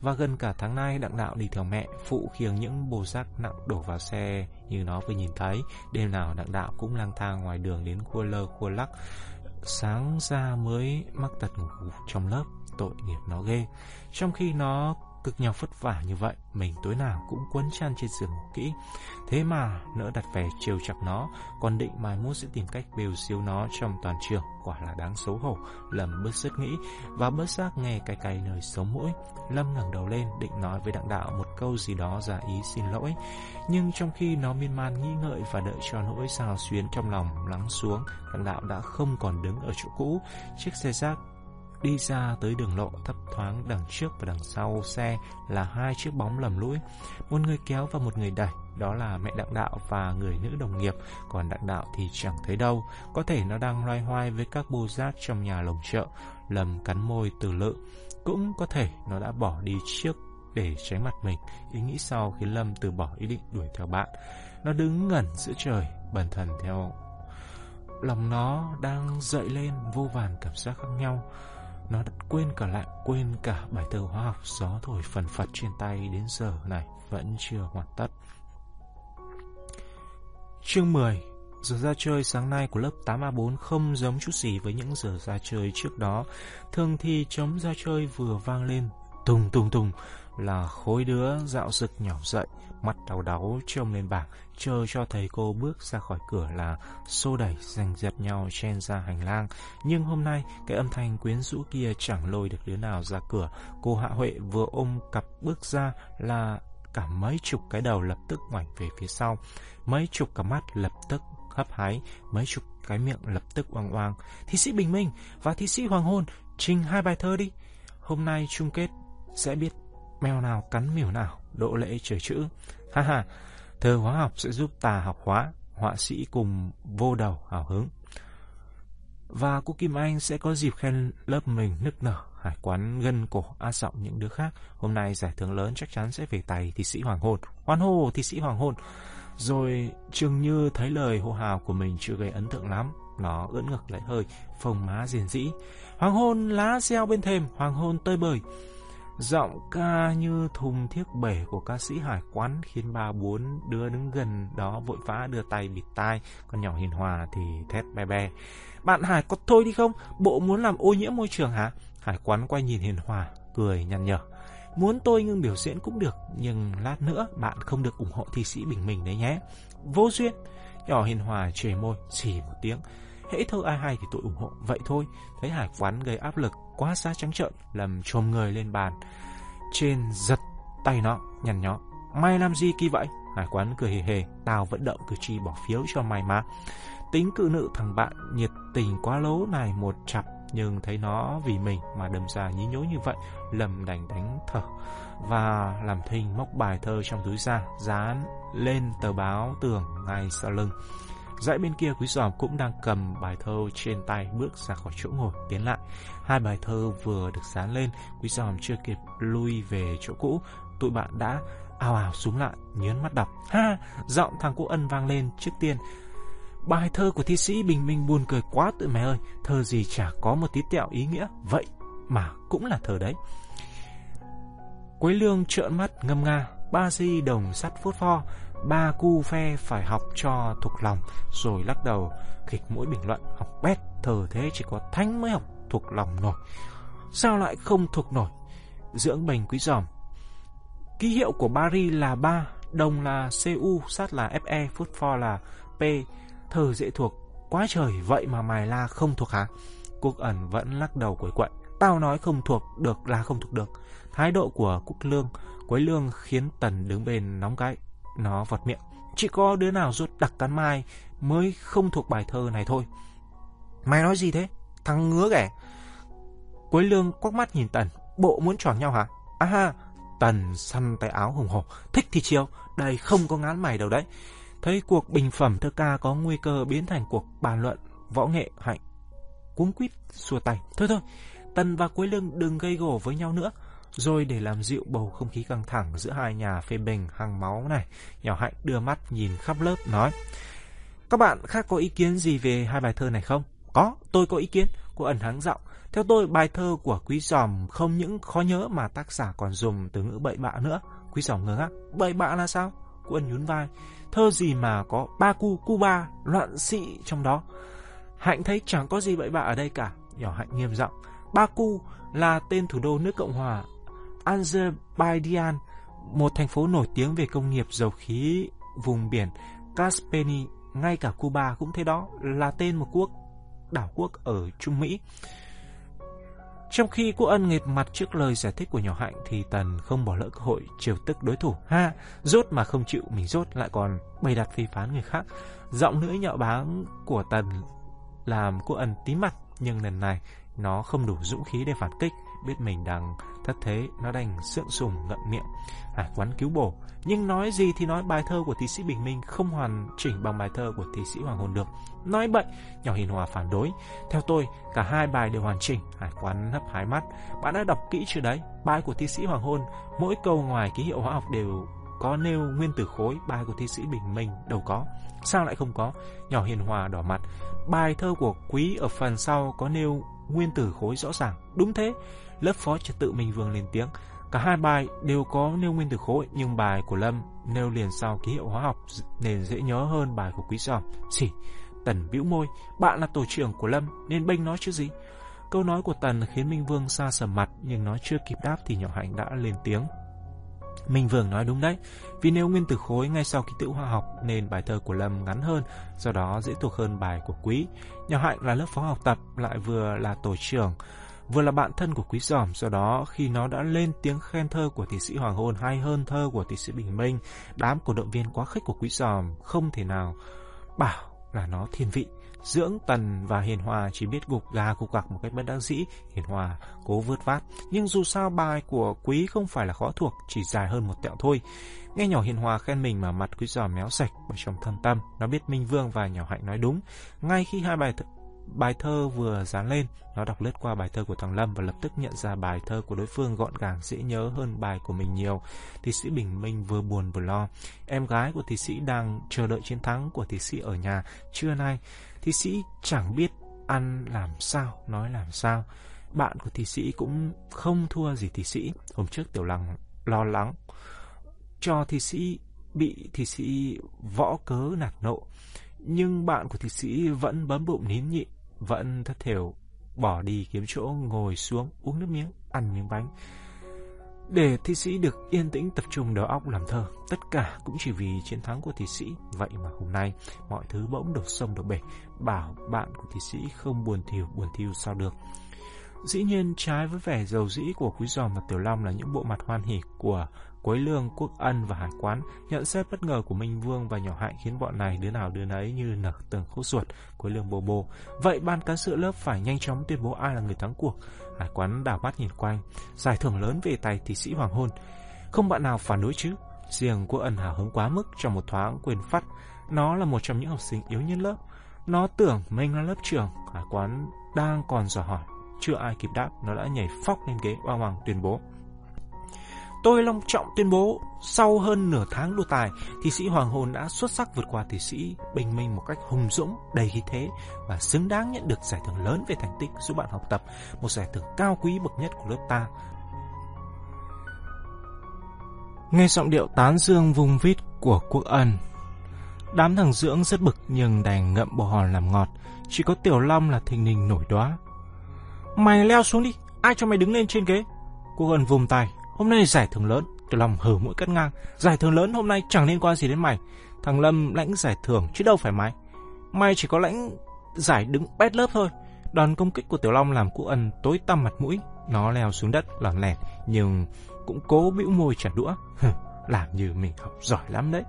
Và gần cả tháng nay Đặng Đạo đi theo mẹ phụ khiêng những bồ rác nặng đổ vào xe như nó vừa nhìn thấy. Đêm nào Đặng Đạo cũng lang thang ngoài đường đến khua lơ khua lắc. Sáng ra mới mắc tật ngủ gục trong lớp tội nghiệp nó ghê. Trong khi nó cực nhau vất vả như vậy, mình tối nào cũng quấn chăn trên giường ngủ kỹ. Thế mà nỡ đặt vẻ trêu chọc nó, còn định mai mốt sẽ tìm cách bêu xíu nó trong toàn trường, quả là đáng xấu hổ. Lâm bớt sức nghĩ và bớt giác nghe cay cay nơi sống mũi. Lâm ngẩng đầu lên định nói với đặng đạo một câu gì đó ra ý xin lỗi. Nhưng trong khi nó miên man nghĩ ngợi và đợi cho nỗi sao xuyến trong lòng lắng xuống, đặng đạo đã không còn đứng ở chỗ cũ. Chiếc xe rác Đi ra tới đường lộ thấp thoáng đằng trước và đằng sau xe là hai chiếc bóng lầm lũi. Một người kéo và một người đẩy, đó là mẹ đặng đạo và người nữ đồng nghiệp, còn đặng đạo thì chẳng thấy đâu. Có thể nó đang loay hoay với các bô rác trong nhà lồng chợ, lầm cắn môi từ lự. Cũng có thể nó đã bỏ đi trước để tránh mặt mình. Ý nghĩ sau khiến Lâm từ bỏ ý định đuổi theo bạn. Nó đứng ngẩn giữa trời, bần thần theo lòng nó đang dậy lên vô vàn cảm giác khác nhau. Nó đã quên cả lại Quên cả bài thơ hóa học Gió thổi phần phật trên tay Đến giờ này vẫn chưa hoàn tất Chương 10 Giờ ra chơi sáng nay của lớp 8A4 không giống chút gì với những giờ ra chơi trước đó. Thường thì chấm ra chơi vừa vang lên, tùng tùng tùng, là khối đứa dạo rực nhỏ dậy, mắt đau đáu trông lên bảng, chờ cho thầy cô bước ra khỏi cửa là xô đẩy giành giật nhau chen ra hành lang. Nhưng hôm nay, cái âm thanh quyến rũ kia chẳng lôi được đứa nào ra cửa. Cô Hạ Huệ vừa ôm cặp bước ra là cả mấy chục cái đầu lập tức ngoảnh về phía sau. Mấy chục cả mắt lập tức hấp hái, mấy chục cái miệng lập tức oang oang. Thi sĩ Bình Minh và thi sĩ Hoàng Hôn trình hai bài thơ đi. Hôm nay chung kết sẽ biết mèo nào cắn miểu nào, độ lễ trời chữ. Ha ha, thơ hóa học sẽ giúp ta học hóa, họa sĩ cùng vô đầu hào hứng. Và cô Kim Anh sẽ có dịp khen lớp mình nức nở, hải quán gân cổ a giọng những đứa khác. Hôm nay giải thưởng lớn chắc chắn sẽ về tay thi sĩ Hoàng Hôn. Hoan hô thi sĩ Hoàng Hôn. Rồi Trương Như thấy lời hô hào của mình chưa gây ấn tượng lắm. Nó ưỡn ngực lại hơi, phồng má diền dĩ. Hoàng hôn lá reo bên thềm, hoàng hôn tơi bời. Giọng ca như thùng thiếc bể của ca sĩ hải quán khiến ba bốn đứa đứng gần đó vội vã đưa tay bịt tai, con nhỏ hiền hòa thì thét be be. Bạn Hải có thôi đi không? Bộ muốn làm ô nhiễm môi trường hả? Hải quán quay nhìn hiền hòa, cười nhăn nhở. Muốn tôi ngưng biểu diễn cũng được, nhưng lát nữa bạn không được ủng hộ thi sĩ Bình Minh đấy nhé. Vô duyên. Nhỏ hiền hòa chề môi, xì một tiếng. Hễ thơ ai hay thì tôi ủng hộ, vậy thôi. Thấy hải quán gây áp lực, quá xa trắng trợn, lầm trồm người lên bàn. Trên giật tay nó, nhằn nhó. Mày làm gì kỳ vậy? Hải quán cười hề hề, tao vận động cử tri bỏ phiếu cho mày mà. Tính cự nữ thằng bạn nhiệt tình quá lố này một chặp nhưng thấy nó vì mình mà đâm ra nhí nhố như vậy, lầm đành đánh thở và làm thinh móc bài thơ trong túi ra, dán lên tờ báo tường ngay sau lưng. Dãy bên kia quý giòm cũng đang cầm bài thơ trên tay bước ra khỏi chỗ ngồi tiến lại. Hai bài thơ vừa được dán lên, quý giòm chưa kịp lui về chỗ cũ, tụi bạn đã ào ào xuống lại, nhớn mắt đọc. Ha! Giọng thằng cũ ân vang lên trước tiên. Bài thơ của thi sĩ Bình Minh buồn cười quá tự mày ơi, thơ gì chả có một tí tẹo ý nghĩa, vậy mà cũng là thơ đấy. Quế lương trợn mắt ngâm nga, ba di đồng sắt phốt pho, ba cu phe phải học cho thuộc lòng, rồi lắc đầu, khịch mũi bình luận, học bét, thờ thế chỉ có thánh mới học thuộc lòng nổi. Sao lại không thuộc nổi? Dưỡng bành quý giòm. Ký hiệu của Paris là ba đồng là CU, sắt là FE, phút pho là P, thờ dễ thuộc. Quá trời, vậy mà mày la không thuộc hả? Quốc ẩn vẫn lắc đầu quấy quậy. Tao nói không thuộc được là không thuộc được. Thái độ của Quốc Lương, Quấy Lương khiến Tần đứng bên nóng cái. Nó vọt miệng. Chỉ có đứa nào rút đặc cắn mai mới không thuộc bài thơ này thôi. Mày nói gì thế? Thằng ngứa ghẻ. quế Lương quắc mắt nhìn Tần. Bộ muốn tròn nhau hả? À ha, Tần săn tay áo hùng hổ. Thích thì chiều, đây không có ngán mày đâu đấy. Thấy cuộc bình phẩm thơ ca có nguy cơ biến thành cuộc bàn luận võ nghệ hạnh. Cuống quýt xua tay. Thôi thôi, Tần và Quế Lương đừng gây gổ với nhau nữa. Rồi để làm dịu bầu không khí căng thẳng giữa hai nhà phê bình hàng máu này, nhỏ hạnh đưa mắt nhìn khắp lớp nói. Các bạn khác có ý kiến gì về hai bài thơ này không? Có, tôi có ý kiến. Cô ẩn hắng giọng. Theo tôi, bài thơ của Quý Giòm không những khó nhớ mà tác giả còn dùng từ ngữ bậy bạ nữa. Quý Giòm ngớ ngác. Bậy bạ là sao? Cô ẩn nhún vai. Thơ gì mà có ba cu, cu ba, loạn xị trong đó. Hạnh thấy chẳng có gì bậy bạ ở đây cả. Nhỏ Hạnh nghiêm giọng. Ba Cu là tên thủ đô nước Cộng hòa Azerbaijan, một thành phố nổi tiếng về công nghiệp dầu khí vùng biển Caspeni, ngay cả Cuba cũng thế đó, là tên một quốc đảo quốc ở Trung Mỹ. Trong khi Quốc ân nghệt mặt trước lời giải thích của nhỏ hạnh thì Tần không bỏ lỡ cơ hội chiều tức đối thủ. Ha, rốt mà không chịu mình rốt lại còn bày đặt phê phán người khác. Giọng nữ nhạo báng của Tần làm Quốc ân tím mặt nhưng lần này nó không đủ dũng khí để phản kích, biết mình đang thất thế, nó đành sượng sùng ngậm miệng. Hải quán cứu bổ, nhưng nói gì thì nói bài thơ của thi sĩ Bình Minh không hoàn chỉnh bằng bài thơ của thi sĩ Hoàng Hồn được. Nói bậy, nhỏ hiền hòa phản đối. Theo tôi, cả hai bài đều hoàn chỉnh. Hải quán hấp hái mắt. Bạn đã đọc kỹ chưa đấy? Bài của thi sĩ Hoàng Hôn, mỗi câu ngoài ký hiệu hóa học đều có nêu nguyên tử khối, bài của thi sĩ Bình Minh đâu có. Sao lại không có? Nhỏ hiền hòa đỏ mặt. Bài thơ của quý ở phần sau có nêu nguyên tử khối rõ ràng. Đúng thế, lớp phó trật tự Minh Vương lên tiếng. Cả hai bài đều có nêu nguyên tử khối, nhưng bài của Lâm nêu liền sau ký hiệu hóa học nên dễ nhớ hơn bài của Quý Giòm. Xỉ, Tần bĩu môi, bạn là tổ trưởng của Lâm nên bênh nó chứ gì. Câu nói của Tần khiến Minh Vương xa sầm mặt nhưng nó chưa kịp đáp thì nhỏ hạnh đã lên tiếng. Minh Vương nói đúng đấy, vì nếu nguyên tử khối ngay sau ký tự hóa học nên bài thơ của Lâm ngắn hơn, do đó dễ thuộc hơn bài của Quý. Nhỏ Hạnh là lớp phó học tập, lại vừa là tổ trưởng, vừa là bạn thân của Quý Giòm, do đó khi nó đã lên tiếng khen thơ của thị sĩ Hoàng Hôn hay hơn thơ của thị sĩ Bình Minh, đám cổ động viên quá khích của Quý Giòm không thể nào bảo là nó thiên vị. Dưỡng Tần và Hiền Hòa chỉ biết gục gà gục gặc một cách bất đắc dĩ, Hiền Hòa cố vượt vát. Nhưng dù sao bài của Quý không phải là khó thuộc, chỉ dài hơn một tẹo thôi. Nghe nhỏ Hiền Hòa khen mình mà mặt Quý giò méo sạch bởi trong thâm tâm, nó biết Minh Vương và nhỏ Hạnh nói đúng. Ngay khi hai bài th bài thơ vừa dán lên, nó đọc lướt qua bài thơ của thằng Lâm và lập tức nhận ra bài thơ của đối phương gọn gàng dễ nhớ hơn bài của mình nhiều. Thị sĩ Bình Minh vừa buồn vừa lo. Em gái của thí sĩ đang chờ đợi chiến thắng của thí sĩ ở nhà trưa nay. Thi sĩ chẳng biết ăn làm sao, nói làm sao. bạn của thí sĩ cũng không thua gì thí sĩ. Hôm trước Tiểu Lăng lo lắng cho thí sĩ bị thí sĩ võ cớ nạt nộ. Nhưng bạn của thí sĩ vẫn bấm bụng nín nhịn, vẫn thất thểu bỏ đi kiếm chỗ ngồi xuống uống nước miếng, ăn miếng bánh. Để thi sĩ được yên tĩnh tập trung đầu óc làm thơ, tất cả cũng chỉ vì chiến thắng của thi sĩ. Vậy mà hôm nay, mọi thứ bỗng đổ sông đổ bể, bảo bạn của thi sĩ không buồn thiểu, buồn thiêu sao được. Dĩ nhiên, trái với vẻ giàu dĩ của Quý Giòm và Tiểu Long là những bộ mặt hoan hỉ của Quấy Lương, Quốc Ân và Hải Quán, nhận xét bất ngờ của Minh Vương và Nhỏ Hạnh khiến bọn này đứa nào đứa nấy như nở từng khúc ruột, Quấy Lương bồ bồ. Vậy ban cán sự lớp phải nhanh chóng tuyên bố ai là người thắng cuộc. Hải Quán đảo mắt nhìn quanh, giải thưởng lớn về tay thị sĩ Hoàng Hôn. Không bạn nào phản đối chứ. Riêng Quốc Ân hào hứng quá mức trong một thoáng quên phát. Nó là một trong những học sinh yếu nhất lớp. Nó tưởng mình là lớp trưởng. Hải Quán đang còn dò hỏi. Chưa ai kịp đáp, nó đã nhảy phóc lên ghế oang hoàng tuyên bố. Tôi long trọng tuyên bố, sau hơn nửa tháng đua tài, thi sĩ Hoàng hồn đã xuất sắc vượt qua thi sĩ Bình Minh một cách hùng dũng, đầy khí thế và xứng đáng nhận được giải thưởng lớn về thành tích giúp bạn học tập, một giải thưởng cao quý bậc nhất của lớp ta. Nghe giọng điệu tán dương vùng vít của Quốc Ân, đám thằng dưỡng rất bực nhưng đành ngậm bồ hòn làm ngọt, chỉ có Tiểu Long là thình lình nổi đóa. Mày leo xuống đi, ai cho mày đứng lên trên ghế? Quốc Ân vùng tay, Hôm nay giải thưởng lớn, Tiểu Long hở mũi cắt ngang. Giải thưởng lớn hôm nay chẳng liên quan gì đến mày. Thằng Lâm lãnh giải thưởng chứ đâu phải mày. Mày chỉ có lãnh giải đứng bét lớp thôi. Đòn công kích của Tiểu Long làm cụ ân tối tăm mặt mũi. Nó leo xuống đất lòn lẹt nhưng cũng cố bĩu môi trả đũa. làm như mình học giỏi lắm đấy.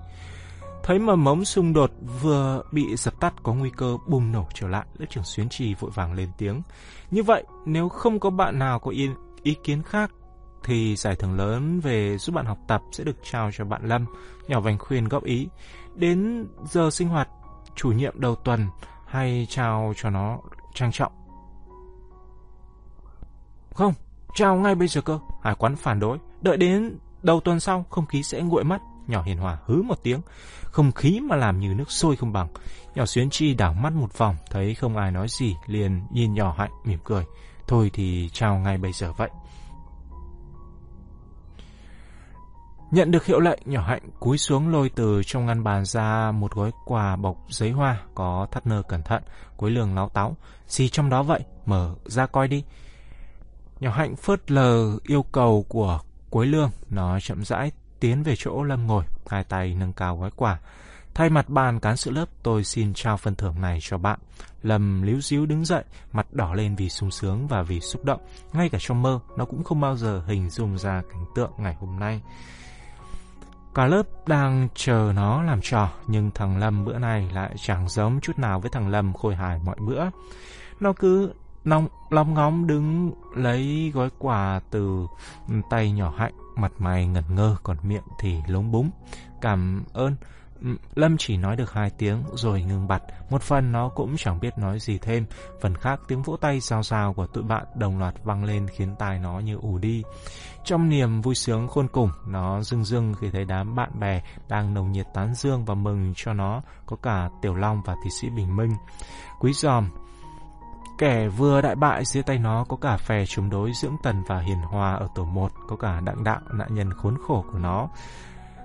Thấy mà mống xung đột vừa bị dập tắt có nguy cơ bùng nổ trở lại, lớp trưởng Xuyến Trì vội vàng lên tiếng. Như vậy, nếu không có bạn nào có ý, ý kiến khác thì giải thưởng lớn về giúp bạn học tập sẽ được trao cho bạn Lâm. Nhỏ Vành khuyên góp ý. Đến giờ sinh hoạt chủ nhiệm đầu tuần hay trao cho nó trang trọng. Không, trao ngay bây giờ cơ. Hải quán phản đối. Đợi đến đầu tuần sau, không khí sẽ nguội mất. Nhỏ hiền hòa hứ một tiếng. Không khí mà làm như nước sôi không bằng. Nhỏ xuyến chi đảo mắt một vòng, thấy không ai nói gì, liền nhìn nhỏ hạnh mỉm cười. Thôi thì chào ngay bây giờ vậy. Nhận được hiệu lệnh, nhỏ hạnh cúi xuống lôi từ trong ngăn bàn ra một gói quà bọc giấy hoa có thắt nơ cẩn thận, cuối lường láo táo. Gì trong đó vậy? Mở ra coi đi. Nhỏ hạnh phớt lờ yêu cầu của cuối lương, nó chậm rãi tiến về chỗ Lâm ngồi, hai tay nâng cao gói quà. Thay mặt bàn cán sự lớp, tôi xin trao phần thưởng này cho bạn. Lâm líu díu đứng dậy, mặt đỏ lên vì sung sướng và vì xúc động. Ngay cả trong mơ, nó cũng không bao giờ hình dung ra cảnh tượng ngày hôm nay. Cả lớp đang chờ nó làm trò, nhưng thằng Lâm bữa nay lại chẳng giống chút nào với thằng Lâm khôi hài mọi bữa. Nó cứ nong, long ngóng đứng lấy gói quà từ tay nhỏ hạnh, mặt mày ngẩn ngơ, còn miệng thì lúng búng. Cảm ơn, Lâm chỉ nói được hai tiếng rồi ngừng bặt. Một phần nó cũng chẳng biết nói gì thêm. Phần khác tiếng vỗ tay sao sao của tụi bạn đồng loạt vang lên khiến tai nó như ù đi. Trong niềm vui sướng khôn cùng, nó rưng rưng khi thấy đám bạn bè đang nồng nhiệt tán dương và mừng cho nó có cả Tiểu Long và thị sĩ Bình Minh. Quý giòm, Kẻ vừa đại bại dưới tay nó có cả phè chống đối dưỡng tần và hiền hòa ở tổ 1, có cả đặng đạo nạn nhân khốn khổ của nó.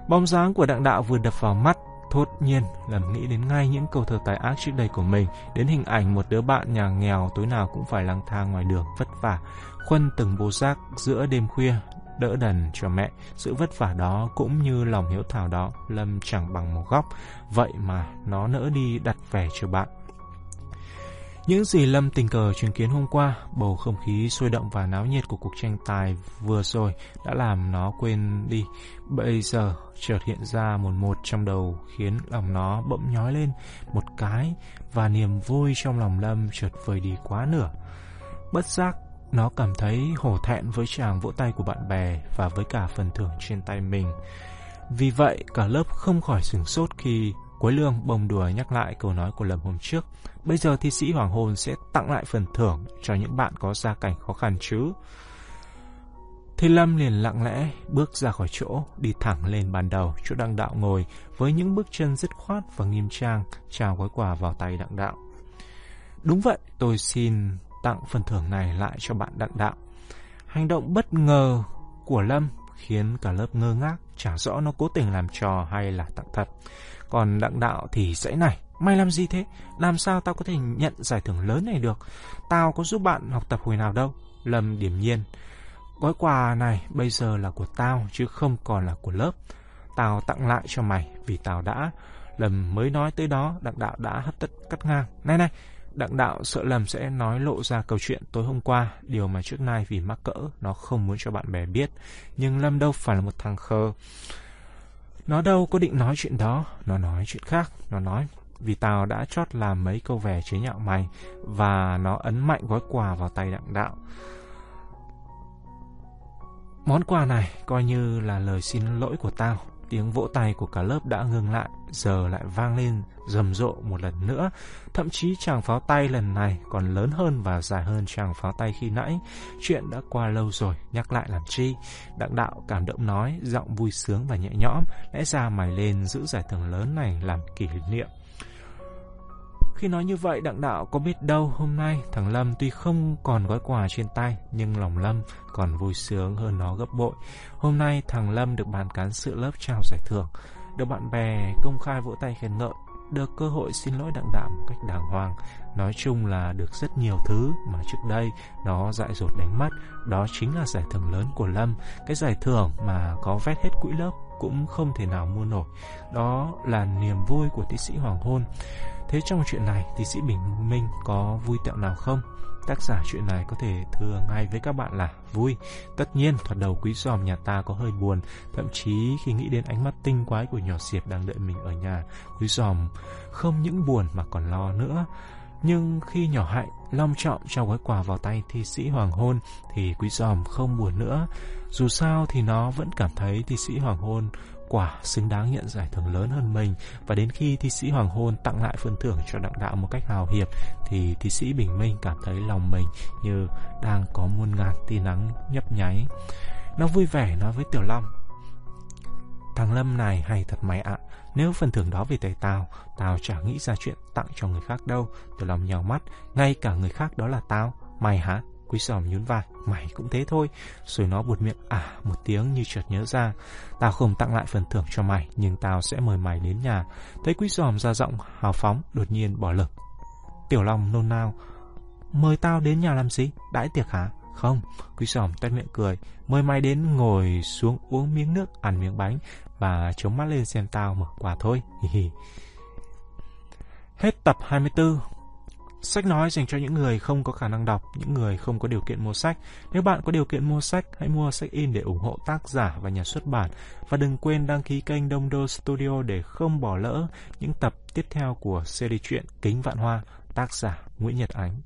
Bóng dáng của đặng đạo vừa đập vào mắt, thốt nhiên làm nghĩ đến ngay những câu thơ tài ác trước đây của mình, đến hình ảnh một đứa bạn nhà nghèo tối nào cũng phải lang thang ngoài đường vất vả, khuân từng bố giác giữa đêm khuya, đỡ đần cho mẹ. Sự vất vả đó cũng như lòng hiếu thảo đó, Lâm chẳng bằng một góc, vậy mà nó nỡ đi đặt vẻ cho bạn. Những gì Lâm tình cờ chứng kiến hôm qua, bầu không khí sôi động và náo nhiệt của cuộc tranh tài vừa rồi đã làm nó quên đi. Bây giờ chợt hiện ra một một trong đầu khiến lòng nó bỗng nhói lên một cái và niềm vui trong lòng Lâm chợt vơi đi quá nửa. Bất giác, nó cảm thấy hổ thẹn với chàng vỗ tay của bạn bè và với cả phần thưởng trên tay mình. Vì vậy, cả lớp không khỏi sửng sốt khi Quế Lương bồng đùa nhắc lại câu nói của Lâm hôm trước. Bây giờ thi sĩ Hoàng Hôn sẽ tặng lại phần thưởng cho những bạn có gia cảnh khó khăn chứ. Thì Lâm liền lặng lẽ bước ra khỏi chỗ, đi thẳng lên bàn đầu, chỗ đặng đạo ngồi, với những bước chân dứt khoát và nghiêm trang, trao gói quà vào tay đặng đạo. Đúng vậy, tôi xin tặng phần thưởng này lại cho bạn Đặng Đạo. Hành động bất ngờ của Lâm khiến cả lớp ngơ ngác, chả rõ nó cố tình làm trò hay là tặng thật. Còn Đặng Đạo thì dãy này, mày làm gì thế? Làm sao tao có thể nhận giải thưởng lớn này được? Tao có giúp bạn học tập hồi nào đâu. Lâm điểm nhiên. Gói quà này bây giờ là của tao chứ không còn là của lớp. Tao tặng lại cho mày vì tao đã... Lâm mới nói tới đó, Đặng Đạo đã hấp tất cắt ngang. Này này, Đặng đạo sợ lầm sẽ nói lộ ra câu chuyện tối hôm qua, điều mà trước nay vì mắc cỡ, nó không muốn cho bạn bè biết. Nhưng Lâm đâu phải là một thằng khờ. Nó đâu có định nói chuyện đó, nó nói chuyện khác. Nó nói, vì tao đã chót làm mấy câu vẻ chế nhạo mày, và nó ấn mạnh gói quà vào tay đặng đạo. Món quà này coi như là lời xin lỗi của tao Tiếng vỗ tay của cả lớp đã ngừng lại, giờ lại vang lên rầm rộ một lần nữa. Thậm chí chàng pháo tay lần này còn lớn hơn và dài hơn chàng pháo tay khi nãy. Chuyện đã qua lâu rồi, nhắc lại làm chi. Đặng đạo cảm động nói, giọng vui sướng và nhẹ nhõm. Lẽ ra mày lên giữ giải thưởng lớn này làm kỷ niệm. Khi nói như vậy, đặng đạo có biết đâu hôm nay thằng Lâm tuy không còn gói quà trên tay, nhưng lòng Lâm còn vui sướng hơn nó gấp bội. Hôm nay thằng Lâm được ban cán sự lớp trao giải thưởng, được bạn bè công khai vỗ tay khen ngợi, được cơ hội xin lỗi đặng đạo một cách đàng hoàng. Nói chung là được rất nhiều thứ mà trước đây nó dại dột đánh mất. Đó chính là giải thưởng lớn của Lâm, cái giải thưởng mà có vét hết quỹ lớp cũng không thể nào mua nổi. Đó là niềm vui của tiến sĩ Hoàng Hôn. Thế trong chuyện này, tiến sĩ Bình Minh có vui tẹo nào không? Tác giả chuyện này có thể thừa ngay với các bạn là vui. Tất nhiên, thoạt đầu quý giòm nhà ta có hơi buồn, thậm chí khi nghĩ đến ánh mắt tinh quái của nhỏ Diệp đang đợi mình ở nhà, quý giòm không những buồn mà còn lo nữa. Nhưng khi nhỏ hạnh long trọng trao gói quà vào tay thi sĩ hoàng hôn thì quý giòm không buồn nữa. Dù sao thì nó vẫn cảm thấy thi sĩ hoàng hôn quả xứng đáng nhận giải thưởng lớn hơn mình. Và đến khi thi sĩ hoàng hôn tặng lại phần thưởng cho đặng đạo một cách hào hiệp thì thi sĩ bình minh cảm thấy lòng mình như đang có muôn ngàn tia nắng nhấp nháy. Nó vui vẻ nói với Tiểu Long Thằng Lâm này hay thật mày ạ. Nếu phần thưởng đó về tay tao Tao chả nghĩ ra chuyện tặng cho người khác đâu. Tiểu Long nhào mắt Ngay cả người khác đó là tao. Mày hả? Quý sòm nhún vai, mày cũng thế thôi. Rồi nó buột miệng à một tiếng như chợt nhớ ra. Tao không tặng lại phần thưởng cho mày, nhưng tao sẽ mời mày đến nhà. Thấy quý giòm ra giọng hào phóng, đột nhiên bỏ lực. Tiểu Long nôn nao. Mời tao đến nhà làm gì? Đãi tiệc hả? Không, quý giòm tét miệng cười. Mời mày đến ngồi xuống uống miếng nước, ăn miếng bánh và chống mắt lên xem tao mở quà thôi. Hết tập 24 Sách nói dành cho những người không có khả năng đọc, những người không có điều kiện mua sách. Nếu bạn có điều kiện mua sách, hãy mua sách in để ủng hộ tác giả và nhà xuất bản. Và đừng quên đăng ký kênh Đông Đô Studio để không bỏ lỡ những tập tiếp theo của series truyện Kính Vạn Hoa, tác giả Nguyễn Nhật Ánh.